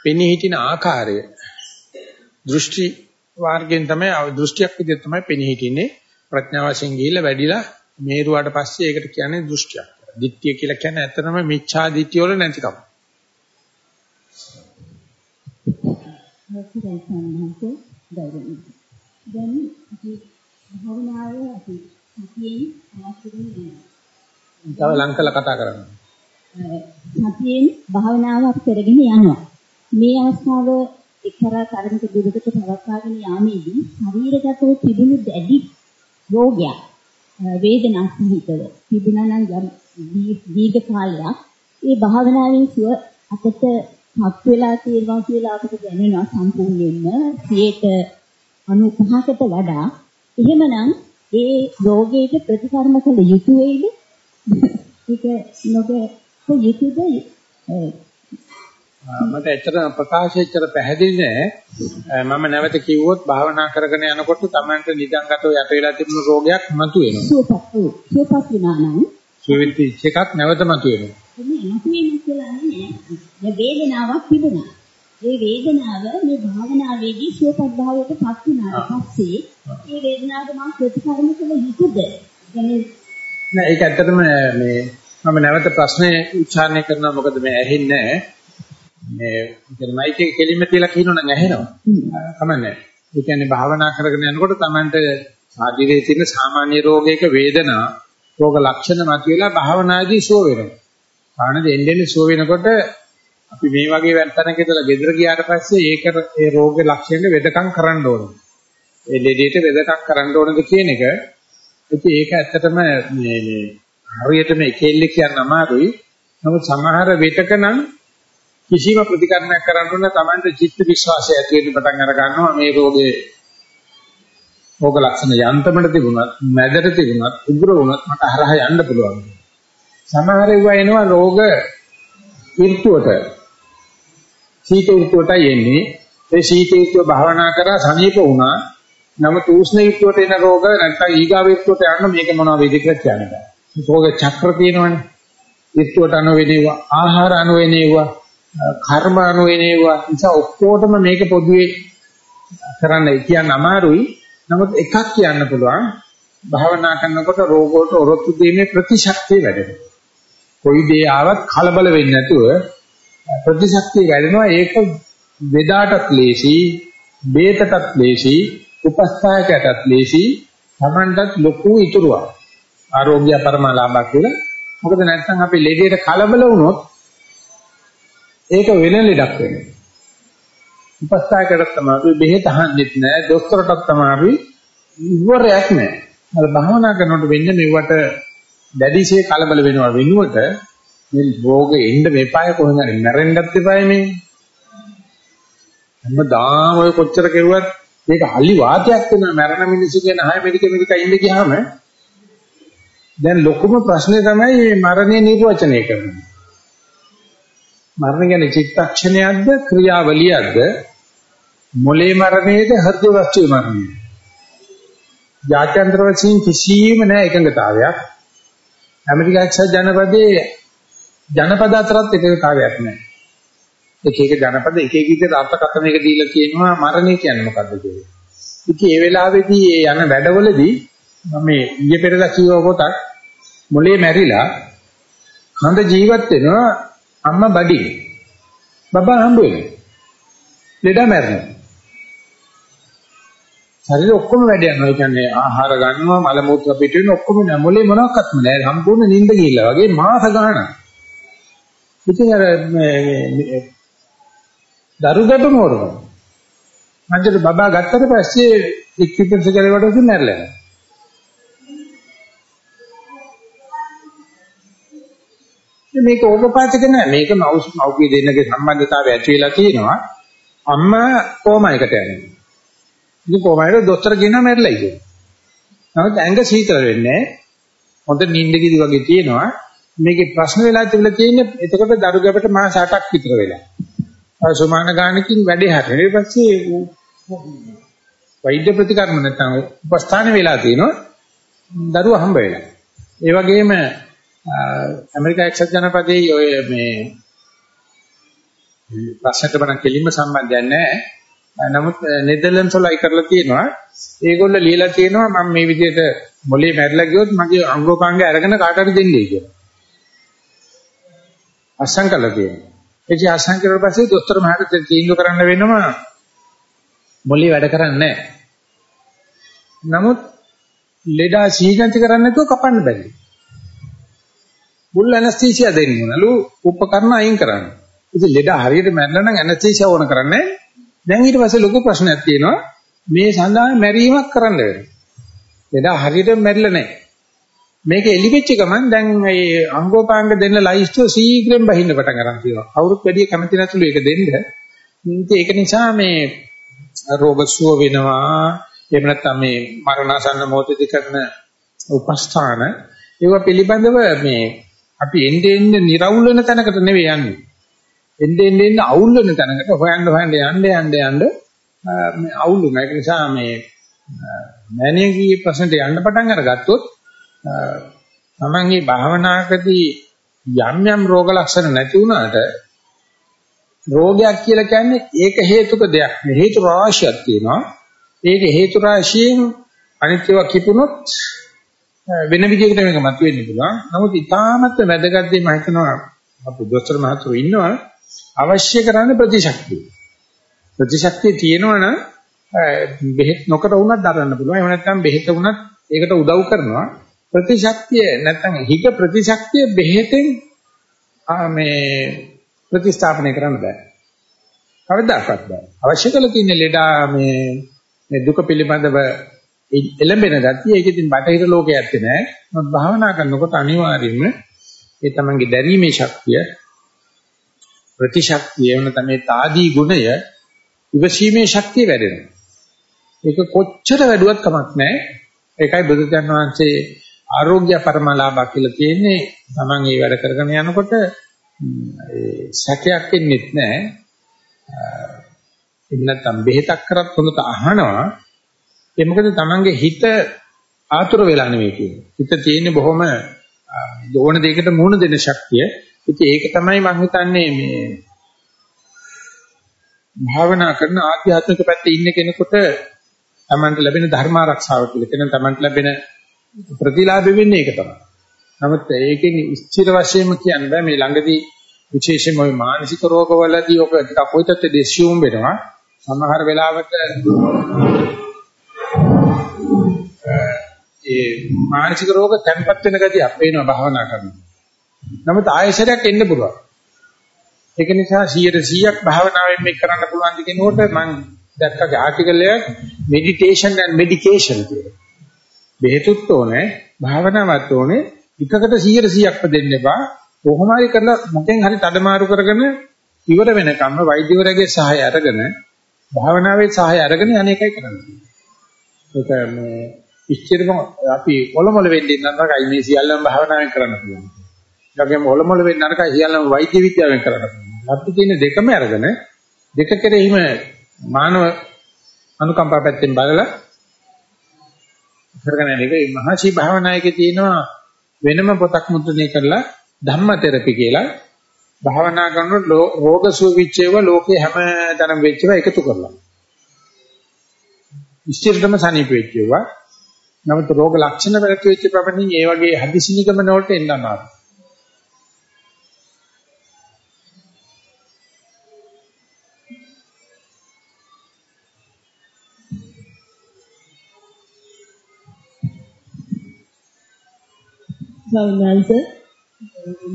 පෙනී හිටින ආකාරය දෘෂ්ටි වර්ගයෙන් තමයි දෘෂ්ටියක් විදිහට තමයි පෙනී හිටින්නේ ප්‍රඥා වශයෙන් ගිහිල්ලා වැඩිලා මේරුවාට පස්සේ ඒකට කියන්නේ දෘෂ්ටියක්. දිට්ඨිය කියලා කියන්නේ ඇත්තටම මිච්ඡා දිට්ඨිය වල නැතිකම. දැන් භවනාවේ අපි සතියෙන් ආශ්‍රයෙන් තව ලං කළා කතා කරන්න. සතියෙන් භාවනාව අපි කරගෙන යනවා. මේ අවස්ථාව එක්තරා තරමක දුරකට පවත්වාගෙන යාමේදී ශරීරගතව තිබුණු දැඩි රෝගයක් වේදනා සහිතව තිබුණා නම් දීර්ඝ කාලයක් ඒ භාවනාවෙන් සුව අපට පත් වෙලා තියෙනවා කියලා අපිට දැනෙනවා සම්පූර්ණයෙන්ම. 95කට වඩා එහෙමනම් ඒ රෝගයට ප්‍රතිකර්ම කළ යුතු වෙයිද ඒක නොගේ යුතුද? මට ඇත්තට ප්‍රකාශෙච්චර පැහැදිලි නෑ. මම නැවත කිව්වොත් භාවනා කරගෙන යනකොට Tamanට නිදන්ගතව යට වෙලා තිබුණු රෝගයක් මතුවෙනවා. සුවපත් සුවපත් වෙනා නම් සුවිච්ච එකක් නැවත මතුවෙනවා. එන්නේ මතුවෙන්නේ කියලා නෑ. වේදනාවක් තිබුණා. ඒ වේදනාව මේ භාවනාවේදී සුවපත් භාවයට පත් වුණාට පස්සේ ඒ වේදනාවට මම ප්‍රතිකර්ම කළ යුතුද? නෑ ඒක ඇත්තටම මේ මම නැවත ප්‍රශ්නේ උච්චාරණය කරනවා. මොකද මේ ඇහෙන්නේ නැහැ මේ කියන්නේ මයික් එක කෙලින්ම තියලා කියනොනම් ඇහෙනවා. කමන්නේ. ඒ කියන්නේ භාවනා කරගෙන යනකොට Tamanට ශාරීරිකයේ තියෙන සාමාන්‍ය රෝගයක වේදනා රෝග ලක්ෂණ මතුවලා භාවනාදී සුව වෙනවා. කාණද එන්නේ සුව වෙනකොට අපි මේ වගේ වැත්තනක ඉඳලා ගෙදර ගියාට පස්සේ ඒක ඒ රෝග ලක්ෂණ වෙදකම් කරන්න ඕනේ. ඒ ලෙඩේට වෙදකම් කරන්න ඕනද කියන එක ඉතින් ඒක ඇත්තටම මේ මේ හරියටම එකෙල්ල කියන්න අමාරුයි. නමුත් සමහර වෙතක නම් කිසිම ප්‍රතිකරණයක් කරන්න ඕන තමන්ට චිත්ත විශ්වාසය ඇති වෙන්න පටන් අර ගන්නවා මේ රෝගේ රෝග ලක්ෂණ යන්තමට තිබුණත් මැදට තිබුණත් උග්‍ර වුණත් මට හරහා යන්න පුළුවන්. සමහර ඒවා එනවා රෝග ඍතුවට සීත ඍතුවටයි එන්නේ. ඒ සීත ඍතුව භාවනා කරා සනීප වුණා. නමුත් උෂ්ණ ඍතුවට එන රෝග නැත්නම් ඊගාව ඍතුවට යන්න මේක මොනවද වෙද කියලා කියන්න බෑ. රෝග චක්‍ර තියෙනවනේ. ඍතුවට අනුව වෙනේවා ආහාර අනුව වෙනේවා කර්ම අනුවේනේවා නිසා ඔක්කොටම මේක පොදුවේ කරන්න කියන්න අමාරුයි. නමුත් එකක් කියන්න පුළුවන්. භාවනා කරනකොට රෝග වලට ඔරොත්තු දීමේ ප්‍රතිශක්තිය වැඩෙනවා. කොයි දේ ආවත් කලබල වෙන්නේ නැතුව ප්‍රතිශක්තිය වැඩෙනවා. ඒක වේදාටත් ලේසි, බේතටත් ලේසි, උපස්ථායකටත් ලේසි, Tamanටත් ලොකු ඉතුරුවක්. ආරෝග්‍ය පරමාලාභක් කියලා. මොකද නැත්නම් අපි ලෙඩේට කලබල වුණොත් ඒක වෙන ලෙඩක් වෙනවා. උපස්ථායකටත් තමයි බෙහෙත අහන්නෙත් නෑ, දොස්තරටත් තමයි ඉවරයක් නෑ. අර භාවනා කරනකොට වෙන්නේ මෙවට දැඩිශේ කලබල වෙනවා වෙනුවට මේ රෝගෙ එන්න මෙපාය කොහෙන්ද මැරෙන්නත් එපායි මේ. හැමදාම ඔය කොච්චර කෙරුවත් මේක අලි වාතයක් වෙනවා මැරෙන මිනිස්සු කියන හය මෙඩික මෙඩික ඉන්න ගියාම දැන් ලොකුම ප්‍රශ්නේ තමයි මේ මරණය නිර්වචනය කරන්නේ. මරණ කියන්නේ චිත්තක්ෂණයක්ද ක්‍රියාවලියක්ද මොලේ මරණයද හෘද වස්තුවේ මරණයද? ජාත්‍යන්තර වශයෙන් කිසිම නැහැ එකඟතාවයක්. ඇමරිකා එක්සත් ජනපදයේ ජනපද අතරත් එකඟතාවයක් නැහැ. එක එක ජනපද එක එක විදිහට අර්ථකථනයක දීලා කියනවා මරණය කියන්නේ මොකද්ද කියලා. ඉතින් ඒ වෙලාවේදී ඒ යන වැඩවලදී මම මේ ඊයේ පෙරදා කිව්ව කොටක් මොලේ මැරිලා හඳ ජීවත් වෙනවා අම්මා බඩි. බබා හම්බ වෙනවා. ලෙඩ මැරෙනවා. ශරීරෙ ඔක්කොම වැඩ යනවා. ඒ කියන්නේ ආහාර ගන්නවා, මල මූත්‍ර පිට වෙන ඔක්කොම නෑ. මොලේ මොනවත්ක්ම නෑ. සම්පූර්ණ නිින්ද ගිහිල්ලා වගේ මාස ගාණක්. ඉතින් අර මේ දරුගඩ මෝරනවා. මන්දට බබා ගත්තට පස්සේ ඉක්විපන්ස් එකේ වලට උසින් නැරලා යනවා. මේක ඕපපාතික නෑ. මේක මවුස් මව්පිය දෙන්නගේ සම්බන්ධතාවය ඇති වෙලා තියෙනවා. අම්මා කොමයකට යනවා ඉතින් කොමයට දොස්තර කියනවා මැරිලා ඉන්නේ? නමුත් ඇඟ සීතල වෙන්නේ හොඳ නිින්ද කිදි වගේ තියෙනවා. මේකේ ප්‍රශ්න වෙලා තිබිලා තියෙන්නේ එතකොට දරු ගැබට මාස 8ක් විතර වෙලා. සමාන ගානකින් වැඩේ හැරෙන. ඊට පස්සේ වෛද්‍ය ප්‍රතිකර්ම නැත්නම් උපස්ථාන වෙලා තිනවා දරුවා හම්බ වෙලා. ඒ වගේම ඇමරිකා එක්සත් ජනපදයේ ඔය මේ ප්‍රශ්නට බණ කෙලින්ම සම්බන්ධයක් නැහැ. නමුත් නෙදර්ලන්ඩ්ස් වලයි කරලා තියෙනවා. ඒගොල්ලෝ ලියලා තියෙනවා මම මේ විදිහට මොලේ මැරිලා ගියොත් මගේ අංගෝපාංග අරගෙන කාටට දෙන්නේ කියලා. අස්සම් කරලා තියෙනවා. ඒක ආසන් කරලා පස්සේ දොස්තර මහත්තයා තීන්දුව කරන්න වෙනවා මොළේ වැඩ කරන්නේ නමුත් ලෙඩා සීගන්ති කරන්නේ නැතුව කපන්න බැරි. මුල් ඇනස්තීසියා දෙන්න ඕනලු උපකරණ අයින් කරන්න. ඉතින් ලෙඩා හරියට මැරෙලා නම් ඇනස්තීසියා ඕන කරන්නේ දැන් ඊට පස්සේ ලොකු ප්‍රශ්නයක් තියෙනවා මේ සඳහා මැරීමක් කරන්න වෙනවා. ලෙඩා හරියට මැරිලා නැහැ. මේක එලිවෙච්ච ගමන් දැන් මේ අංගෝපාංග දෙන්න ලයිස්තුව සීඝ්‍රයෙන් බහින්න පටන් ගන්න තියෙනවා. කවුරුත් වැඩි කැමති නැතුළු ඒක දෙන්න. ඉතින් ඒක නිසා මේ රෝග සුව වෙනවා. එහෙම නැත්නම් මේ මරණාසන්න මොහොතදී කරන උපස්ථාන ඒව පිළිබඳව මේ අපි එnde end නිර්වුල් වෙන තැනකට නෙවෙයි යන්නේ. එnde end end අවුල් වෙන තැනකට හොයන්න හොයන්න යන්න යන්න යන්න මේ අවුල් වෙනවා. ඒක නිසා මේ මෑණියගේ ප්‍රශ්නට යන්න පටන් අරගත්තොත් තමන්ගේ භාවනාකදී යම් යම් රෝග ලක්ෂණ නැති වුණාට රෝගයක් කියලා කියන්නේ ඒක හේතුක දෙයක්. මේ හේතු රාශියක් තියෙනවා. ඒක හේතු රාශියෙන් අනිත්‍යව කිපුණොත් වෙන විදිහකට මේක මතුවෙන්න පුළුවන්. නමුත් ඊටාමත් වැදගත් දෙයක් මම හිතනවා අපේ දොස්තර මහතුරු ඉන්නවා අවශ්‍ය කරන්නේ ප්‍රතිශක්තිය. ප්‍රතිශක්තිය තියෙනවනම් බෙහෙත් නොකර වුණත් දරන්න පුළුවන්. එහෙම නැත්නම් බෙහෙත වුණත් ඒකට උදව් කරනවා. ප්‍රතිශක්තිය නැත්නම් හික ප්‍රතිශක්තිය බෙහෙතෙන් මේ ප්‍රතිස්ථාපනය කරන්න බෑ. කවදාකවත් බෑ. අවශ්‍ය කළ තියෙන ලෙඩා මේ මේ දුක පිළිබඳව එළඹෙන ගතිය ඒක ඉතින් බටහිර ලෝකයේ ඇත්තේ නෑ. මොකද භාවනා කරනකොට අනිවාර්යයෙන්ම ඒ තමන්ගේ දැරීමේ ශක්තිය ප්‍රතිශක්තිය වෙන තමයි తాදී ගුණය ඉවසීමේ ශක්තිය වැඩෙනවා. ඒක කොච්චර වැඩුවත් කමක් නැහැ. ඒකයි බුදුචාන් වහන්සේ ආරෝග්‍ය පරමලාභ කියලා තියෙන්නේ Taman මේ වැඩ කරගෙන යනකොට ඒ සැකයක් එන්නේ නැහැ. එහෙම නැත්නම් බෙහෙතක් කරත් හොඳට අහනවා. ඒ මොකද Tamanගේ හිත ආතුර වෙලා නෙවෙයි කියන්නේ. හිත තියෙන්නේ බොහොම ඕන දෙයකට මුහුණ දෙන ශක්තිය. ඉතින් ඒක තමයි මම හිතන්නේ මේ භාවනා කරන ආධ්‍යාත්මික පැත්තේ ඉන්න කෙනෙකුට තමන්ට ලැබෙන ධර්ම ආරක්ෂාව කියලා කියන තමන්ට ලැබෙන ප්‍රතිලාභ වෙන්නේ ඒක තමයි. නමුත් ඒකෙන් ස්ථිර වශයෙන්ම කියන්න බෑ මේ ළඟදී විශේෂයෙන්ම ওই මානසික රෝගවලදී ඔක ටිකක් කොයිතත් දෙසියුම් වෙනවා. සමහර වෙලාවට ඒ මානසික රෝග තැම්පත් වෙන ගතිය අපේනවා භාවනා කරනවා. නමුත් ආයෙසරයක් එන්න පුළුවන්. ඒක නිසා 100%ක් භාවනාවෙන් මේක කරන්න පුළුවන් ද කියනකොට මම දැක්ක ආටිකල් එක meditation and medication කියලා. බෙහෙතුත් ඕනේ, භාවනාවත් ඕනේ. එකකට 100%ක්ම දෙන්න එපා. කොහොම හරි කරලා මොකෙන් හරි තඩමාරු කරගෙන ඉවර වෙනකම්ම වෛද්‍යවරයාගේ සහාය අරගෙන භාවනාවේ සහාය අරගෙන අනේකයි කරන්නේ. ඒක මේ ඉච්ඡිතම අපි ඔලොමල වෙන්නේ නැත්නම් මේ සියල්ලම භාවනාවෙන් කරන්න පුළුවන්. ඒගොල්ලෝ ඔලොමල වෙන්නේ නැත්නම් සියල්ලම වෛද්‍ය විද්‍යාවෙන් කරන්න පුළුවන්. අපි තියෙන දෙකම අරගෙන දෙක කෙරෙහිම මානව අනුකම්පා පැත්තෙන් බලලා කරගෙන යන එක මහසි භාවනායකේ තියෙනවා වෙනම පොතක් මුද්‍රණය කරලා ධම්ම තෙරපි කියලා භාවනා කරනකොට රෝග සුවිච්චේව ලෝකේ හැමතැනම වෙච්චව එකතු කරලා. ඉස්තිරටම සනීප වෙච්චේවා. නමුත් රෝග ලක්ෂණ වැළකී වෙච්ච ප්‍රබන්ධින් ඒ වගේ හදිසි නිගමන වලට එන්න අමාරුයි. ස්වාමීන්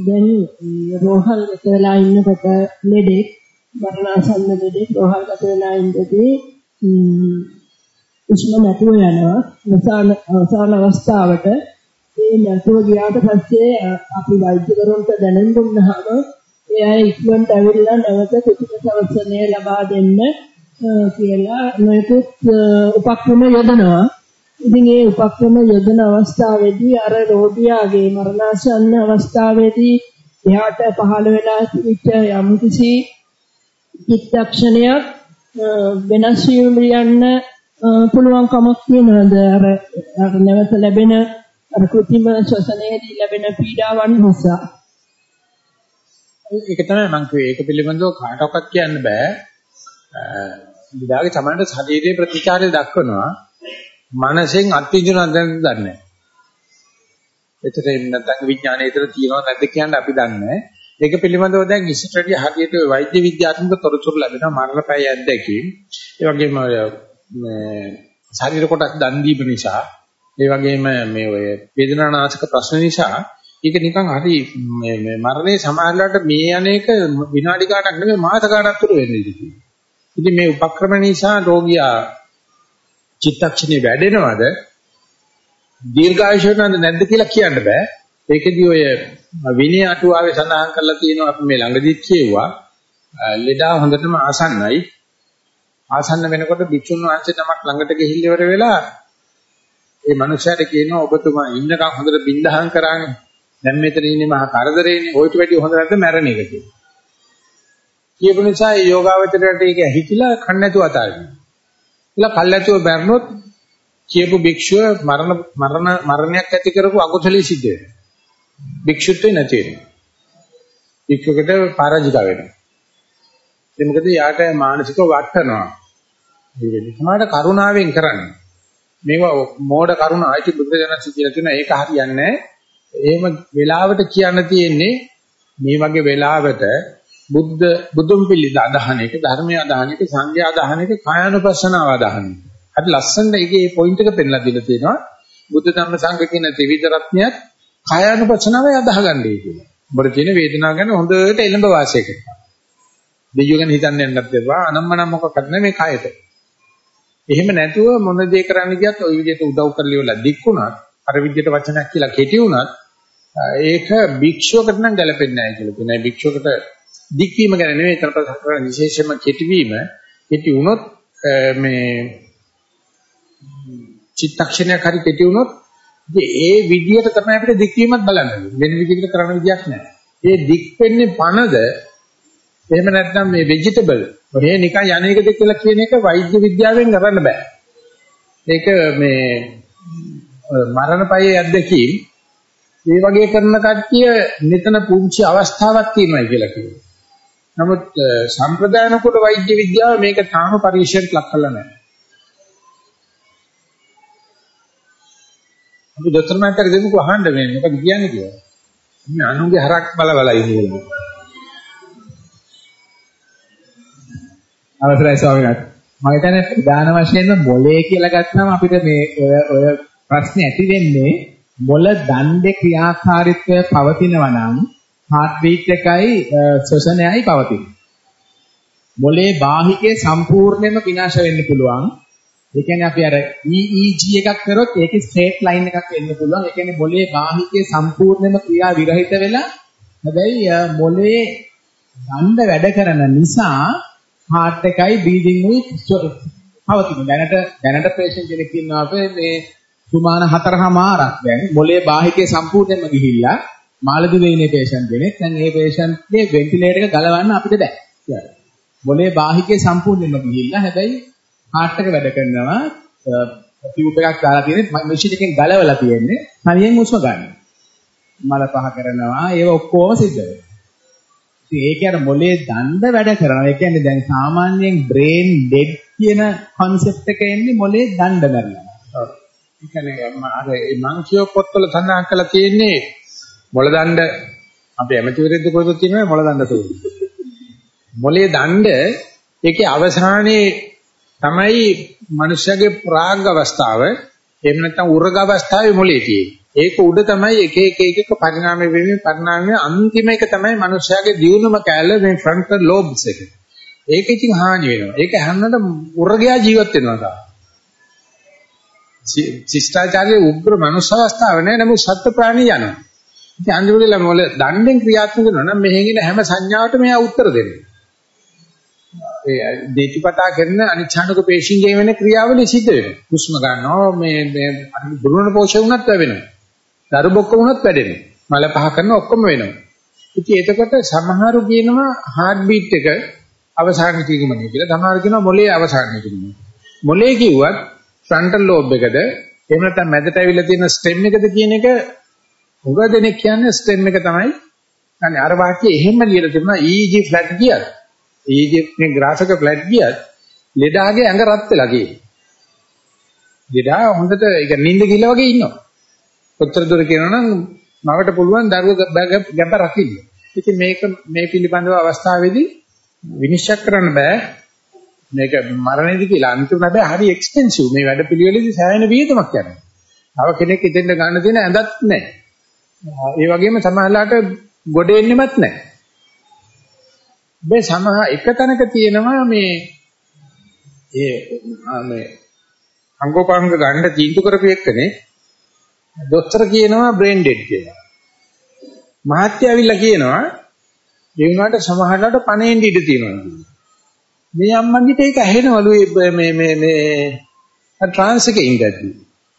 දැන් රෝහල් ගත වෙලා ඉන්නකොට ලෙඩෙක් මරණාසන්න ලෙඩෙක් රෝහල් ගත වෙලා ඉඳදී උෂ්ම නැතුව යනවා. අවසාන අවසාන අවස්ථාවට ඒ නැතුව ගියාට පස්සේ අපි වෛද්‍යවරුන්ට දැනුම් දුන්නාම ඒ අය ඉක්මනට ඇවිල්ලා නැවත ප්‍රතිසවසනය ලබා දෙන්න කියලා නොයෙකුත් උපක්‍රම යොදනවා. ඉතින් ඒ උපක්‍රම යොදන අවස්ථාවේදී අර රෝගියාගේ මරණාසන්න අවස්ථාවේදී එයාට පහළ වෙලා තිබිච්ච යම්කිසි චිත්තක්ෂණයක් වෙනස් වීම යන්න පුළුවන් කමක් වෙනවද අර අර නැවත ලැබෙන අර કૃතිම ශ්වසනයේදී ලැබෙන පීඩාවන් නිසා ඒක තමයි මම කිව්වේ ඒක පිළිබඳව කාටවත් කියන්න බෑ විදාගේ තමයි ශරීරයේ ප්‍රතිචාරය දක්වනවා මනසෙන් අත්විඳිනවද නැද්ද දන්නේ නැහැ. එතන නැත්නම් විඥානයේ විතර තියෙනවද නැද්ද කියන්නේ අපි දන්නේ නැහැ. ඒක පිළිබඳව දැන් ඉස්සරහට හරියට වෛද්‍ය විද්‍යාත්මක තොරතුරු ලැබෙනවා මරණපය ඇද්දකින්. ඒ වගේම මේ ශරීර කොටස් දන් දීම නිසා, ඒ වගේම මේ ඔය වේදනානාශක ප්‍රශ්න නිසා ඒක නිකන් හරි මේ මරණේ සමාහලට මේ අනේක විනාඩි ගාණක් නෙමෙයි මාස ගාණක් තුර වෙන්නේ ඉතින්. ඉතින් මේ උපක්‍රම නිසා රෝගියා චිත්තක්ෂණේ වැඩෙනවද දීර්ඝායුෂ නැද්ද කියලා කියන්න බෑ. ඒකෙදි ඔය විනය අටුවාවේ සඳහන් කරලා තියෙනවා අපි මේ ළඟදිත් කියුවා ලෙඩා හොඳටම ආසන්නයි. ආසන්න වෙනකොට භික්ෂුන් වහන්සේ තමක් ළඟට ගිහිල්ල ඉවර වෙලා ඒ මනුස්සයාට කියනවා ඔබතුමා ඉන්නකම් හොඳට බින්දහම් කරානේ. දැන් මෙතන ඉන්නේ මහා කරදරේනේ. ඔයිට වැඩි හොඳ නැද්ද මැරණ එක කියලා. කියපු නිසා ඒ යෝගාවචරයට ඒක හිතිලා කන්න නැතුව අතාරිනවා. කියලා කල්ැතුව බැරනොත් කියපු භික්ෂුව මරණ මරණ මරණයක් ඇති කරපු අකුසලයේ සිද්ධ වෙනවා. භික්ෂුත්වේ නැති වෙනවා. භික්ෂුවකට පරාජිත වෙනවා. ඒ මොකද යාට මානසිකව වටනවා. ඒ වෙන්නේ සමාඩ කරුණාවෙන් කරන්නේ. මේවා මෝඩ කරුණ ආයිති බුදුරජාණන් කියලා කියන ඒක හරියන්නේ නැහැ. එහෙම වෙලාවට කියන්න තියෙන්නේ මේ වගේ වෙලාවට බුද්ධ බුදුන් පිළිද අදහන එක ධර්මයේ අදහන එක සංඝයා අදහන එක කායानुපස්සනාව අදහන එක. හරි ලස්සනට ඒකේ පොයින්ට් එක පෙන්නලා දීලා තියෙනවා. බුද්ධ ධම්ම සංඝ කියන ත්‍රිවිධ රත්නයත් කායानुපස්සනාවයි අදහගන්නේ කියලා. උඹට තියෙන වේදනාව ගැන හොඳට එළඹ වාසය කරනවා. දෙයියෝ ගැන හිතන්න යන්නත් එපා. අනම්මනම් මොකක්ද මේ කායයට. එහෙම නැතුව මොන දේ කරන්න ගියත් ওই විදිහට උදව් කරලා ඉවරලා දික්ුණත් අර විදිහට වචනයක් කියලා කෙටි වුණත් ඒක භික්ෂුවකට නම් ගැලපෙන්නේ නැහැ කියලා කියනවා. භික්ෂුවකට දික්වීම ගැන නෙවෙයි කරපත කරන විශේෂයෙන්ම කෙටිවීම කෙටි වුණොත් මේ චිත්තක්ෂණයක් හරි කෙටි වුණොත් ඒ විදියට තමයි අපිට දික්වීමත් බලන්න වෙන විදිහකට කරන්න විදියක් නැහැ. ඒ දික් වෙන්නේ පනද එහෙම නැත්නම් මේ ভেජිටබල් ඔය නිකන් යන්නේකද කියලා කියන එක වෛද්‍ය විද්‍යාවෙන් කරන්න බෑ. ඒක මේ මරණපයේ අධ්‍යක්ීම් ඒ වගේ කරන කට්ටිය මෙතන පුංචි අවස්ථාවක් තියෙනවා කියලා කියනවා. නමුත් සම්ප්‍රදාන කුල වෛද්‍ය විද්‍යාව මේක තාම පරීක්ෂණයට ලක් කරලා නැහැ. අපි දොස්තර මහත්තයාට දෙමුකෝ අහන්න මේ මොකද කියන්නේ කියලා. මේ අනුගේ හරක් බල බල ඉන්නේ. අවසරයි ස්වාමීන් වහන්සේ. මම හිතන්නේ ප්‍රධාන වශයෙන්ම මොලේ කියලා ගත්තාම අපිට මේ ඔය ඔය ප්‍රශ්නේ ඇති වෙන්නේ මොළ දණ්ඩේ ක්‍රියාකාරීත්වය පවතිනවා නම් heart beat එකයි ශ්වසනයයි පවතින. මොලේ බාහිකේ සම්පූර්ණයෙන්ම විනාශ වෙන්න පුළුවන්. ඒ කියන්නේ අපි අර EEG එකක් කරොත් ඒකේ ස්ට්‍රේට් ලයින් එකක් වෙන්න පුළුවන්. ඒ කියන්නේ මොලේ බාහිකේ සම්පූර්ණයෙන්ම ක්‍රියා විරහිත වෙලා හැබැයි මොලේ දණ්ඩ වැඩ කරන නිසා heart එකයි breathing උයි පවතින. දැනට දැනට patient කෙනෙක් ඉන්නවා අපේ මේ සුමාන හතරමාරක් දැන් මොලේ බාහිකේ සම්පූර්ණයෙන්ම ගිහිල්ලා මාළදිවේ ඉන්නේ patient කෙනෙක්. දැන් මේ patient ගේ ventilator එක ගලවන්න අපිට බෑ. මොලේ බාහිකේ සම්පූර්ණයෙන්ම ගිහිල්ලා හැබැයි heart එක වැඩ කරනවා ටියුබ් එකක් දාලා තියෙන්නේ මැෂින් එකෙන් ගලවලා තියෙන්නේ තනියෙන් හුස්ම ගන්න. මල පහ කරනවා ඒව ඔක්කොම සිද්ධ වෙනවා. ඉතින් ඒක අර මොලේ දණ්ඩ වැඩ කරනවා. ඒ කියන්නේ දැන් සාමාන්‍යයෙන් brain dead කියන concept එක එන්නේ මොලේ දණ්ඩ මරනවා. ඔව්. ඒ කියන්නේ අර මං කියව පොත්වල සඳහන් කරලා තියෙන්නේ මොළ දණ්ඩ අපි ඇමතිවරයෙක්ද කොහෙද තියෙනවද මොළ දණ්ඩ තුන. මොලේ දණ්ඩ ඒකේ අවසානයේ තමයි මනුෂ්‍යගේ ප්‍රාග් අවස්ථාව එහෙම නැත්නම් උරග අවස්ථාවේ මොලේ තියෙන්නේ. ඒක උඩ තමයි එක එක එක එක පරිණාමය වෙමින් පරිණාමයේ අන්තිම එක තමයි මනුෂ්‍යයාගේ දියුණුම කැලල මේ ෆ්‍රන්ටල් ලෝබ්ස් එක. ඒක ඉතින් හානි වෙනවා. ඒක හැන්නට උරගයා ජීවත් වෙනවා තා. ශිෂ්ටාචාරයේ උග්‍ර මනුෂ්‍ය අවස්ථාව නෑ නමුත් සත්ත්ව ප්‍රාණී යනවා. ඉතින් අන්තිමට මොල දණ්ඩෙන් ක්‍රියාත්මක කරනවා නම් මෙහෙගෙන හැම සංඥාවටම එයා උත්තර දෙනවා. ඒ දේතිපතා කරන අනිච්ඡානක පේශින්ගේ වෙන ක්‍රියාවලිය සිද්ධ වෙනවා. හුස්ම ගන්නවා මේ මේ බුරුණ පෝෂය වුණත් වෙනවා. දරු බොක්ක වුණත් වැඩෙනවා. මල පහ කරන ඔක්කොම වෙනවා. ඉතින් එතකොට සමහරු කියනවා heart beat එක අවසාන කිරීමනේ කියලා. සමහරු කියනවා මොලේ අවසාන කිරීම. මොලේ කිව්වත් frontal lobe එකද එහෙම නැත්නම් මැදට ඇවිල්ලා තියෙන stem එකද කියන එක උග දෙනෙක් කියන්නේ stem එක තමයි. يعني අර වාක්‍යය එහෙම ලියලා තිබුණා EEG flat කියත්. EEG මේ graph එක flat කියත් ලෙඩාගේ ඇඟ රත් වෙලා කියනවා. ලෙඩා හොඳට ඒක නිින්ද ගිහලා වගේ ඉන්නවා. උත්තර දුර කියනවනම් මවට පුළුවන් දරුව ගැබ රකින්න. ඉතින් මේක මේ පිළිබඳව අවස්ථාවේදී විනිශ්චය කරන්න බෑ. මේක මරණයේදී කියලා අන්තිම හැබැයි හරි එක්ස්පෙන්සිව් මේ වැඩ පිළිවෙලේදී සෑහෙන වියදමක් යනවා. තව කෙනෙක් ඉතින්ද ගන්න තියෙන ඇඳත් නැහැ. ඒ වගේම සමහරලාට ගොඩ එන්නෙමත් නැහැ. මේ සමහ එක තැනක තියෙනවා මේ ඒ මේ අංගෝපාංග ගන්න තීන්දුව කරපු එක්කනේ දොස්තර කියනවා බ්‍රේන් ඩෙඩ් කියලා. මහත්ය ඇවිල්ලා කියනවා ඒ වුණාට සමහරකට පණේන් ඉඩ තියෙනවා. මේ අම්මන්දිට ඒක ඇහෙනවලු මේ මේ මේ ට්‍රාන්ස් එකේ ඉඳද්දි.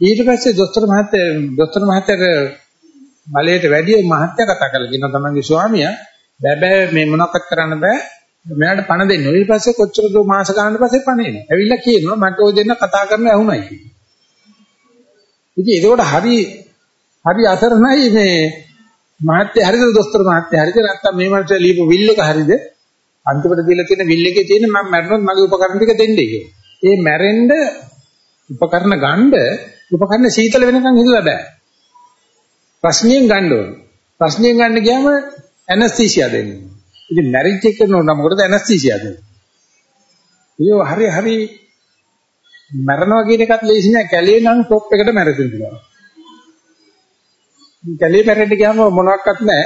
ඊට පස්සේ දොස්තර මහත්තයා දොස්තර මහත්තයාට බලයට වැඩි මහත්තයා කතා කරලා කියනවා තමන්ගේ ස්වාමියා බෑ මේ මොනවක්වත් කරන්න බෑ මෙයාට පණ දෙන්න. ඊට පස්සේ කොච්චර දෝ මාස ගන්න පස්සේ පණ එනවා. ඇවිල්ලා කියනවා මට ඔය දෙන්න කතා කරන්න ඇහුණයි කියලා. ඉතින් ඒකෝට හරි හරි අසරණයි මේ මහත්ය හරිද දොස්තර මහත්ය හරිද නැත්නම් මේ මනස ලියපු විල් එක හරිද අන්තිමට දීලා තියෙන විල් එකේ තියෙන මම මැරුණොත් මගේ උපකරණ ටික දෙන්නේ කියලා. ඒ මැරෙන්න උපකරණ ගන්න උපකරණ සීතල වෙනකන් ඉඳලා බෑ. ප්‍රශ්නියෙන් ගන්න ඕන. ප්‍රශ්නියෙන් ගන්න ගියාම ඇනස්තීසියා දෙන්නේ. ඉතින් මැරිජ් එක කරනකොට මොකටද ඇනස්තීසියා දෙන්නේ? ඒක හරි හරි මරනවා කියන එකත් ලේසි නෑ කැලේ නම් টොප් එකට මැරෙන්න පුළුවන්. කැලේ මැරෙන්න ගියාම මොනවත් නෑ.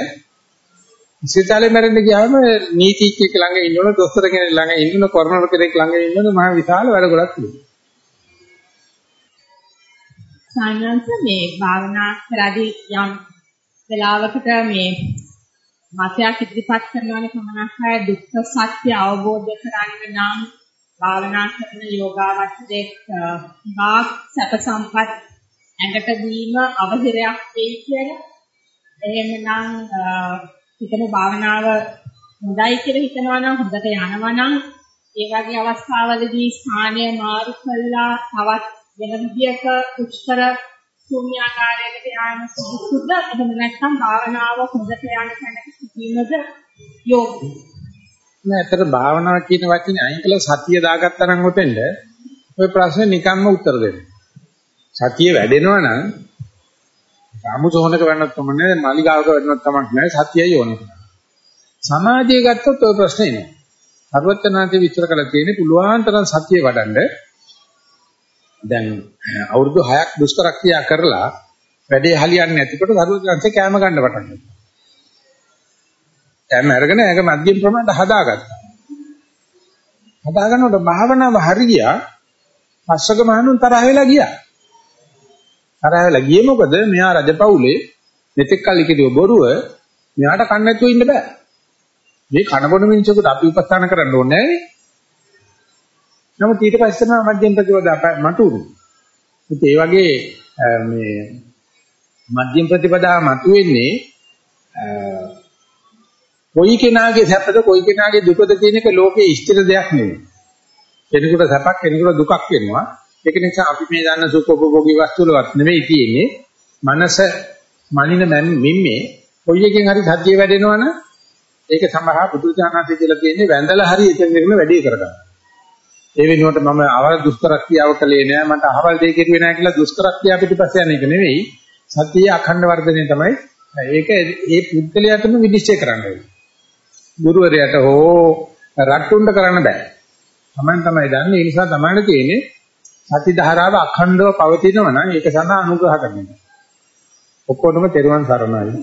ඉස්පිතාලේ මැරෙන්න ගියාම නීතිඥයෙක් ළඟ ඉන්නවනේ දොස්තර කෙනෙක් ළඟ ඉන්නවනේ කොරෝනා කෙනෙක් ළඟ ඉන්නවනේ මහා විශාල වැඩ ගොඩක් තියෙනවා. සායනන්ත මේ භාවනා කරදී යම් වෙලාවකට මේ මතයක් ඉදිරිපත් කරනවානේ පමණක් අය දුක්ඛ සත්‍ය අවබෝධ කරගන්න නම් භාවනා කරන යෝගාවචරයේ වාක් සැප සම්පත් ඇඟට දීම අවහිරයක් වෙයි කියලා. එහෙමනම් හිතන භාවනාව හොඳයි කියලා හිතනවා නම් හොඳට යනවා නම් ඒ වගේ අවස්ථාවලදී ස්ථානය මාරු කළා තවත් වෙන විදියක උච්චතර ශුන්‍යාකාරයකට යාම සුදුසුද එහෙම නැත්නම් භාවනාව හොඳට යන තැනක සිටීමද යෝගී. නෑතර භාවනාව කියන වචනේ අයින් කළ සතිය දාගත්තා නම් උතෙන්ද ඔය ප්‍රශ්නේ නිකම්ම උත්තර දෙන්න. සතිය වැඩෙනවා නම් සමුසෝනක වෙන්නත් තමයි මාලිගාවක වෙන්නත් තමයි නෑ සතියයි ඕනේ. සමාධිය ගත්තොත් ඔය ප්‍රශ්නේ නෑ. ਸਰවඥාන්තේ විස්තර කරලා තියෙන්නේ පුළුවන් තරම් සතිය වඩන්න. දැන් අවුරුදු 6ක් දුෂ්කර ක්‍රියා කරලා වැඩේ හරියන්නේ නැතිකොට සරුවඥාන්තේ කැම ගන්න පටන් ගත්තා. කැම අරගෙන ඒක මධ්‍යම ප්‍රමාණයට හදාගත්තා. හදාගන්නකොට භාවනාව හරි ගියා. පස්සක මහණුන් තරහ වෙලා ගියා. තරහ වෙලා ගියේ මොකද? මෙයා රජපෞලේ මෙතෙක් කල් ඉකිදුව බොරුව මෙයාට කන්න නැතුව ඉන්න බෑ. මේ කන බොන මිනිසෙකුට අපි උපස්ථාන කරන්න ඕනේ නෑනේ. නමුත් ඊට පස්සේ තමයි මධ්‍යම ප්‍රතිපදා මතුරු. ඉතින් ඒ වගේ මේ මධ්‍යම ප්‍රතිපදා මතුවෙන්නේ කොයි කෙනාගේ සැපද කොයි කෙනාගේ දුකද කියන එක ලෝකේ ස්ථිර දෙයක් නෙවෙයි. කෙනෙකුට සැපක් කෙනෙකුට දුකක් වෙනවා. ඒක නිසා අපි මේ දන්න සුඛෝපභෝගී වස්තු වලවත් නෙවෙයි තියෙන්නේ. මනස මනින මිම්මේ කොයි එකෙන් හරි සත්‍ය වැඩෙනවනම් ඒක සමහා බුදුචානන්සේ කියලා කියන්නේ වැඳලා හරි එතන ඉන්න වැඩේ කරගන්න. ඒ වෙනුවට මම අවල් දුෂ්කර ක්‍රියාව කළේ නෑ මට අහවල් දෙයක් කෙරුවේ නෑ කියලා දුෂ්කර ක්‍රියාව පිටිපස්ස යන එක නෙවෙයි. සත්‍යයේ අඛණ්ඩ වර්ධනය තමයි ඒක ඒ පුද්ගලයාටම විනිශ්චය කරන්න වෙන්නේ. ගුරුවරයාට හෝ රට්ටුන්ට කරන්න බෑ. Taman තමයි දන්නේ ඒ නිසා තමයි තියෙන්නේ සති ධාරාව අඛණ්ඩව පවතිනවා නම් ඒක සඳහා අනුග්‍රහ කරන්න. ඔක්කොටම තෙරුවන් සරණයි.